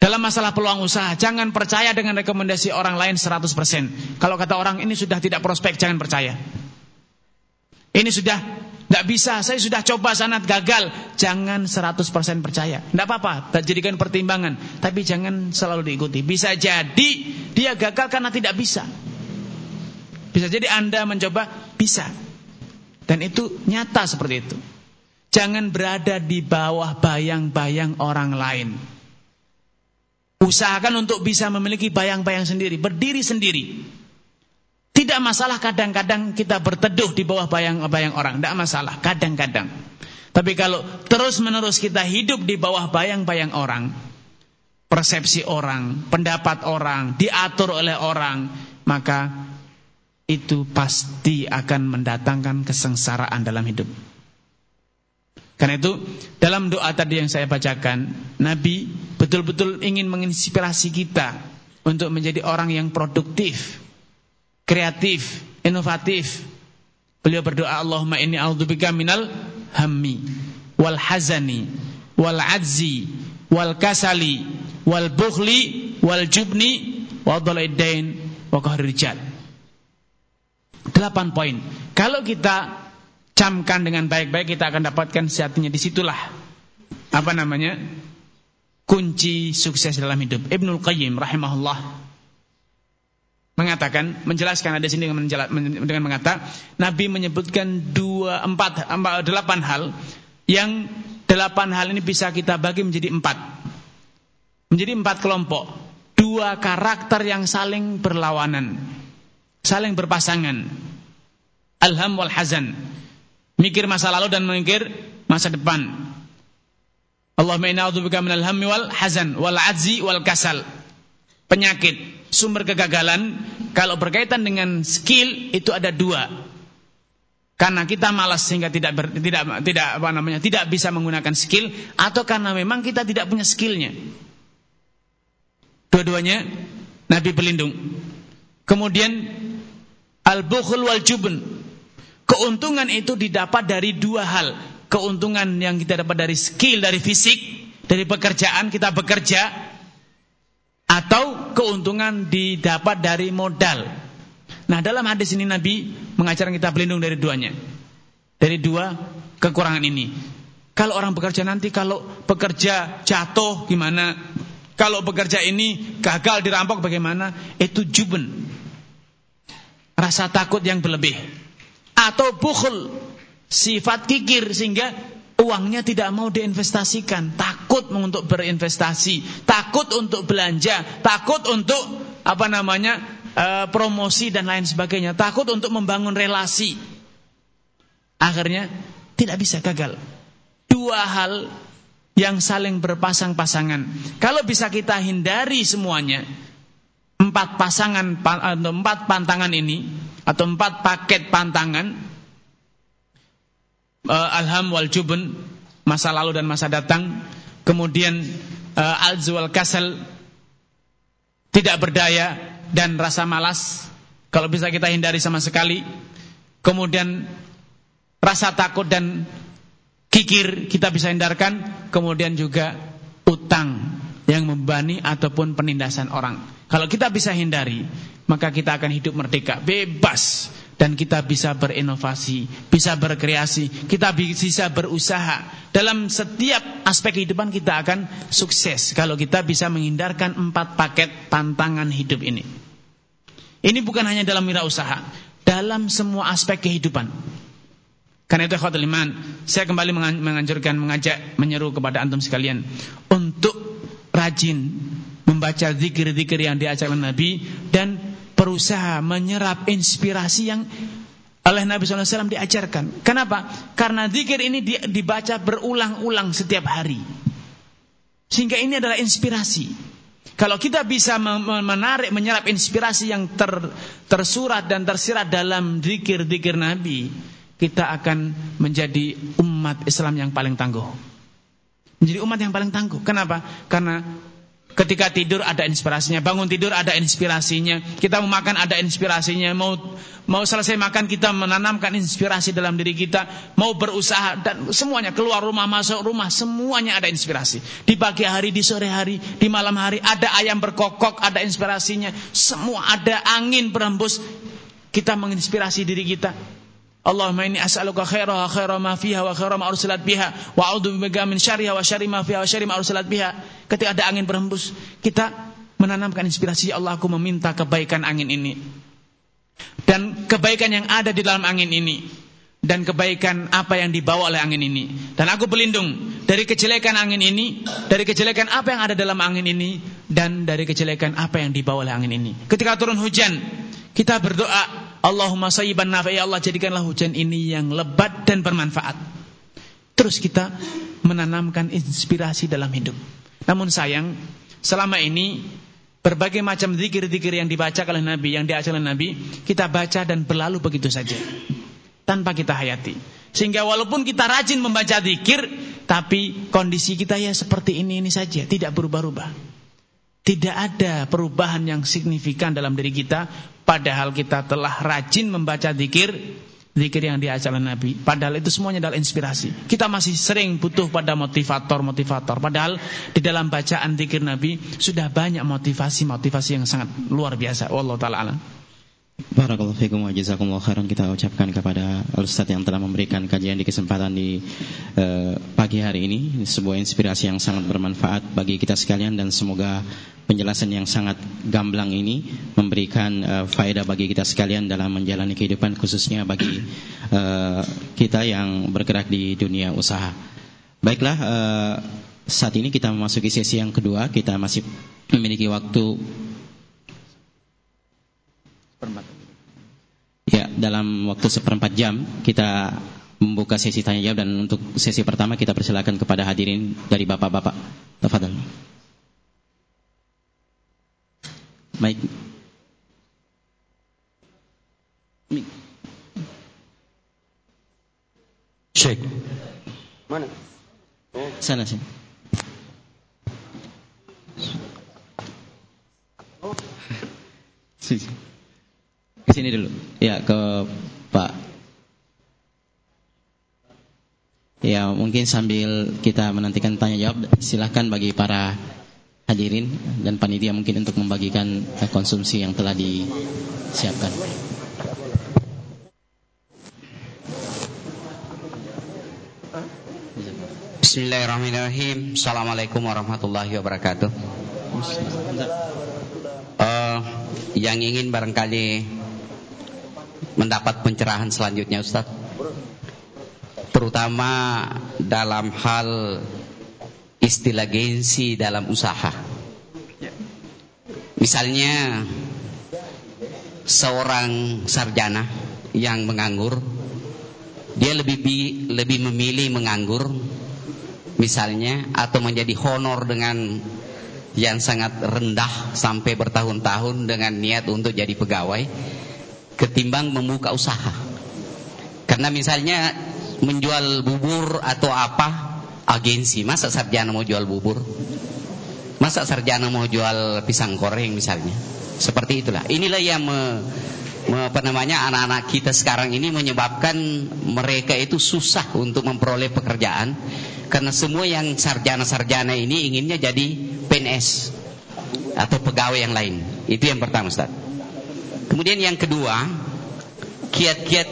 Dalam masalah peluang usaha, jangan percaya dengan rekomendasi orang lain 100%. Kalau kata orang ini sudah tidak prospek, jangan percaya. Ini sudah tidak bisa, saya sudah coba sanat gagal. Jangan 100% percaya. Tidak apa-apa, jadikan pertimbangan. Tapi jangan selalu diikuti. Bisa jadi dia gagal karena tidak bisa. Bisa jadi Anda mencoba, bisa. Dan itu nyata seperti itu. Jangan berada di bawah bayang-bayang orang lain. Usahakan untuk bisa memiliki bayang-bayang sendiri, berdiri sendiri. Tidak masalah kadang-kadang kita berteduh di bawah bayang-bayang orang. Tidak masalah, kadang-kadang. Tapi kalau terus-menerus kita hidup di bawah bayang-bayang orang, persepsi orang, pendapat orang, diatur oleh orang, maka itu pasti akan mendatangkan kesengsaraan dalam hidup. Karena itu, dalam doa tadi yang saya bacakan, Nabi betul-betul ingin menginspirasi kita untuk menjadi orang yang produktif, kreatif, inovatif. Beliau berdoa Allahumma inni a'udzubika minal hammi wal hazani wal adzi wal kasali wal bukhli wal jubni wa dhalaidain wa rijal. Delapan poin. Kalau kita camkan dengan baik-baik kita akan dapatkan sejatinya di situlah apa namanya kunci sukses dalam hidup. Ibnul Qayyim rahimahullah mengatakan menjelaskan ada sini dengan, mengata Nabi menyebutkan dua empat, empat delapan hal yang delapan hal ini bisa kita bagi menjadi empat. Menjadi empat kelompok. Dua karakter yang saling berlawanan saling berpasangan. Alham wal hazan. Mikir masa lalu dan mikir masa depan. Allahumma inna a'udzubika minal hammi wal hazan wal adzi wal kasal. Penyakit, sumber kegagalan kalau berkaitan dengan skill itu ada dua. Karena kita malas sehingga tidak ber, tidak tidak apa namanya tidak bisa menggunakan skill atau karena memang kita tidak punya skillnya. Dua-duanya Nabi berlindung. Kemudian al-bukhl wal jubn. Keuntungan itu didapat dari dua hal. Keuntungan yang kita dapat dari skill, dari fisik, dari pekerjaan kita bekerja atau keuntungan didapat dari modal. Nah, dalam hadis ini Nabi mengajarkan kita berlindung dari duanya. Dari dua kekurangan ini. Kalau orang bekerja nanti kalau bekerja jatuh gimana? Kalau bekerja ini gagal dirampok bagaimana? Itu juben. Rasa takut yang berlebih. Atau bukhul. Sifat kikir sehingga uangnya tidak mau diinvestasikan. Takut untuk berinvestasi. Takut untuk belanja. Takut untuk apa namanya uh, promosi dan lain sebagainya. Takut untuk membangun relasi. Akhirnya tidak bisa gagal. Dua hal yang saling berpasang-pasangan. Kalau bisa kita hindari semuanya, empat pasangan atau empat pantangan ini atau empat paket pantangan uh, alham wal jubun masa lalu dan masa datang, kemudian uh, alzu wal kasal tidak berdaya dan rasa malas. Kalau bisa kita hindari sama sekali. Kemudian rasa takut dan kikir kita bisa hindarkan, kemudian juga utang yang membani ataupun penindasan orang. Kalau kita bisa hindari, maka kita akan hidup merdeka, bebas dan kita bisa berinovasi, bisa berkreasi, kita bisa berusaha. Dalam setiap aspek kehidupan kita akan sukses kalau kita bisa menghindarkan empat paket tantangan hidup ini. Ini bukan hanya dalam wirausaha, dalam semua aspek kehidupan. Karena itu khawatir iman, saya kembali menganjurkan, mengajak, menyeru kepada antum sekalian untuk rajin membaca zikir-zikir yang diajarkan Nabi dan berusaha menyerap inspirasi yang oleh Nabi SAW diajarkan. Kenapa? Karena zikir ini dibaca berulang-ulang setiap hari. Sehingga ini adalah inspirasi. Kalau kita bisa menarik, menyerap inspirasi yang ter, tersurat dan tersirat dalam zikir-zikir Nabi, kita akan menjadi umat Islam yang paling tangguh. Menjadi umat yang paling tangguh. Kenapa? Karena ketika tidur ada inspirasinya, bangun tidur ada inspirasinya, kita mau makan ada inspirasinya, mau mau selesai makan kita menanamkan inspirasi dalam diri kita, mau berusaha dan semuanya keluar rumah masuk rumah semuanya ada inspirasi. Di pagi hari, di sore hari, di malam hari ada ayam berkokok ada inspirasinya, semua ada angin berembus kita menginspirasi diri kita. Allahumma inni as'aluka khairaha khaira ma fiha wa khaira ma ursilat biha wa a'udzu bika min syarriha wa syarri ma fiha wa syarri ma ursilat biha. Ketika ada angin berhembus, kita menanamkan inspirasi ya Allah aku meminta kebaikan angin ini. Dan kebaikan yang ada di dalam angin ini dan kebaikan apa yang dibawa oleh angin ini. Dan aku berlindung dari kejelekan angin ini, dari kejelekan apa yang ada dalam angin ini dan dari kejelekan apa yang dibawa oleh angin ini. Ketika turun hujan, kita berdoa Allahumma sayyiban nafi ya Allah jadikanlah hujan ini yang lebat dan bermanfaat. Terus kita menanamkan inspirasi dalam hidup. Namun sayang, selama ini berbagai macam zikir-zikir yang dibaca oleh Nabi, yang diajarkan oleh Nabi, kita baca dan berlalu begitu saja. Tanpa kita hayati. Sehingga walaupun kita rajin membaca zikir, tapi kondisi kita ya seperti ini-ini saja, tidak berubah-ubah. Tidak ada perubahan yang signifikan dalam diri kita Padahal kita telah rajin membaca zikir Zikir yang diajarkan Nabi. Padahal itu semuanya adalah inspirasi. Kita masih sering butuh pada motivator-motivator. Padahal di dalam bacaan zikir Nabi Sudah banyak motivasi-motivasi yang sangat luar biasa. Wallahu ta'ala alam Barakallahu fiikum wa jazakumullah khairan. Kita ucapkan kepada Ustaz yang telah memberikan kajian di kesempatan di uh, pagi hari ini. Sebuah inspirasi yang sangat bermanfaat bagi kita sekalian dan semoga penjelasan yang sangat gamblang ini memberikan uh, faedah bagi kita sekalian dalam menjalani kehidupan khususnya bagi uh, kita yang bergerak di dunia usaha. Baiklah uh, saat ini kita memasuki sesi yang kedua. Kita masih memiliki waktu Ya, dalam waktu seperempat jam kita membuka sesi tanya jawab dan untuk sesi pertama kita persilakan kepada hadirin dari bapak-bapak. Tafadhal. Baik. Syekh. Mana? Sana sih. Sini. Ke sini dulu. Ya, ke Pak. Ya, mungkin sambil kita menantikan tanya jawab, silahkan bagi para hadirin dan panitia mungkin untuk membagikan konsumsi yang telah disiapkan. Bismillahirrahmanirrahim. Assalamualaikum warahmatullahi wabarakatuh. Eh, yang ingin barangkali mendapat pencerahan selanjutnya Ustaz? Terutama dalam hal istilah gengsi dalam usaha. Misalnya seorang sarjana yang menganggur Dia lebih bi- lebih memilih menganggur misalnya atau menjadi honor dengan yang sangat rendah sampai bertahun-tahun dengan niat untuk jadi pegawai ketimbang membuka usaha. Karena misalnya menjual bubur atau apa agensi, masa sarjana mau jual bubur? Masa sarjana mau jual pisang goreng misalnya? Seperti itulah. Inilah yang me, me- apa namanya anak-anak kita sekarang ini menyebabkan mereka itu susah untuk memperoleh pekerjaan karena semua yang sarjana-sarjana ini inginnya jadi PNS atau pegawai yang lain. Itu yang pertama, Ustaz. Kemudian yang kedua, kiat-kiat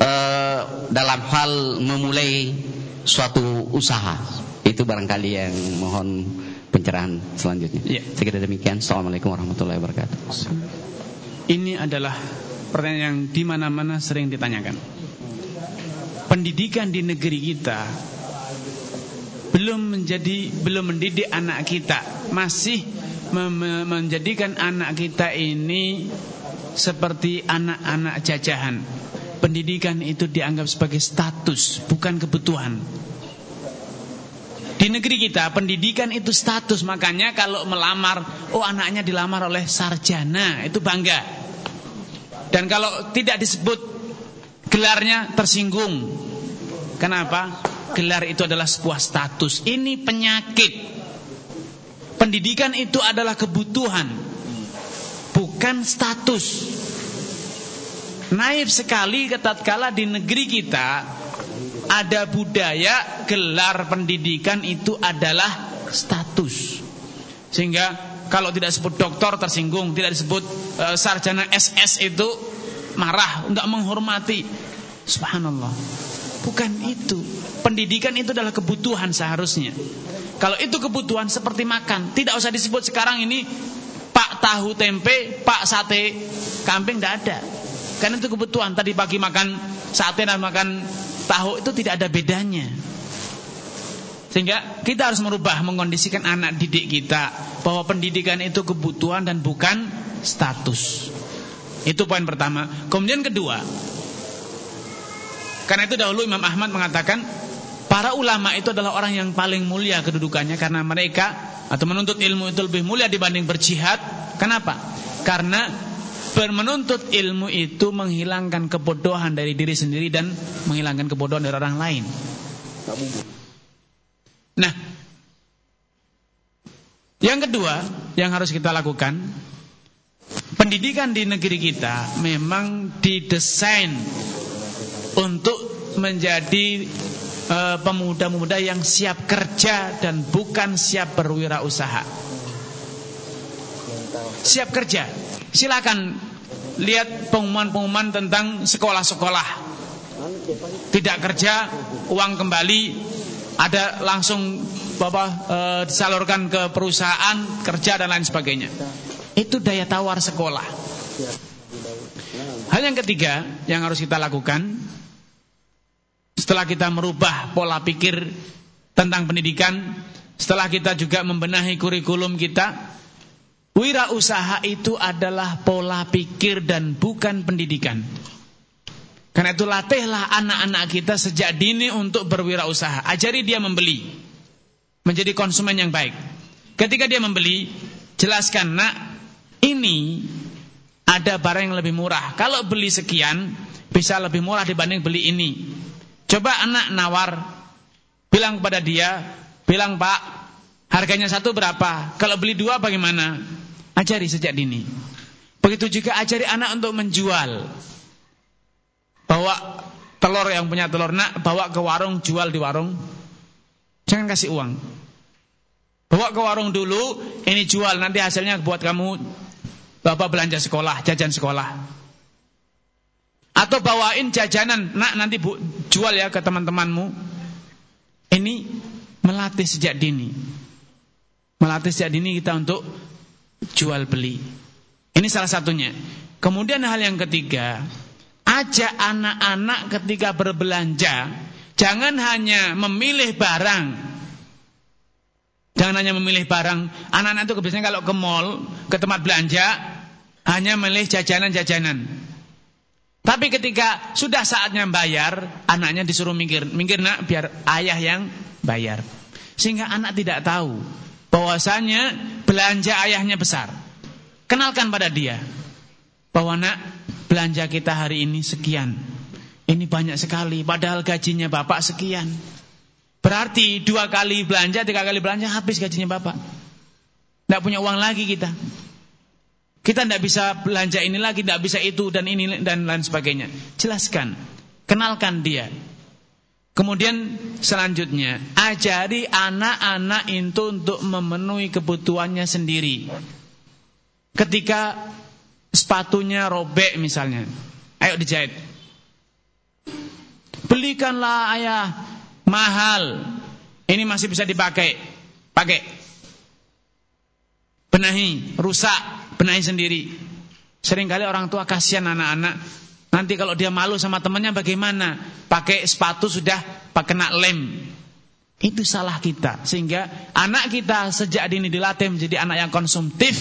eh, dalam hal memulai suatu usaha. Itu barangkali yang mohon pencerahan selanjutnya. Saya kira demikian. Assalamualaikum warahmatullahi wabarakatuh. Ini adalah pertanyaan yang di mana-mana sering ditanyakan. Pendidikan di negeri kita belum menjadi belum mendidik anak kita, masih menjadikan anak kita ini seperti anak-anak jajahan. Pendidikan itu dianggap sebagai status, bukan kebutuhan. Di negeri kita pendidikan itu status Makanya kalau melamar Oh anaknya dilamar oleh sarjana Itu bangga Dan kalau tidak disebut Gelarnya tersinggung Kenapa? Gelar itu adalah sebuah status Ini penyakit Pendidikan itu adalah kebutuhan Bukan status Naif sekali ketatkala di negeri kita ada budaya gelar pendidikan itu adalah status. Sehingga kalau tidak disebut doktor tersinggung, tidak disebut eh, sarjana SS itu marah, enggak menghormati. Subhanallah. Bukan itu. Pendidikan itu adalah kebutuhan seharusnya. Kalau itu kebutuhan seperti makan, tidak usah disebut sekarang ini Pak tahu tempe, Pak sate kambing tidak ada. Karena itu kebutuhan. Tadi pagi makan sate dan makan tahu itu tidak ada bedanya. Sehingga kita harus merubah mengkondisikan anak didik kita bahwa pendidikan itu kebutuhan dan bukan status. Itu poin pertama. Kemudian kedua, karena itu dahulu Imam Ahmad mengatakan para ulama itu adalah orang yang paling mulia kedudukannya karena mereka atau menuntut ilmu itu lebih mulia dibanding berjihad. Kenapa? Karena menuntut ilmu itu menghilangkan kebodohan dari diri sendiri dan menghilangkan kebodohan dari orang lain. Nah, yang kedua yang harus kita lakukan, pendidikan di negeri kita memang didesain untuk menjadi eh, pemuda-pemuda yang siap kerja dan bukan siap berwirausaha. Siap kerja. Silakan lihat pengumuman-pengumuman tentang sekolah-sekolah. Tidak kerja, uang kembali, ada langsung bapak e, disalurkan ke perusahaan kerja dan lain sebagainya. Itu daya tawar sekolah. Hal yang ketiga yang harus kita lakukan setelah kita merubah pola pikir tentang pendidikan, setelah kita juga membenahi kurikulum kita, wirausaha itu adalah pola pikir dan bukan pendidikan. Karena itu latihlah anak-anak kita sejak dini untuk berwirausaha. Ajari dia membeli. Menjadi konsumen yang baik. Ketika dia membeli, jelaskan nak, ini ada barang yang lebih murah. Kalau beli sekian bisa lebih murah dibanding beli ini. Coba anak nawar bilang kepada dia, bilang Pak, harganya satu berapa? Kalau beli dua bagaimana? Ajari sejak dini. Begitu juga ajari anak untuk menjual. Bawa telur yang punya telur nak, bawa ke warung, jual di warung. Jangan kasih uang. Bawa ke warung dulu, ini jual, nanti hasilnya buat kamu Bapak belanja sekolah, jajan sekolah. Atau bawain jajanan, nak nanti bu, jual ya ke teman-temanmu. Ini melatih sejak dini. Melatih sejak dini kita untuk jual beli. Ini salah satunya. Kemudian hal yang ketiga, ajak anak-anak ketika berbelanja, jangan hanya memilih barang. Jangan hanya memilih barang. Anak-anak itu biasanya kalau ke mall, ke tempat belanja, hanya milih jajanan-jajanan. Tapi ketika sudah saatnya bayar, anaknya disuruh minggir. Minggir nak, biar ayah yang bayar. Sehingga anak tidak tahu bahwasanya belanja ayahnya besar. Kenalkan pada dia bahwa nak belanja kita hari ini sekian. Ini banyak sekali, padahal gajinya bapak sekian. Berarti dua kali belanja, tiga kali belanja habis gajinya bapak. Tidak punya uang lagi kita. Kita tidak bisa belanja ini lagi, tidak bisa itu dan ini dan lain sebagainya. Jelaskan, kenalkan dia. Kemudian selanjutnya, ajari anak-anak itu untuk memenuhi kebutuhannya sendiri. Ketika sepatunya robek misalnya, ayo dijahit. Belikanlah ayah mahal. Ini masih bisa dipakai. Pakai. Benahi, rusak, benahi sendiri. Seringkali orang tua kasihan anak-anak. Nanti kalau dia malu sama temannya bagaimana? Pakai sepatu sudah pakai kena lem. Itu salah kita. Sehingga anak kita sejak dini dilatih menjadi anak yang konsumtif.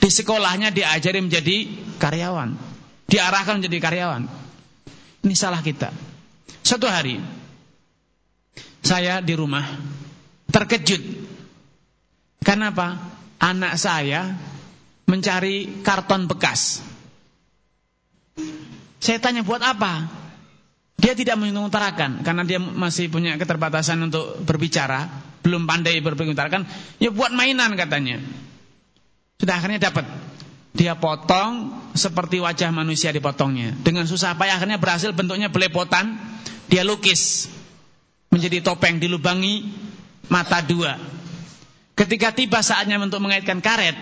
Di sekolahnya diajari menjadi karyawan. Diarahkan menjadi karyawan. Ini salah kita. Suatu hari saya di rumah terkejut. Kenapa? Anak saya mencari karton bekas. Saya tanya buat apa? Dia tidak mengutarakan karena dia masih punya keterbatasan untuk berbicara, belum pandai berbicara. Ya buat mainan katanya. Sudah akhirnya dapat. Dia potong seperti wajah manusia dipotongnya. Dengan susah payah akhirnya berhasil bentuknya belepotan. Dia lukis menjadi topeng dilubangi mata dua. Ketika tiba saatnya untuk mengaitkan karet,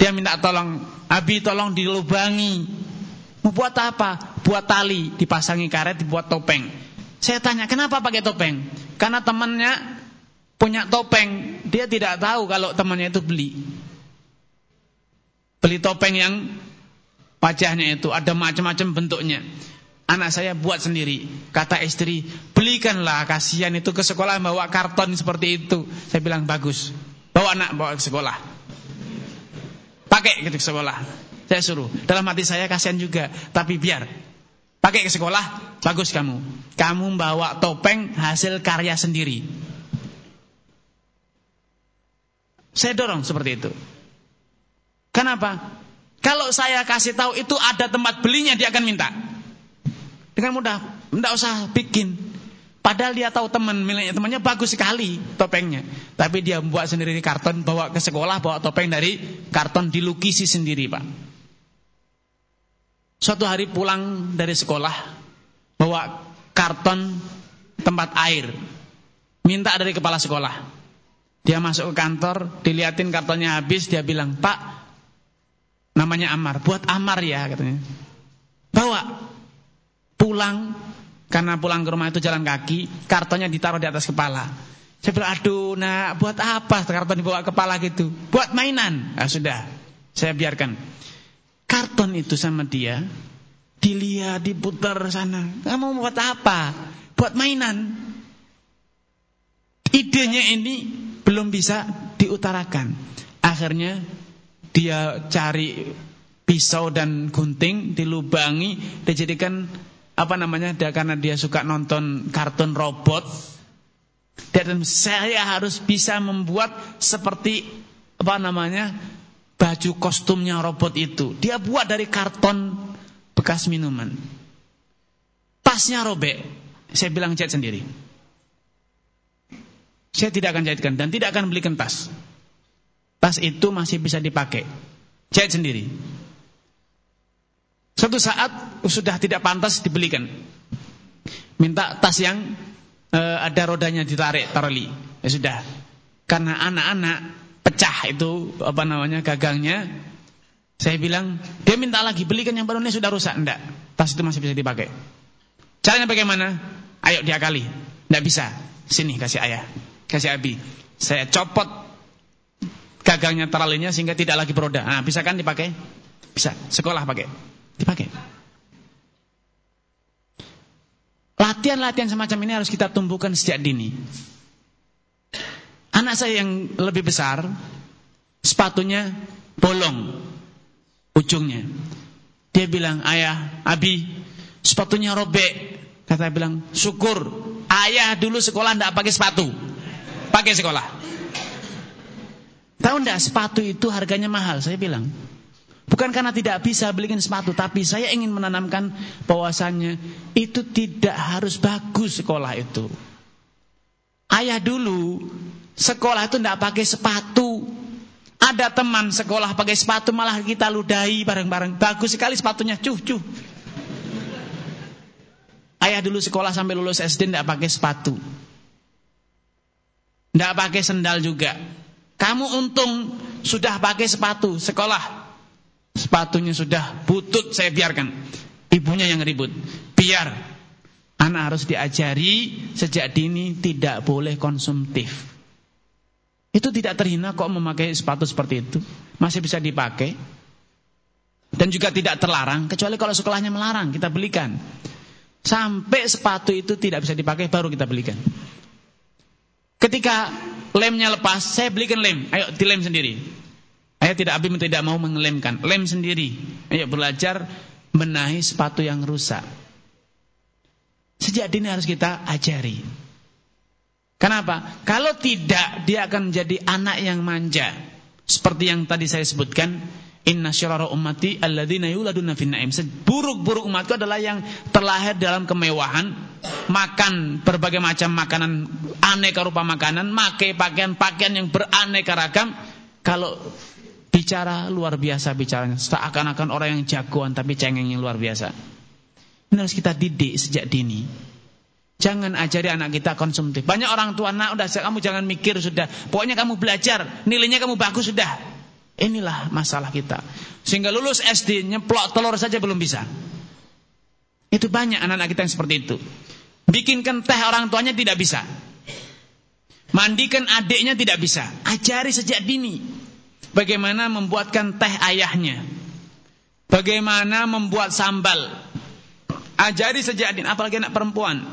dia minta tolong, Abi tolong dilubangi. Mau buat apa? Buat tali, dipasangi karet, dibuat topeng. Saya tanya, kenapa pakai topeng? Karena temannya punya topeng, dia tidak tahu kalau temannya itu beli. Beli topeng yang wajahnya itu ada macam-macam bentuknya. Anak saya buat sendiri. Kata istri, belikanlah kasihan itu ke sekolah bawa karton seperti itu. Saya bilang bagus. Bawa anak bawa ke sekolah. Pakai gitu ke sekolah. Saya suruh. Dalam hati saya kasihan juga, tapi biar. Pakai ke sekolah, bagus kamu. Kamu bawa topeng hasil karya sendiri. Saya dorong seperti itu. Kenapa? Kalau saya kasih tahu itu ada tempat belinya dia akan minta. Dengan mudah, tidak usah bikin. Padahal dia tahu teman miliknya temannya bagus sekali topengnya. Tapi dia buat sendiri karton bawa ke sekolah bawa topeng dari karton dilukisi sendiri pak. Suatu hari pulang dari sekolah bawa karton tempat air. Minta dari kepala sekolah. Dia masuk ke kantor, diliatin kartonnya habis, dia bilang, Pak, namanya Amar, buat Amar ya katanya. Bawa, pulang karena pulang ke rumah itu jalan kaki, kartonnya ditaruh di atas kepala. Saya bilang, aduh nak, buat apa karton dibawa kepala gitu? Buat mainan. Ah sudah, saya biarkan. Karton itu sama dia, dilihat, diputar sana. Kamu mau buat apa? Buat mainan. Idenya ini belum bisa diutarakan. Akhirnya dia cari pisau dan gunting, dilubangi, dijadikan apa namanya dia karena dia suka nonton kartun robot dan saya harus bisa membuat seperti apa namanya baju kostumnya robot itu. Dia buat dari karton bekas minuman. Tasnya robek. Saya bilang jahit sendiri. Saya tidak akan jahitkan dan tidak akan belikan tas. Tas itu masih bisa dipakai. Jahit sendiri. Suatu saat sudah tidak pantas dibelikan. Minta tas yang uh, ada rodanya ditarik, taroli. Ya sudah. Karena anak-anak pecah itu apa namanya gagangnya. Saya bilang, dia minta lagi belikan yang baru ini sudah rusak. Enggak, tas itu masih bisa dipakai. Caranya bagaimana? Ayo diakali. Enggak bisa. Sini kasih ayah, kasih abi. Saya copot gagangnya taralinya sehingga tidak lagi beroda. Nah, bisa kan dipakai? Bisa. Sekolah pakai. Dipakai. Latihan-latihan semacam ini harus kita tumbuhkan sejak dini. Anak saya yang lebih besar, sepatunya bolong ujungnya. Dia bilang, ayah, abi, sepatunya robek. Kata bilang, syukur, ayah dulu sekolah tidak pakai sepatu. Pakai sekolah. Tahu tidak sepatu itu harganya mahal, saya bilang. Bukan karena tidak bisa belikan sepatu, tapi saya ingin menanamkan bahwasannya itu tidak harus bagus sekolah itu. Ayah dulu sekolah itu tidak pakai sepatu. Ada teman sekolah pakai sepatu malah kita ludahi bareng-bareng. Bagus sekali sepatunya, cuh cuh. Ayah dulu sekolah sampai lulus SD tidak pakai sepatu. Tidak pakai sendal juga. Kamu untung sudah pakai sepatu sekolah. Sepatunya sudah butut saya biarkan. Ibunya yang ribut. Biar anak harus diajari sejak dini tidak boleh konsumtif. Itu tidak terhina kok memakai sepatu seperti itu. Masih bisa dipakai. Dan juga tidak terlarang. Kecuali kalau sekolahnya melarang, kita belikan. Sampai sepatu itu tidak bisa dipakai, baru kita belikan. Ketika lemnya lepas, saya belikan lem. Ayo dilem sendiri. Ayah tidak Abim tidak mau mengelemkan, lem sendiri. Ayo belajar menahi sepatu yang rusak. Sejak dini harus kita ajari. Kenapa? Kalau tidak dia akan menjadi anak yang manja. Seperti yang tadi saya sebutkan, inna syarara ummati alladzina yuladuna fin naim. Buruk-buruk umat itu adalah yang terlahir dalam kemewahan, makan berbagai macam makanan, aneka rupa makanan, pakai pakaian-pakaian yang beraneka ragam. Kalau Bicara luar biasa bicaranya. Seakan-akan orang yang jagoan tapi cengeng yang luar biasa. Ini harus kita didik sejak dini. Jangan ajari anak kita konsumtif. Banyak orang tua anak udah kamu jangan mikir sudah. Pokoknya kamu belajar, nilainya kamu bagus sudah. Inilah masalah kita. Sehingga lulus SD nyeplok telur saja belum bisa. Itu banyak anak-anak kita yang seperti itu. Bikinkan teh orang tuanya tidak bisa. Mandikan adiknya tidak bisa. Ajari sejak dini. Bagaimana membuatkan teh ayahnya. Bagaimana membuat sambal. Ajari sejak dini, apalagi anak perempuan.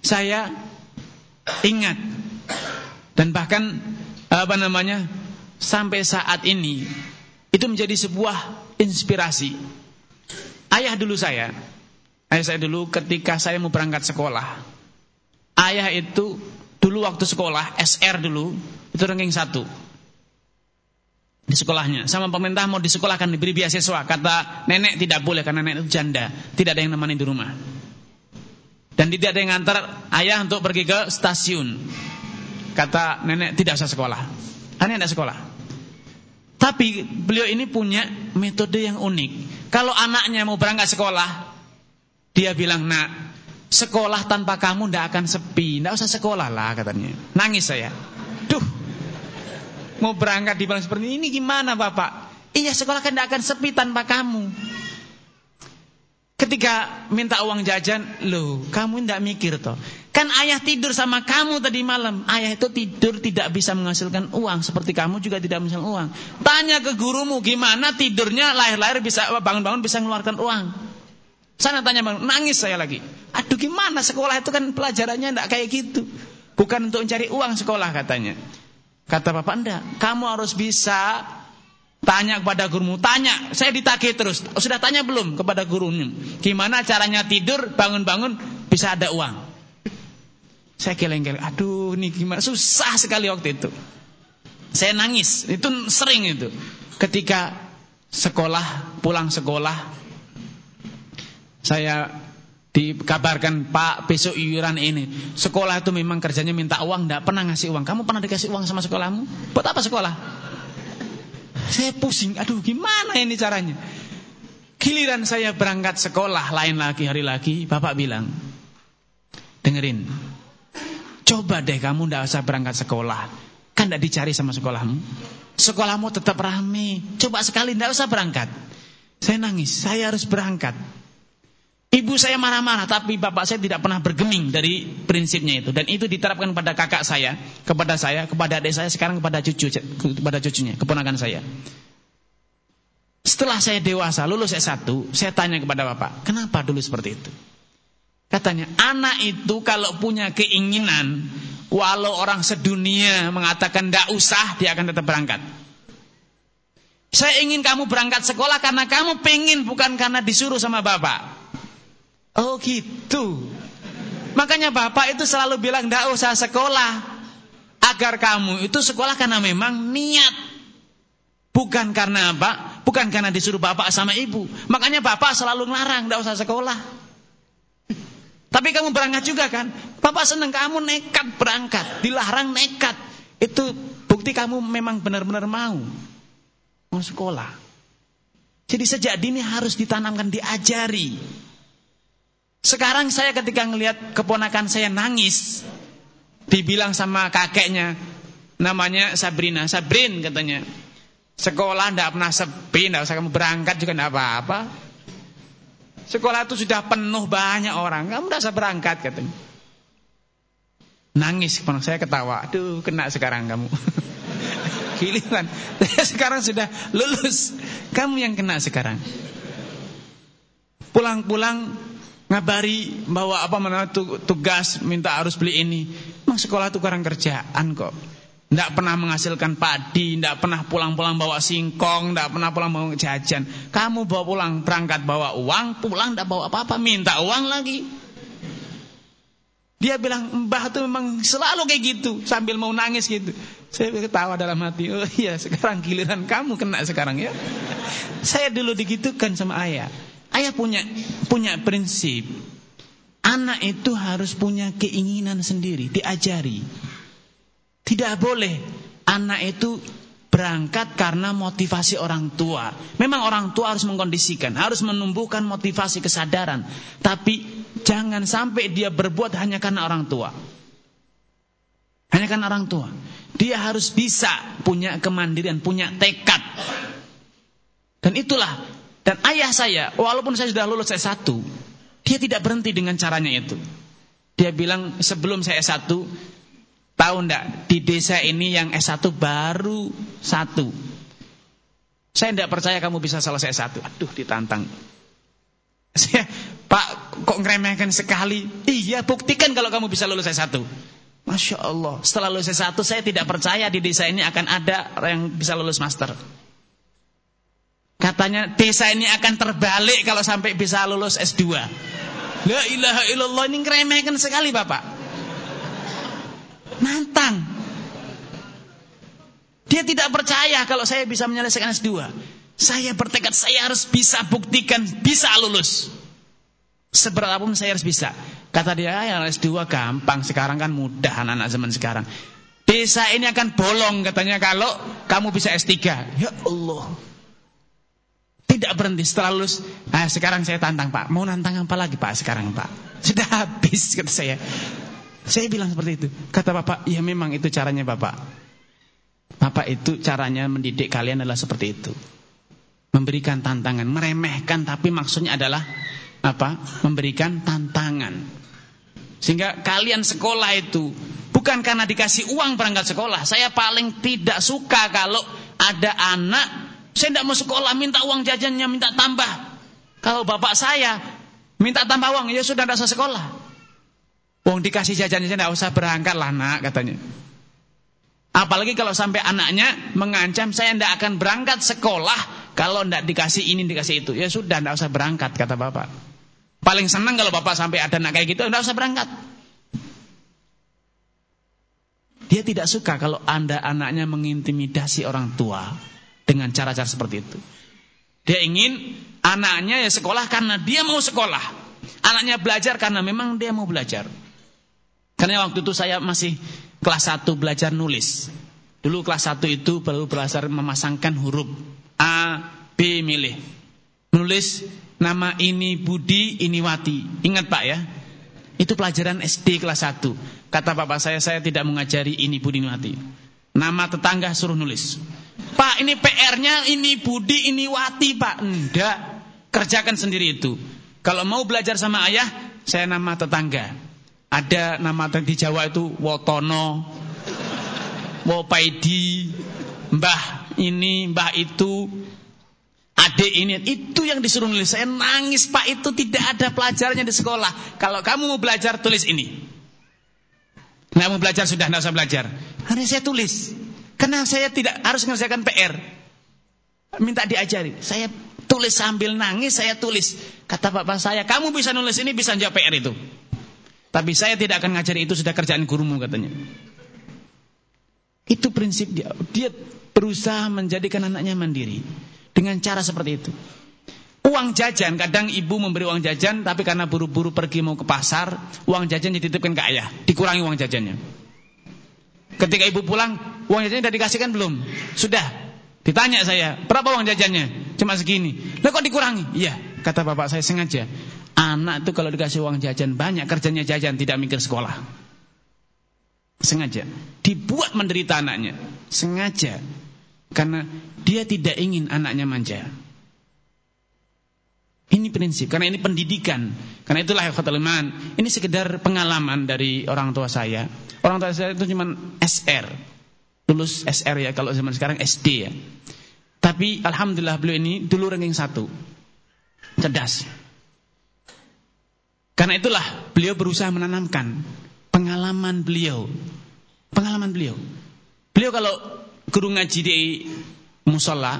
Saya ingat dan bahkan apa namanya sampai saat ini itu menjadi sebuah inspirasi. Ayah dulu saya, ayah saya dulu ketika saya mau berangkat sekolah, ayah itu dulu waktu sekolah SR dulu itu ranking satu di sekolahnya. Sama pemerintah mau disekolahkan diberi beasiswa. Kata nenek tidak boleh karena nenek itu janda, tidak ada yang nemani di rumah. Dan tidak ada yang ngantar ayah untuk pergi ke stasiun. Kata nenek tidak usah sekolah. Aneh tidak sekolah. Tapi beliau ini punya metode yang unik. Kalau anaknya mau berangkat sekolah, dia bilang, nak, sekolah tanpa kamu tidak akan sepi. Tidak usah sekolah lah katanya. Nangis saya. Duh, mau berangkat di bulan seperti ini gimana Bapak? Iya sekolah kan tidak akan sepi tanpa kamu. Ketika minta uang jajan, loh kamu tidak mikir toh. Kan ayah tidur sama kamu tadi malam. Ayah itu tidur tidak bisa menghasilkan uang. Seperti kamu juga tidak menghasilkan uang. Tanya ke gurumu gimana tidurnya lahir-lahir bisa bangun-bangun bisa mengeluarkan uang. Sana tanya bang, nangis saya lagi. Aduh gimana sekolah itu kan pelajarannya tidak kayak gitu. Bukan untuk mencari uang sekolah katanya. Kata bapak enggak, kamu harus bisa tanya kepada gurumu. Tanya, saya ditagih terus. Sudah tanya belum kepada gurunya? Gimana caranya tidur, bangun-bangun bisa ada uang? Saya geleng-geleng, aduh ini gimana? Susah sekali waktu itu. Saya nangis, itu sering itu. Ketika sekolah, pulang sekolah, saya dikabarkan Pak besok iuran ini. Sekolah itu memang kerjanya minta uang tidak pernah ngasih uang. Kamu pernah dikasih uang sama sekolahmu? Buat apa sekolah? Saya pusing aduh gimana ini caranya? Giliran saya berangkat sekolah lain lagi hari lagi bapak bilang dengerin coba deh kamu tidak usah berangkat sekolah. Kan tidak dicari sama sekolahmu. Sekolahmu tetap rame. Coba sekali tidak usah berangkat. Saya nangis saya harus berangkat Ibu saya marah-marah, tapi bapak saya tidak pernah bergeming dari prinsipnya itu. Dan itu diterapkan pada kakak saya, kepada saya, kepada adik saya, sekarang kepada cucu, kepada cucunya, keponakan saya. Setelah saya dewasa, lulus S1, saya tanya kepada bapak, kenapa dulu seperti itu? Katanya, anak itu kalau punya keinginan, walau orang sedunia mengatakan tidak usah, dia akan tetap berangkat. Saya ingin kamu berangkat sekolah karena kamu pengen, bukan karena disuruh sama bapak. Oh gitu. Makanya bapak itu selalu bilang tidak usah sekolah. Agar kamu itu sekolah karena memang niat. Bukan karena apa? Bukan karena disuruh bapak sama ibu. Makanya bapak selalu ngelarang tidak usah sekolah. Tapi kamu berangkat juga kan? Bapak senang kamu nekat berangkat. Dilarang nekat. Itu bukti kamu memang benar-benar mau. Mau sekolah. Jadi sejak dini harus ditanamkan, diajari. Sekarang saya ketika ngelihat keponakan saya nangis, dibilang sama kakeknya, namanya Sabrina, Sabrin katanya, sekolah ndak pernah sepi, ndak usah kamu berangkat juga ndak apa-apa. Sekolah itu sudah penuh banyak orang, kamu ndak usah berangkat katanya. Nangis, keponakan saya ketawa, aduh kena sekarang kamu. Giliran, sekarang sudah lulus, kamu yang kena sekarang. Pulang-pulang ngabari bawa apa mana tugas minta harus beli ini. Emang sekolah itu kurang kerjaan kok. Tidak pernah menghasilkan padi, tidak pernah pulang-pulang bawa singkong, tidak pernah pulang bawa jajan. Kamu bawa pulang berangkat bawa uang, pulang tidak bawa apa-apa, minta uang lagi. Dia bilang, mbah itu memang selalu kayak gitu, sambil mau nangis gitu. Saya ketawa dalam hati, oh iya sekarang giliran kamu kena sekarang ya. Saya dulu digitukan sama ayah. Ayah punya punya prinsip. Anak itu harus punya keinginan sendiri, diajari. Tidak boleh anak itu berangkat karena motivasi orang tua. Memang orang tua harus mengkondisikan, harus menumbuhkan motivasi kesadaran. Tapi jangan sampai dia berbuat hanya karena orang tua. Hanya karena orang tua. Dia harus bisa punya kemandirian, punya tekad. Dan itulah dan ayah saya, walaupun saya sudah lulus S1, dia tidak berhenti dengan caranya itu. Dia bilang, sebelum saya S1, tahu enggak, di desa ini yang S1 baru satu. Saya tidak percaya kamu bisa selesai S1. Aduh, ditantang. Saya, Pak, kok ngeremehkan sekali? Iya, buktikan kalau kamu bisa lulus S1. Masya Allah, setelah lulus S1, saya tidak percaya di desa ini akan ada yang bisa lulus master. Katanya desa ini akan terbalik kalau sampai bisa lulus S2. La ilaha illallah ini ngeremehkan sekali Bapak. Nantang. Dia tidak percaya kalau saya bisa menyelesaikan S2. Saya bertekad saya harus bisa buktikan bisa lulus. Seberapapun saya harus bisa. Kata dia, ya S2 gampang, sekarang kan mudah anak-anak zaman sekarang. Desa ini akan bolong katanya kalau kamu bisa S3. Ya Allah. Tidak berhenti setelah lulus. Nah, sekarang saya tantang Pak. Mau nantang apa lagi Pak sekarang Pak? Sudah habis kata saya. Saya bilang seperti itu. Kata Bapak, ya memang itu caranya Bapak. Bapak itu caranya mendidik kalian adalah seperti itu. Memberikan tantangan, meremehkan tapi maksudnya adalah apa? Memberikan tantangan. Sehingga kalian sekolah itu bukan karena dikasih uang berangkat sekolah. Saya paling tidak suka kalau ada anak saya tidak mau sekolah, minta uang jajannya, minta tambah. Kalau bapak saya minta tambah uang, ya sudah tidak usah sekolah. Uang dikasih jajannya, tidak usah berangkat lah nak, katanya. Apalagi kalau sampai anaknya mengancam, saya tidak akan berangkat sekolah kalau tidak dikasih ini, dikasih itu. Ya sudah, tidak usah berangkat, kata bapak. Paling senang kalau bapak sampai ada anak kayak gitu, tidak usah berangkat. Dia tidak suka kalau Anda anaknya mengintimidasi orang tua dengan cara-cara seperti itu. Dia ingin anaknya ya sekolah karena dia mau sekolah. Anaknya belajar karena memang dia mau belajar. Karena waktu itu saya masih kelas 1 belajar nulis. Dulu kelas 1 itu baru belajar memasangkan huruf A, B milih. Menulis nama ini Budi, ini Wati. Ingat Pak ya? Itu pelajaran SD kelas 1. Kata bapak saya, saya tidak mengajari ini Budi, ini Wati. Nama tetangga suruh nulis. Pak, ini PR-nya ini Budi, ini Wati, Pak. Enggak. Kerjakan sendiri itu. Kalau mau belajar sama ayah, saya nama tetangga. Ada nama di Jawa itu Wotono, Wopaidi, Mbah ini, Mbah itu, adik ini. Itu yang disuruh nulis. Saya nangis Pak itu tidak ada pelajarannya di sekolah. Kalau kamu mau belajar tulis ini. Nggak mau belajar sudah, nggak usah belajar. Harus saya tulis. Karena saya tidak harus mengerjakan PR. Minta diajari. Saya tulis sambil nangis, saya tulis. Kata bapak saya, kamu bisa nulis ini, bisa jawab PR itu. Tapi saya tidak akan ngajari itu, sudah kerjaan gurumu katanya. Itu prinsip dia. Dia berusaha menjadikan anaknya mandiri. Dengan cara seperti itu. Uang jajan, kadang ibu memberi uang jajan, tapi karena buru-buru pergi mau ke pasar, uang jajan dititipkan ke ayah, dikurangi uang jajannya. Ketika ibu pulang, uang jajannya sudah dikasihkan belum? Sudah. Ditanya saya, berapa uang jajannya? Cuma segini. Lah kok dikurangi? Iya, kata bapak saya sengaja. Anak itu kalau dikasih uang jajan banyak, kerjanya jajan, tidak mikir sekolah. Sengaja. Dibuat menderita anaknya. Sengaja. Karena dia tidak ingin anaknya manja. Ini prinsip, karena ini pendidikan. Karena itulah iman. Ini sekedar pengalaman dari orang tua saya. Orang tua saya itu cuma SR. Lulus SR ya, kalau zaman sekarang SD ya. Tapi Alhamdulillah beliau ini dulu ranking satu. Cerdas. Karena itulah beliau berusaha menanamkan pengalaman beliau. Pengalaman beliau. Beliau kalau guru ngaji di musola,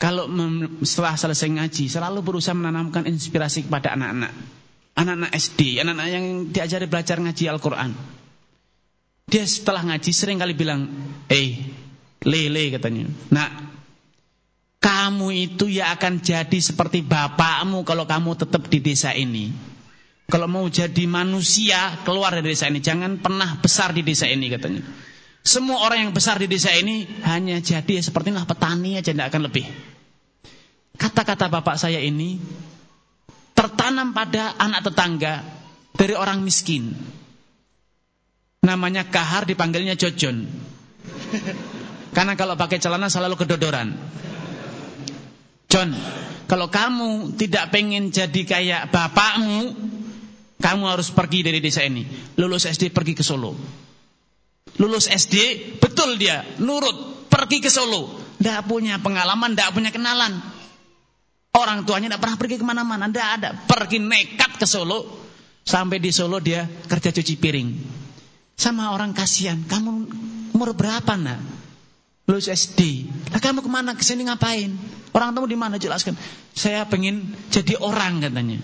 kalau setelah selesai ngaji, selalu berusaha menanamkan inspirasi kepada anak-anak. Anak-anak SD, anak-anak yang diajari belajar ngaji Al-Quran. Dia setelah ngaji sering kali bilang, Eh, lele katanya. Nah, kamu itu ya akan jadi seperti bapakmu kalau kamu tetap di desa ini. Kalau mau jadi manusia, keluar dari desa ini. Jangan pernah besar di desa ini katanya. Semua orang yang besar di desa ini hanya jadi seperti lah petani aja tidak akan lebih. Kata-kata bapak saya ini tertanam pada anak tetangga dari orang miskin. Namanya Kahar dipanggilnya Jojon. Karena kalau pakai celana selalu kedodoran. John, kalau kamu tidak pengen jadi kayak bapakmu, kamu harus pergi dari desa ini. Lulus SD pergi ke Solo. Lulus SD, betul dia, nurut, pergi ke Solo. Tidak punya pengalaman, tidak punya kenalan. Orang tuanya tidak pernah pergi ke mana-mana, tidak ada. Pergi nekat ke Solo, sampai di Solo dia kerja cuci piring. Sama orang kasihan, kamu umur berapa nak? Lulus SD. Lah kamu ke mana? Ke sini ngapain? Orang tamu di mana? Jelaskan. Saya pengen jadi orang katanya.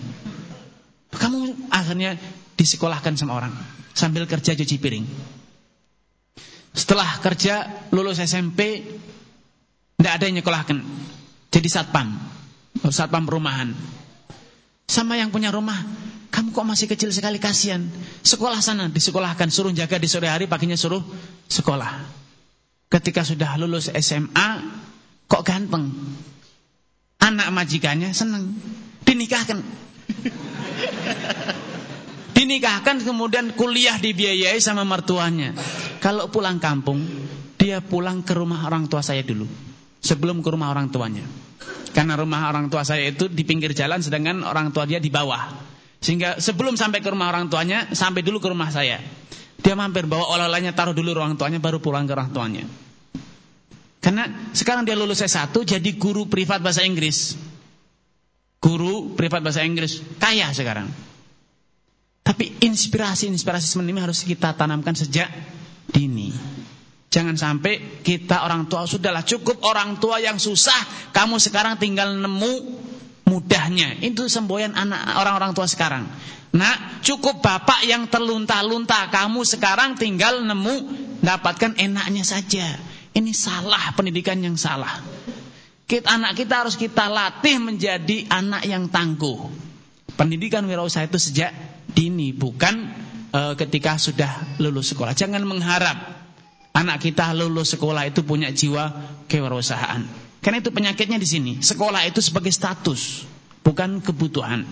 Kamu akhirnya disekolahkan sama orang sambil kerja cuci piring. Setelah kerja lulus SMP tidak ada yang nyekolahkan. Jadi satpam. Satpam perumahan. Sama yang punya rumah, kamu kok masih kecil sekali kasihan. Sekolah sana disekolahkan, suruh jaga di sore hari, paginya suruh sekolah. Ketika sudah lulus SMA, kok ganteng. Anak majikannya senang. Dinikahkan. Dinikahkan kemudian kuliah dibiayai sama mertuanya. Kalau pulang kampung, dia pulang ke rumah orang tua saya dulu. Sebelum ke rumah orang tuanya. Karena rumah orang tua saya itu di pinggir jalan sedangkan orang tua dia di bawah. Sehingga sebelum sampai ke rumah orang tuanya, sampai dulu ke rumah saya. Dia mampir bawa oleh-olehnya taruh dulu orang tuanya baru pulang ke orang tuanya. Karena sekarang dia lulus S1 jadi guru privat bahasa Inggris. Guru privat bahasa Inggris, kaya sekarang. Tapi inspirasi-inspirasi seperti ini harus kita tanamkan sejak dini. Jangan sampai kita orang tua sudahlah cukup orang tua yang susah, kamu sekarang tinggal nemu mudahnya. Itu semboyan anak orang-orang tua sekarang. Nah, cukup bapak yang terlunta-lunta, kamu sekarang tinggal nemu dapatkan enaknya saja. Ini salah pendidikan yang salah. Kita, anak kita harus kita latih menjadi anak yang tangguh. Pendidikan wirausaha itu sejak dini, bukan e, ketika sudah lulus sekolah. Jangan mengharap anak kita lulus sekolah itu punya jiwa kewirausahaan. Karena itu penyakitnya di sini. Sekolah itu sebagai status, bukan kebutuhan.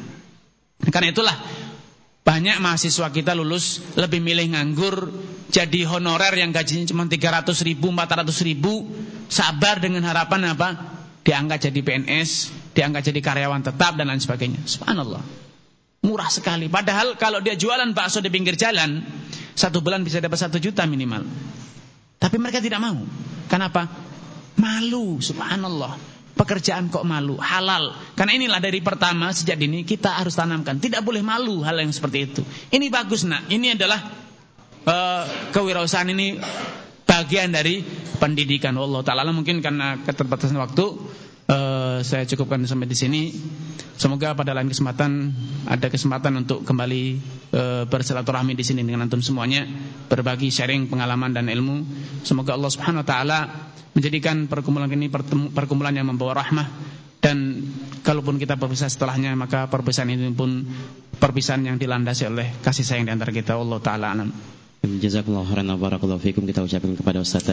Karena itulah banyak mahasiswa kita lulus lebih milih nganggur jadi honorer yang gajinya cuma 300 ribu, 400 ribu sabar dengan harapan apa? Diangkat jadi PNS, diangkat jadi karyawan tetap dan lain sebagainya. Subhanallah. Murah sekali. Padahal kalau dia jualan bakso di pinggir jalan, satu bulan bisa dapat satu juta minimal. Tapi mereka tidak mau. Kenapa? Malu, subhanallah pekerjaan kok malu, halal. Karena inilah dari pertama sejak dini kita harus tanamkan, tidak boleh malu hal yang seperti itu. Ini bagus nak, ini adalah uh, kewirausahaan ini bagian dari pendidikan Allah Taala. Mungkin karena keterbatasan waktu uh, saya cukupkan sampai di sini. Semoga pada lain kesempatan ada kesempatan untuk kembali uh, bersilaturahmi di sini dengan antum semuanya, berbagi sharing pengalaman dan ilmu. Semoga Allah Subhanahu wa taala menjadikan perkumpulan ini perkumpulan yang membawa rahmah dan kalaupun kita berpisah setelahnya maka perpisahan ini pun perpisahan yang dilandasi oleh kasih sayang di antara kita Allah taala alam. Jazakumullah khairan barakallahu fikum kita ucapkan kepada Ustaz